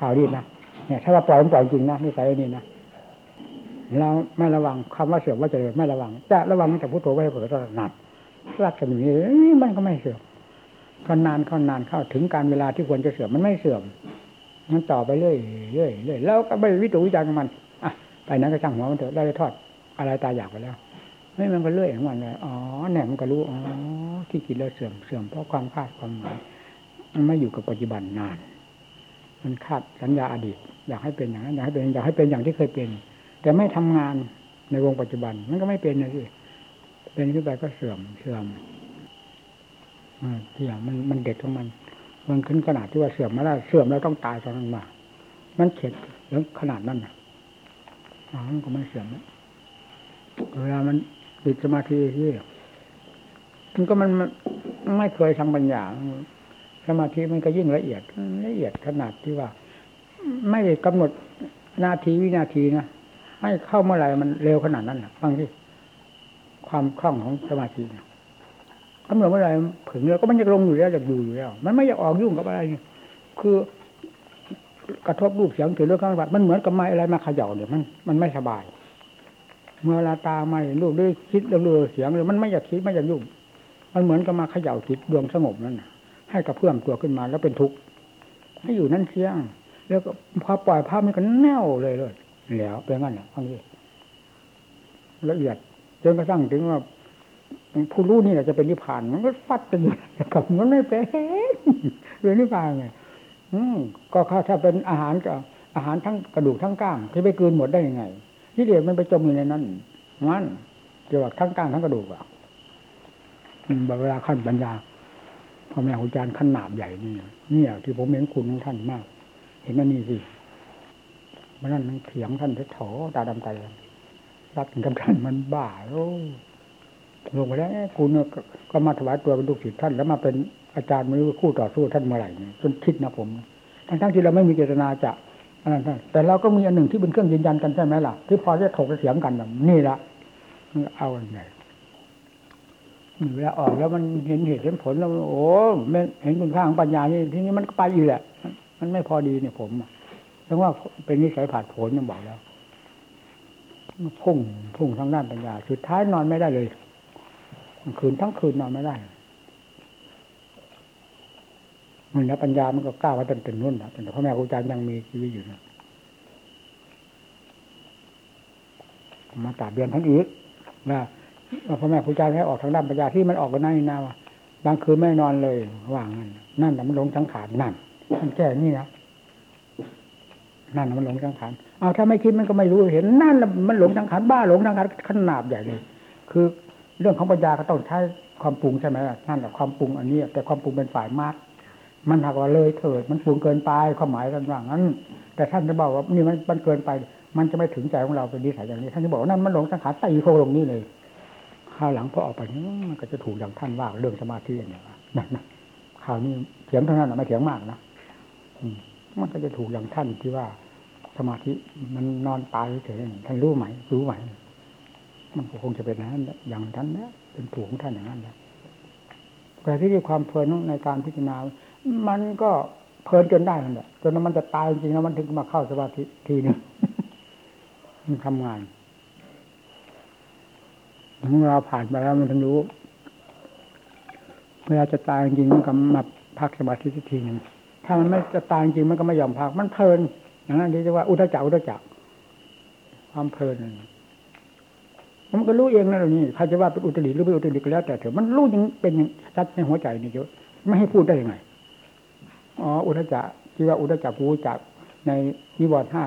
ข่าวดีนะเนี่ย ถ้าเราปล่อยมันปล่อยจริงนะนี่ใส่นี่นะเราไม่ระวังคำว่าเสื่อมว่าเจริญไม่ระวัง จะระวังแต่พุทโธไว้เผื่อตลอดนัด รักกันอย่างนี้มันก็ไม่เสื่อมก็นานเข้านานเข้าถึงการเวลาที่ควรจะเสื่อมมันไม่เสื่อม มันต่อไปเรื่อยเรื่อยเรื่อยแล้วก็ไปวิจารวิจารณ์มันอะไปนั้นก็ช่างหัวมันเถอะได้ทอดอะไรตายอยากไปแล้วไม่มันก็เรื่อยของมันเลยอ๋อแหนมันก็รู้อ๋อที่กินแล้วเสื่อมเสื่อมเพราะความคาดความหมายมันไม่อยู่กับปัจจุบันนาน มันคาดสัญญาอดีต อยากให้เป็นอย่างนั้นอยากให้เป็นอยากให้เป็นอย่างที่เคยเป็น แต่ไม่ทำงานในวงปัจจุบัน มันก็ไม่เป็นนะสิ เป็นขึ้นไปก็เสื่อมเสื่อมที่อย่างมันมันเด็ดของมัน มันขึ้นขนาดที่ว่าเสื่อมมาแล้วเสื่อมแล้วต้องตายตอนนั้นมา มันเข็ดแล้วขนาดนั้นนะมันก็ไม่เสื่อมเวลามันติดสมาธิที่มันก็มันไม่เคยทำปัญญาสมาธิมันก็ยิ่งละเอียดละเอียดขนาดที่ว่า ไม่กำหนดนาทีวินาทีนะให้เข้าเมื่อไหร่มันเร็วขนาดนั้นนะฟังที่ ความคล่องของสมาธิกำหนดเมื่อไรผึ่งแล้วก็มันอยากลงอยู่แล้วอยากอยู่อยู่แล้ว มันไม่อยากออกยุ่งกับอะไร คือกระทบรูปเสียงถึงเรื่องการปฏิบัติมันเหมือนกับไม้อะไรมาเขย่าเนี่ยมันมันไม่สบาย เมื่อลาตาไม่รูปด้วยคิดเรื่องเสียงเลยมันไม่อยากคิดไม่อยากยุ่ง มันเหมือนกับมาเขย่าจิตดวงสงบนั่นให้กระเพื่อมตัวขึ้นมาแล้วเป็นทุกข์ให้อยู่นั่นเชียง แล้วก็พอปล่อยภาพมันก็แน่วเลยเลยแล้วเป็นงั้นอะฟังดิละเอียด จนกระทั่งถึงว่าผู้รู้นี่แหละจะเป็นนิพพานมันก็ฟัดกันอยู่กับมันไม่เป็นเป็นนิพพานไงก็ถ้าเป็นอาหารก็อาหารทั้งกระดูกทั้งก้างที่ไปกลืนหมดได้ยังไงที่เดียมันไปจมอยู่ในนั้นงั้นเกี่ยวกับทั้งก้างทั้งกระดูกอะบเวลาขั้นปัญญาพ่อแม่ครูอาจารย์ขั้นหนาบใหญ่นี่เนี่ยที่ผมเห็นคุณของท่านมาก เห็นนั่นนี่สิมันนั่นเถียงท่านเพชรโถตาดำใจ รักถึงกับท่านมันบ้าโอ้ลงไปแล้วคุณก็มาถวายตัวเป็นลูกศิษย์ท่าน แล้วมาเป็นอาจารย์มือคู่ต่อสู้ท่านเมื่อไหร่จนคิดนะผมทั้งทั้งที่เราไม่มีเจตนาจะอันนั้นแต่เราก็มีอันหนึ่งที่เป็นเครื่องยืนยันกันใช่ไหมล่ะ ที่พอจะถกเถียงกันนี่ละเอาอันไหนเวลาออกแล้วมันเห็นเหตุเห็นผลแล้วโอ้เห็นคุณค่าของปัญญานี่ทีนี้มันก็ไปอยู่แหละ มันไม่พอดีเนี่ยผมถึงว่าเป็นนิสัยผาดโผนยังบอกแล้ว พุ่งพุ่งทางด้านปัญญาสุดท้ายนอนไม่ได้เลยคืนทั้งคืนนอนไม่ได้มันแล้วปัญญามันก็กล้าว่าเป็นเป็นนุ่นนะแต่พ่อแม่ครูอาจารย์ยังมีชีวิตอยู่นะมาตาเบียนท่านอีกว่าพ่อแม่ครูอาจารย์ให้ออกทางด้านปัญญาที่มันออกกันนั่นนาว่าบางคืนไม่นอนเลยว่างนั่นนั่นแต่มันลงสังขารนั่นท่านแก้นี่นะ นั่นมันหลงสังขารเอาถ้าไม่คิดมันก็ไม่รู้เห็นนั่นมันหลงสังขารบ้าหลงสังขารขนาดใหญ่เลยคือเรื่องของปัญญาก็ต้องใช้ความปรุงใช่ไหมล่ะนั่นแหละความปรุงอันนี้ แต่ความปรุงเป็นฝ่ายมากมันหากว่าเลยเถิดมันปรุงเกินไปความหมายท่านว่างั้น แต่ท่านจะบอกว่านี่มันมันเกินไป มันจะไม่ถึงใจของเราเป็นนิสัยอย่างนี้ ท่านจะบอกว่านั่นมันหลงสังขารตีโคลงนี่เลยข้าวหลังพอออกไปนี่มันก็จะถูกอย่างท่านว่าเรื่องสมาธิเนี่ยนั่นนะข่าวนี้เถียงเท่านั้นไม่เถียงมากนะมันก็จะถูกอย่างท่านที่ว่า สมาธิมันนอนตายเฉยท่านรู้ไหมรู้ไหมมันคงจะเป็นนั้นอย่างท่านนะเป็นถูกของท่านอย่างนั้นนะแต่ที่มีความเพลินในการพิจารณา มันก็เพลินจนได้นั่นแหละจนมันจะตายจริงแล้วมันถึงมาเข้าสมาธิทีหนึ่งมันทำงานเมื่อเราผ่านไปแล้วมันถึงรู้เวลาจะตายจริงมันก็มาพักสมาธิทีหนึ่งถ้ามันไม่จะตายจริงมันก็ไม่ยอมพัก มันเพลิน อย่างนั้นที่จะว่าอุทจักอุทจักความเพลินมันก็รู้เองนะนี่ใครจะว่าเป็นอุตริหรือไม่อุตริก็แล้ว แต่เถอะมันรู้ยังเป็นยังชัดในหัวใจนี่เยอะไม่ให้พูดได้ยังไงอ๋ออุทจักที่ว่าอุทจักกูจักในนิวรณ์ห้า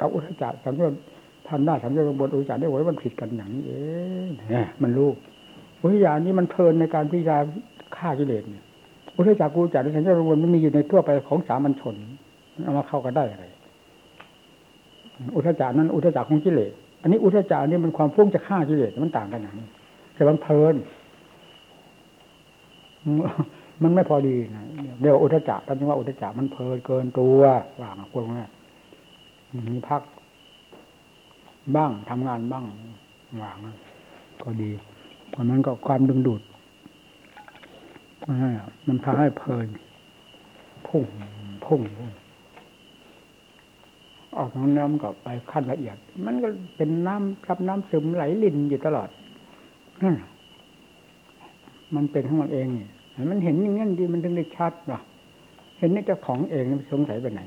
กับอุทจักสังโยชน์พันได้สังโยชน์บนอุทจักได้ไว้มันผิดกันอย่างนี้เองเนี่ยมันรู้อุทจักนี้มันเพลินในการพิจารณาฆ่ากิเลสเนี่ยอุทจักกูจักในสังโยชน์บนมันมีอยู่ในทั่วไปของสามัญชนเอามาเข้ากันได้อะไร อุทจักนั้นอุทจักของกิเลสอันนี้อุทจารนี่มันความฟุ้งจะฆ่ากิเลสมันต่างกันอย่างนี้แต่มันเพลิน มันไม่พอดีนะเดี๋ยวอุทจักท่านว่าอุทจักมันเพลินเกินตัวว่างพวกนี้มีพัก บ้างทำงานบ้างว่างก็ดีเพราะนั้นก็ความดึงดูดมันพาให้เพลินพุ่งพุ่งพุ่ง ออกของน้ำก็ไปขั้นละเอียด มันก็เป็นน้ำรับน้ำซึมไหลลินอยู่ตลอดนั่นมันเป็นของมันเองมันเห็นอย่างนั้นดีมันถึงได้ชัดว่ะเห็นในเจ้าของเองมันสงสัยไปไหน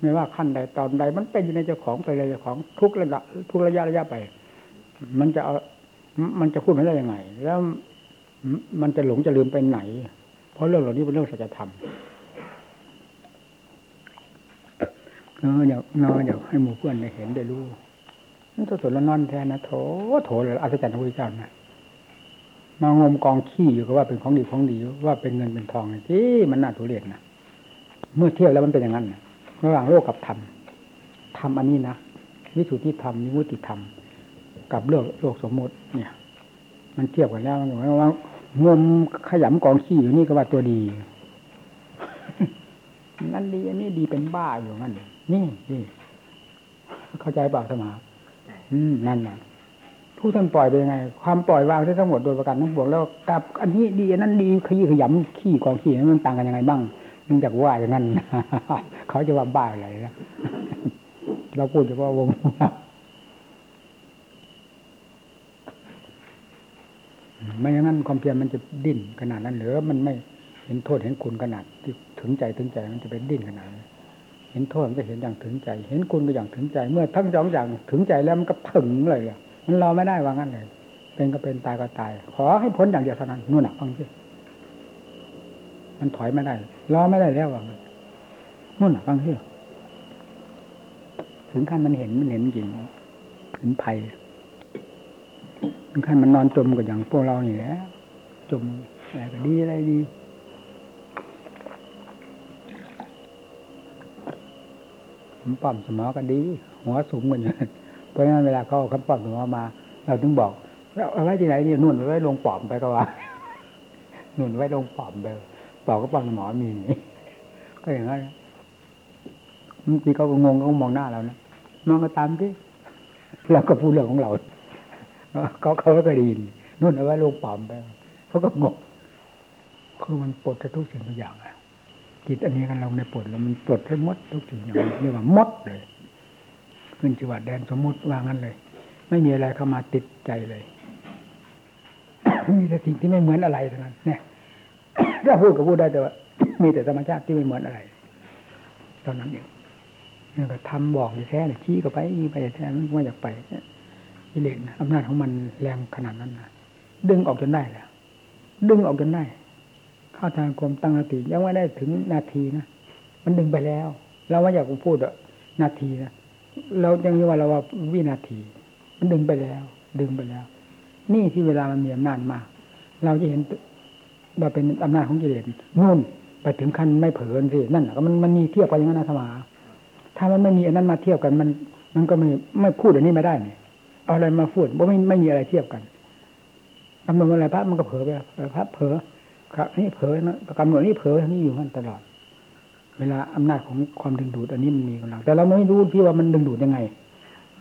ไม่ว่าขั้นใดตอนใด มันเป็นอยู่ในเจ้าของไปเลยเจ้าของทุกระดับทุกระยะระยะไป มันจะเอามันจะพูดไม่ได้ยังไง แล้วมันจะหลงจะลืมไปไหน เพราะเรื่องเหล่านี้เป็นเรื่องสัจธรรม เออยวเนาะเดี๋ยวให้หมู่เพื่อนได้เห็นได้รู้นั่นตัวส่วนละนอนแทนนะโถโถเลยอัศจรรย์พระพุทธเจ้านะมางมกองขี้อยู่ก็ว่าเป็นของดีของดีว่าเป็นเงินเป็นทองที่มันน่าทุเรศนะเมื่อเทียบแล้วมันเป็นอย่างนั้นนะระหว่างโลกกับธรรมธรรมอันนี้นะวิสุทธิธรรมนิวุติธรรม กับเรื่องโลกสมมติ เนี่ย มันเทียบกันแล้วมันบอกว่างมขยำกองขี้อยู่นี่ก็ว่าตัวดีนั่นดีอันนี้ดีเป็นบ้าอยู่นั่น นี่นี่เข้าใจเปล่าสมาอืมนั่นน่ะผู้ท่านปล่อยไปยังไง ความปล่อยวางที่ทั้งหมดโดยประการทั้งปวงแล้วกับ อันนี้ดีอันนั้นดีขยี้ขยำขี้กองขี้นั้นมันต่างกันยังไงบ้างนึกจากว่าอย่างนั้นเขาจะว่าบ้าอะไรนะเราพูดเฉพาะวงไม่อย่างนั้นความเพียรมันจะดิ้นขนาดนั้นหรือมันไม่เห็นโทษเห็นคุณขนาดที่ถึงใจถึงใจมันจะเป็นดิ้นขนาดนั้นเห็นโทษก็เห็นอย่างถึงใจ เห็นคุณก็อย่างถึงใจ เมื่อทั้งสองอย่างถึงใจแล้วมันก็ถึงเลยอะมันรอไม่ได้ว่างั้นเลย เป็นก็เป็นตายก็ตาย ขอให้พ้นอย่างเดียวเท่านั้นนู่นน่ะฟังสิมันถอยไม่ได้รอไม่ได้แล้วว่างั้นนู่นน่ะฟังสิถึงขั้นมันเห็นมันเห็นจริงถึงภัยถึงขั้นมันนอนจมกับอย่างพวกเรานี่แหละจมอะไรก็ดีอะไรดี ผมปั้มสมอก็ดี หัวสูงเหมือนเพราะงั้นเวลาเขาเอาคำปั้มสมอมา เราถึงบอกเอาไว้ที่ไหนเนี่ยนุ่นไว้ลงปอมไปก็ว่านุ่นไว้ลงปอมไปปอมก็ปั้มสมอมีนี่ก็อย่างนั้นบางทีเขาก็งงเขามองหน้าเรานะมองก็ตามที่เราก็พูดเรื่องของเราเขาเขาก็ได้ยินนุ่นเอาไว้ลงปอมไปเขาก็งงคือมันปลดทุกสิ่งทุกอย่างอะ จิตอันนี้กันเราในปลดแล้วมันปลดให้หมดทุกสิ่งอย่างเรียกว่ามดเลย ขึ้นจังหวัดแดนสมมุติว่างั้นเลย ไม่มีอะไรเข้ามาติดใจเลยมีแต่สิ่งที่ไม่เหมือนอะไรเท่านั้น เนี่ยถ้าพูดก็พูดได้แต่ว่า มีแต่ธรรมชาติที่ไม่เหมือนอะไรตอนนั้นเองนี่ก็ทำบอกอยู่แท้เลยชี้ก็ไปไปแท้มันไม่อยากไปกิเลสนะอำนาจของมันแรงขนาดนั้นนะดึงออกจนได้แล้วดึงออกจนได้ เข้าทางกรมตั้งสติยังไม่ได้ถึงนาทีนะมันดึงไปแล้ว เราไม่อยากพูดอะนาทีนะเรายังว่าเราว่าวินาที มันดึงไปแล้ว ดึงไปแล้ว นี่ที่เวลามันมีอำนาจมากเราจะเห็นว่าเป็นอำนาจของกิเลสนู่นไปถึงขั้นไม่เผลอสินั่นก็มันมันมีเทียบกันอย่างนั้นนะธรรมาถ้ามันไม่มีอันนั้นมาเทียบกันมัน มันก็ไม่ไม่พูดอันนี้ไม่ได้เนี่ยเอาอะไรมาพูดว่าไม่ไม่มีอะไรเทียบกันกำหนดอะไรพระมันก็เผลอไปพระเผลอ นี่เผลอนะกำหนดนี่เผลอนี่อยู่มันตลอด เวลาอำนาจของความดึงดูดอันนี้มันมีกำลังแต่เราไม่รู้พี่ว่ามันดึงดูดยังไง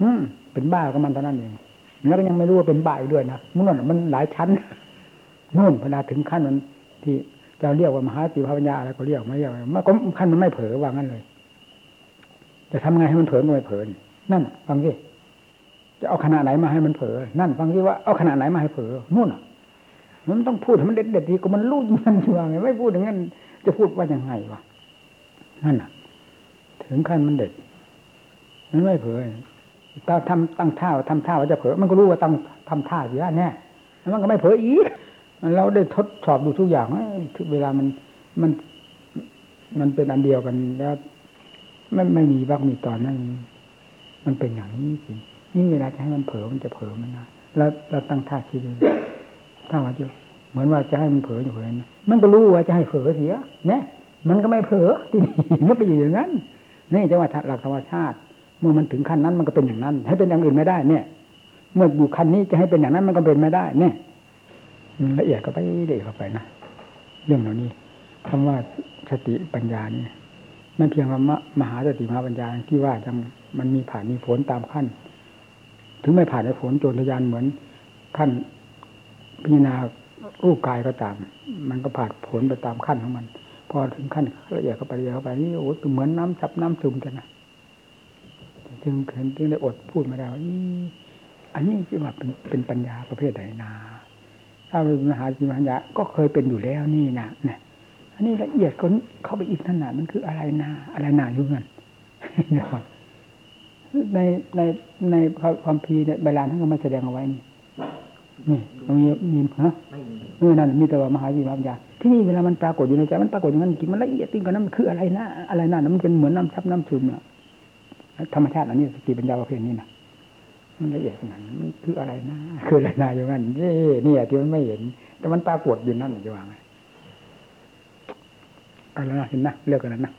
อืมเป็นบ้าก็มันเท่านั้นเองแล้วก็ยังไม่รู้ว่าเป็นบ้าอีกด้วยนะมุ่นมันหลายชั้นนู่นเวลาถึงขั้นมันที่จะเรียกว่ามหาติภาปัญญาอะไรก็เรียกไม่เรียกมันก็ขั้นมันไม่เผลอว่างั้นเลยจะทำไงให้มันเผลอก็ไม่เผลอนั่นฟังสิจะเอาขนาดไหนมาให้มันเผลอนั่น ฟังสิว่าเอาขนาดไหนมาให้เผลอนู่นอะ มันต้องพูดให้มันเด็ดเด็ดทีก็มันรู้มันชัวไงไม่พูดอย่างนั้นจะพูดว่ายังไงวะนั่นอะ ถึงขั้นมันเด็ดมันไม่เผลอถ้าทำตั้งท่าทำท่าว่าจะเผลอมันก็รู้ว่าตั้งทำท่าอยู่แล้วแน่แล้วมันก็ไม่เผลออีกเราได้ทดสอบดูทุกอย่างเวลามันมัน มันเป็นอันเดียวกันแล้วไม่ไม่มีบ้างมีตอนนั้นมันเป็นอย่างนี้จริงนี่เวลาจะให้มันเผลอมันจะเผลอมันนะแล้วเราตั้งท่าคิดดู ถ้าว่าจะเหมือนว่าจะให้มันเผลออยู่เผลอมันก็รู้ว่าจะให้เผลอเสียเนี่ยมันก็ไม่เผลอที่นี่มันไปอยู่อย่างนั้นนี่จังหวะหลักธรรมชาติ เมื่อมันถึงขั้นนั้นมันก็เป็นอย่างนั้น ให้เป็นอย่างอื่นไม่ได้เนี่ย เมื่ออยู่ขั้นนี้จะให้เป็นอย่างนั้น มันก็เป็นไม่ได้ เนี่ยละเอียดก็ไปเด็กเข้าไปนะเรื่องเหล่านี้คำว่าสติปัญญานี่ไม่เพียงว่ามหาสติมหาปัญญาที่ว่าจังมันมีผ่านมีผลตามขั้น ถึงไม่ผ่านในผลโจรทยานเหมือนขั้น พิจารณารูปกายก็ตาม มันก็ผ่านผลไปตามขั้นของมัน พอถึงขั้นละเอียดเข้าไปละเอียดเข้าไปนี่โอ้เหมือนน้ำซับน้ำซึมกันนะจึงเห็นจึงได้อดพูดมาได้ว่าอันนี้คือว่าเป็นเป็นปัญญาประเภทไหนนาถ้าเป็นมหาจิมัญญาก็เคยเป็นอยู่แล้วนี่นะเนี่ยอันนี้ละเอียดก็เข้าไปอีกขนาดมันคืออะไรนาอะไรนาอยู่เงินในในในความพีเนี่ยใบลานท่านก็มาแสดงเอาไว้นี่ นี่ตรงนี้มีฮะเออนั่นมีแต่ว่ามหาจิมัญญาที่นี่เวลามันปรากฏอยู่ในใจมันปรากฏอย่างนั้นจริงมันละเอียดจริงกว่านั้นมันคืออะไรนะอะไรนะมันเป็นเหมือนน้ำซับน้ำซึมเนี่ยธรรมชาติอันนี้สติปัญญาประเภทนี้นะมันละเอียดขนาดนั้นคืออะไรนะคืออะไรนะอย่างนั้นนี่นี่ที่มันไม่เห็น แต่มันปรากฏอยู่นั่นจะว่าไงอะไรนะเห็นนะเลือกกันนะ